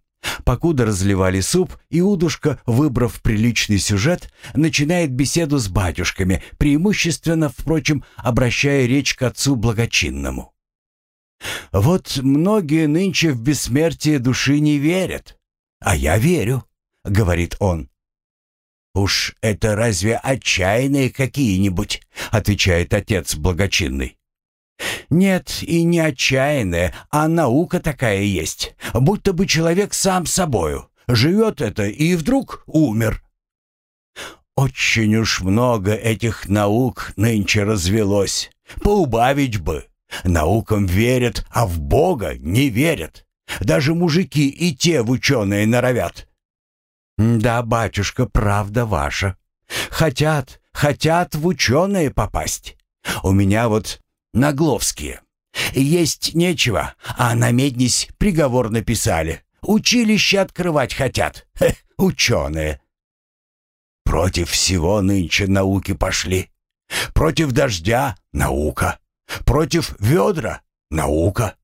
[SPEAKER 1] Покуда разливали суп, Иудушка, выбрав приличный сюжет, начинает беседу с батюшками, преимущественно, впрочем, обращая речь к отцу благочинному. «Вот многие нынче в бессмертие души не верят, а я верю», — говорит он. «Уж это разве отчаянные какие-нибудь?» — отвечает отец благочинный. Нет, и не отчаянная, а наука такая есть. Будто бы человек сам собою. Живет это и вдруг умер. Очень уж много этих наук нынче развелось. Поубавить бы. Наукам верят, а в Бога не верят. Даже мужики и те в ученые норовят. Да, батюшка, правда ваша. Хотят, хотят в ученые попасть. У меня вот Нагловские. Есть нечего, а на меднись приговор написали. Училище открывать хотят. Хе, ученые. Против всего нынче науки пошли. Против дождя — наука. Против ведра — наука.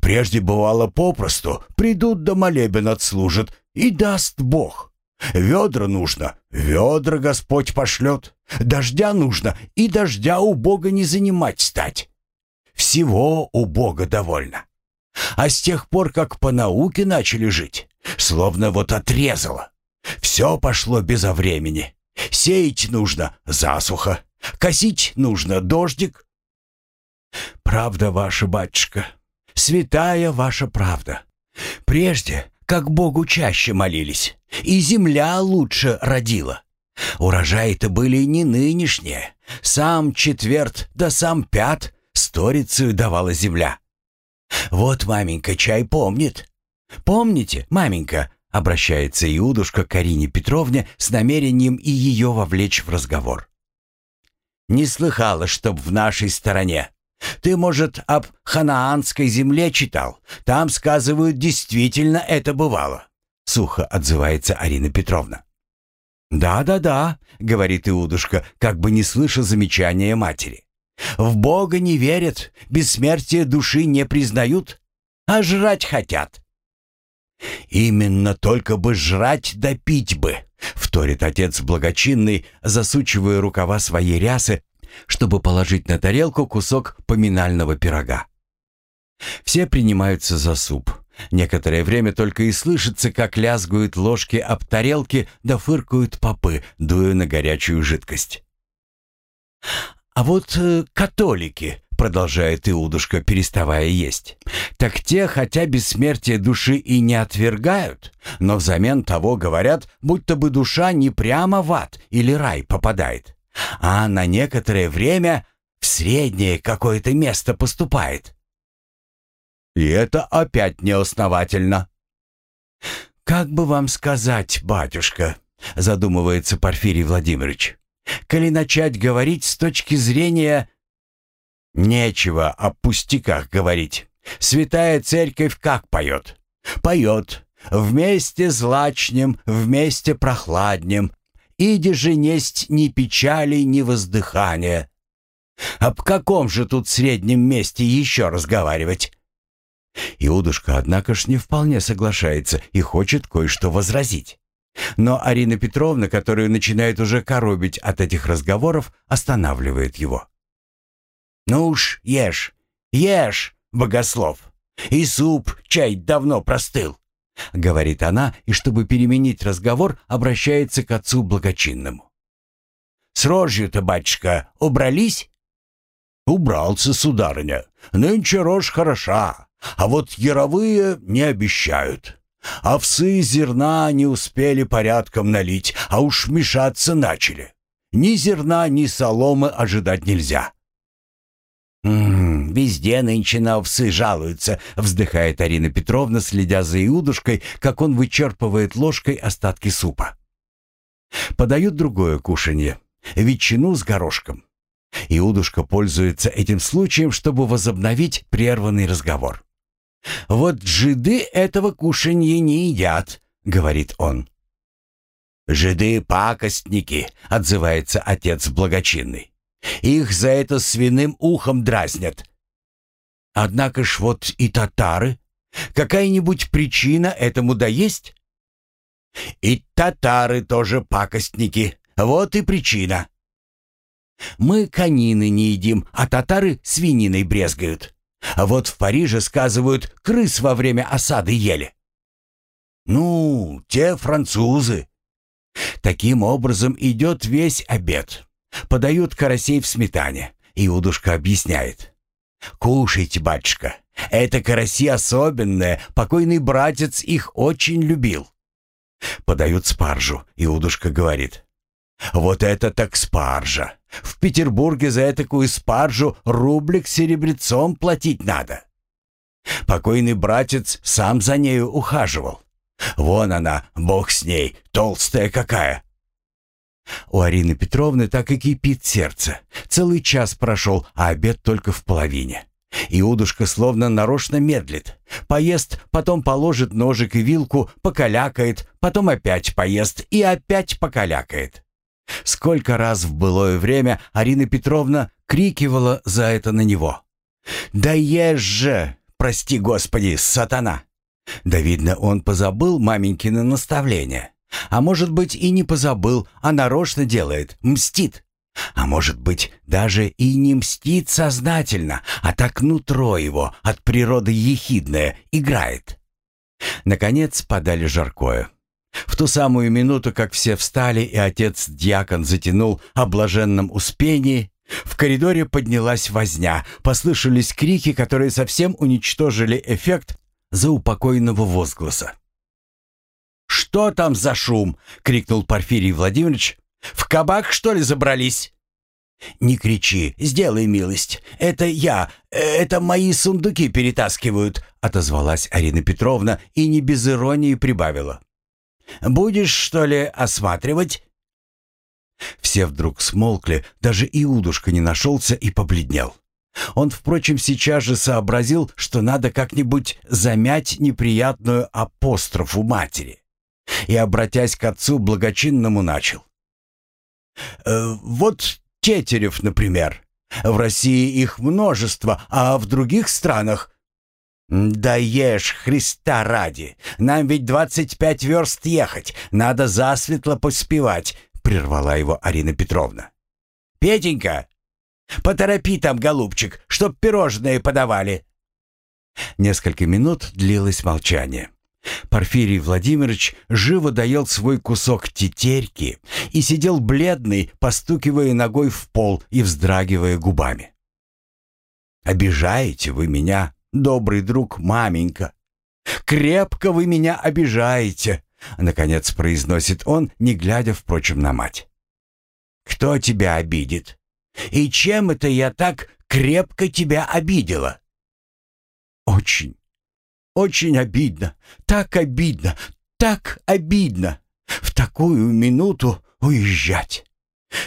[SPEAKER 1] Прежде бывало попросту, придут да молебен отслужат, и даст Бог. Ведра нужно, ведра Господь пошлет. Дождя нужно, и дождя у Бога не занимать стать. Всего у Бога довольно. А с тех пор, как по науке начали жить, словно вот отрезало. Все пошло безо времени. Сеять нужно засуха, косить нужно дождик. Правда ваша, батюшка, святая ваша правда. Прежде, как Богу чаще молились, и земля лучше родила. Урожаи-то были не нынешние. Сам четверт да сам пят сторицию давала земля. Вот маменька чай помнит. Помните, маменька, обращается Иудушка к Карине Петровне с намерением и ее вовлечь в разговор. Не слыхала, чтоб в нашей стороне. Ты, может, об ханаанской земле читал? Там, сказывают, действительно это бывало. Сухо отзывается Арина Петровна. «Да-да-да», — говорит Иудушка, как бы не слыша замечания матери. «В Бога не верят, бессмертие души не признают, а жрать хотят». «Именно только бы жрать да пить бы», — вторит отец благочинный, засучивая рукава своей рясы, чтобы положить на тарелку кусок поминального пирога. Все принимаются за суп. Некоторое время только и слышится, как лязгают ложки об тарелки да фыркают попы, дуя на горячую жидкость. «А вот э, католики», — продолжает Иудушка, переставая есть, «так те, хотя бессмертие души и не отвергают, но взамен того говорят, будто бы душа не прямо в ад или рай попадает, а на некоторое время в среднее какое-то место поступает». И это опять неосновательно. «Как бы вам сказать, батюшка?» — задумывается Порфирий Владимирович. «Коли начать говорить с точки зрения...» «Нечего о пустяках говорить. Святая Церковь как поет?» «Поет. Вместе злачнем, вместе прохладнем. Иди же несть ни печали, ни воздыхания». «Об каком же тут среднем месте еще разговаривать?» Иудушка, однако ж, не вполне соглашается и хочет кое-что возразить. Но Арина Петровна, которую начинает уже коробить от этих разговоров, останавливает его. «Ну уж ешь, ешь, богослов, и суп, чай давно простыл», — говорит она, и чтобы переменить разговор, обращается к отцу благочинному. «С рожью-то, батюшка, убрались?» «Убрался, сударыня. Нынче рожь хороша, а вот яровые не обещают. Овсы зерна не успели порядком налить, а уж мешаться начали. Ни зерна, ни соломы ожидать нельзя. «М -м, «Везде нынче на овсы жалуются», — вздыхает Арина Петровна, следя за Иудушкой, как он вычерпывает ложкой остатки супа. Подают другое кушанье — ветчину с горошком. Иудушка пользуется этим случаем, чтобы возобновить прерванный разговор. «Вот жиды этого кушанья не едят», — говорит он. «Жиды — пакостники», — отзывается отец благочинный. «Их за это свиным ухом дразнят». «Однако ж вот и татары. Какая-нибудь причина этому да есть?» «И татары тоже пакостники. Вот и причина». «Мы конины не едим, а татары свининой брезгают». А вот в Париже, сказывают, крыс во время осады ели. Ну, те французы. Таким образом идет весь обед. Подают карасей в сметане. Иудушка объясняет. «Кушайте, батюшка. Это караси особенные. Покойный братец их очень любил». Подают спаржу. Иудушка говорит. «Вот это так спаржа. В Петербурге за такую спаржу рублик серебрецом платить надо. Покойный братец сам за нею ухаживал. Вон она, бог с ней, толстая какая. У Арины Петровны так и кипит сердце. Целый час прошел, а обед только в половине. Иудушка словно нарочно медлит. Поест, потом положит ножик и вилку, покалякает, потом опять поест и опять покалякает. Сколько раз в былое время Арина Петровна крикивала за это на него. «Да ешь же, прости господи, сатана!» Да видно, он позабыл маменькины наставления. А может быть и не позабыл, а нарочно делает, мстит. А может быть, даже и не мстит сознательно, а так нутро его, от природы ехидное, играет. Наконец подали жаркое. В ту самую минуту, как все встали и отец-дьякон затянул о блаженном успении, в коридоре поднялась возня, послышались крики, которые совсем уничтожили эффект заупокойного возгласа. «Что там за шум?» — крикнул Порфирий Владимирович. «В кабак, что ли, забрались?» «Не кричи, сделай милость. Это я, это мои сундуки перетаскивают», — отозвалась Арина Петровна и не без иронии прибавила. Будешь, что ли, осматривать?» Все вдруг смолкли, даже Иудушка не нашелся и побледнел. Он, впрочем, сейчас же сообразил, что надо как-нибудь замять неприятную апострофу матери. И, обратясь к отцу, благочинному начал. «Э, «Вот Тетерев, например. В России их множество, а в других странах «Да ешь, Христа ради! Нам ведь двадцать пять верст ехать, надо засветло поспевать», — прервала его Арина Петровна. «Петенька, поторопи там, голубчик, чтоб пирожные подавали». Несколько минут длилось молчание. Порфирий Владимирович живо доел свой кусок тетерьки и сидел бледный, постукивая ногой в пол и вздрагивая губами. «Обижаете вы меня, добрый друг маменька. Крепко вы меня обижаете», — наконец произносит он, не глядя, впрочем, на мать. «Кто тебя обидит? И чем это я так крепко тебя обидела?» «Очень, очень обидно, так обидно, так обидно. В такую минуту уезжать.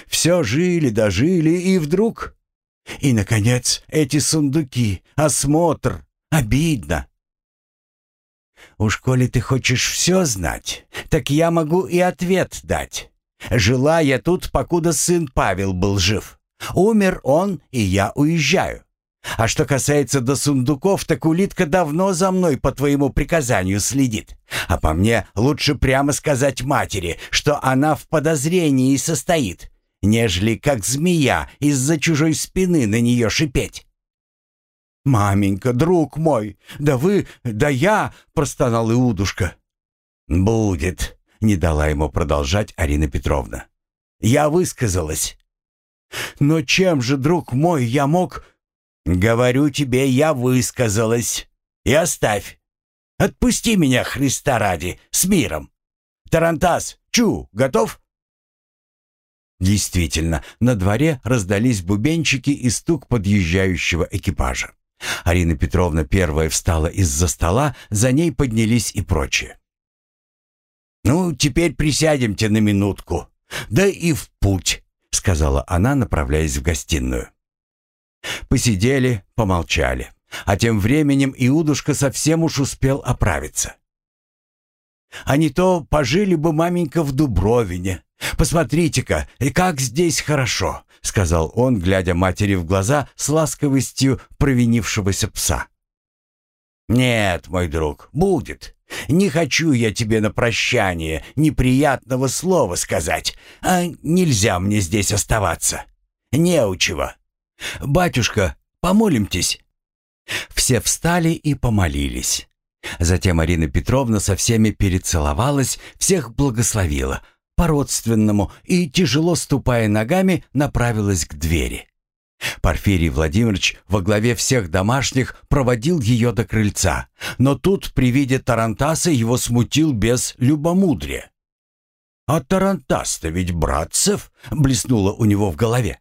[SPEAKER 1] Все жили-дожили, и вдруг... И, наконец, эти сундуки, осмотр. Обидно. Уж коли ты хочешь все знать, так я могу и ответ дать. Жила я тут, покуда сын Павел был жив. Умер он, и я уезжаю. А что касается до сундуков, так улитка давно за мной по твоему приказанию следит. А по мне лучше прямо сказать матери, что она в подозрении состоит, нежели как змея из-за чужой спины на нее шипеть. «Маменька, друг мой, да вы, да я!» — простонал Иудушка. «Будет», — не дала ему продолжать Арина Петровна. «Я высказалась». «Но чем же, друг мой, я мог...» «Говорю тебе, я высказалась. И оставь. Отпусти меня, Христа ради, с миром. Тарантас, Чу, готов?» Действительно, на дворе раздались бубенчики и стук подъезжающего экипажа. Арина Петровна первая встала из-за стола, за ней поднялись и прочие. «Ну, теперь присядемте на минутку. Да и в путь», — сказала она, направляясь в гостиную. Посидели, помолчали. А тем временем Иудушка совсем уж успел оправиться. А не то пожили бы маменька в Дубровине. Посмотрите-ка, и как здесь хорошо, сказал он, глядя матери в глаза с ласковостью провинившегося пса. Нет, мой друг, будет. Не хочу я тебе на прощание неприятного слова сказать, а нельзя мне здесь оставаться. Неучего. «Батюшка, помолимтесь». Все встали и помолились. Затем Арина Петровна со всеми перецеловалась, всех благословила, по-родственному, и, тяжело ступая ногами, направилась к двери. Порфирий Владимирович во главе всех домашних проводил ее до крыльца, но тут при виде Тарантаса его смутил без любомудрия. «А Тарантас-то ведь братцев!» — блеснуло у него в голове.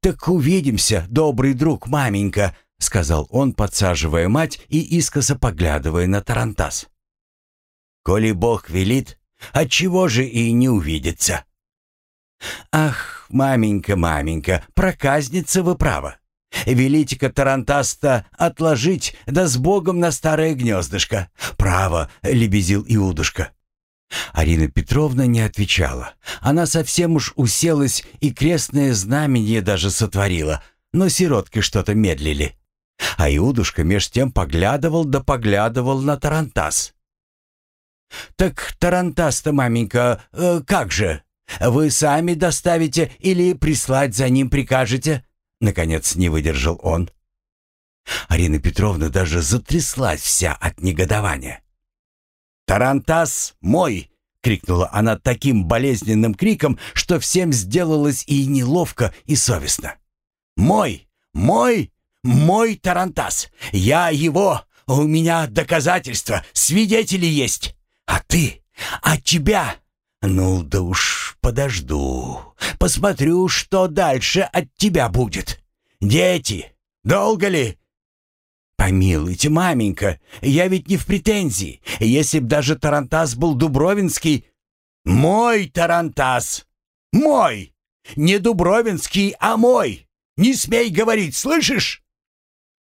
[SPEAKER 1] «Так увидимся, добрый друг, маменька», — сказал он, подсаживая мать и искоса поглядывая на Тарантас. «Коли Бог велит, отчего же и не увидится?» «Ах, маменька, маменька, проказница вы права. Велите-ка Тарантаста отложить, да с Богом на старое гнездышко. Право, — лебезил Иудушка. Арина Петровна не отвечала. Она совсем уж уселась и крестное знамение даже сотворила, но сиротки что-то медлили. А Иудушка меж тем поглядывал да поглядывал на Тарантас. «Так Тарантас-то, маменька, э, как же? Вы сами доставите или прислать за ним прикажете?» Наконец не выдержал он. Арина Петровна даже затряслась вся от негодования. «Тарантас мой!» — крикнула она таким болезненным криком, что всем сделалось и неловко, и совестно. «Мой! Мой! Мой Тарантас! Я его! У меня доказательства, свидетели есть! А ты? А тебя? Ну да уж подожду, посмотрю, что дальше от тебя будет. Дети, долго ли?» «Помилуйте, маменька, я ведь не в претензии. Если б даже Тарантас был Дубровинский...» «Мой Тарантас! Мой! Не Дубровинский, а мой! Не смей говорить, слышишь?»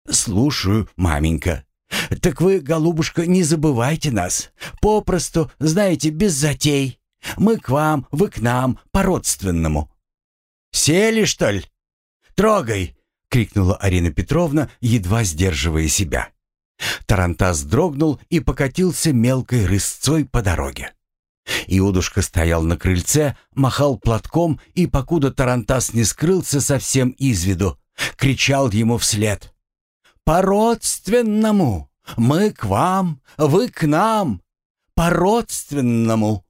[SPEAKER 1] «Слушаю, маменька. Так вы, голубушка, не забывайте нас. Попросту, знаете, без затей. Мы к вам, вы к нам, по-родственному». «Сели, что ли? Трогай, — крикнула Арина Петровна, едва сдерживая себя. Тарантас дрогнул и покатился мелкой рысцой по дороге. Иудушка стоял на крыльце, махал платком и, покуда Тарантас не скрылся совсем из виду, кричал ему вслед.
[SPEAKER 2] По-родственному. Мы к вам, вы к нам. По-родственному.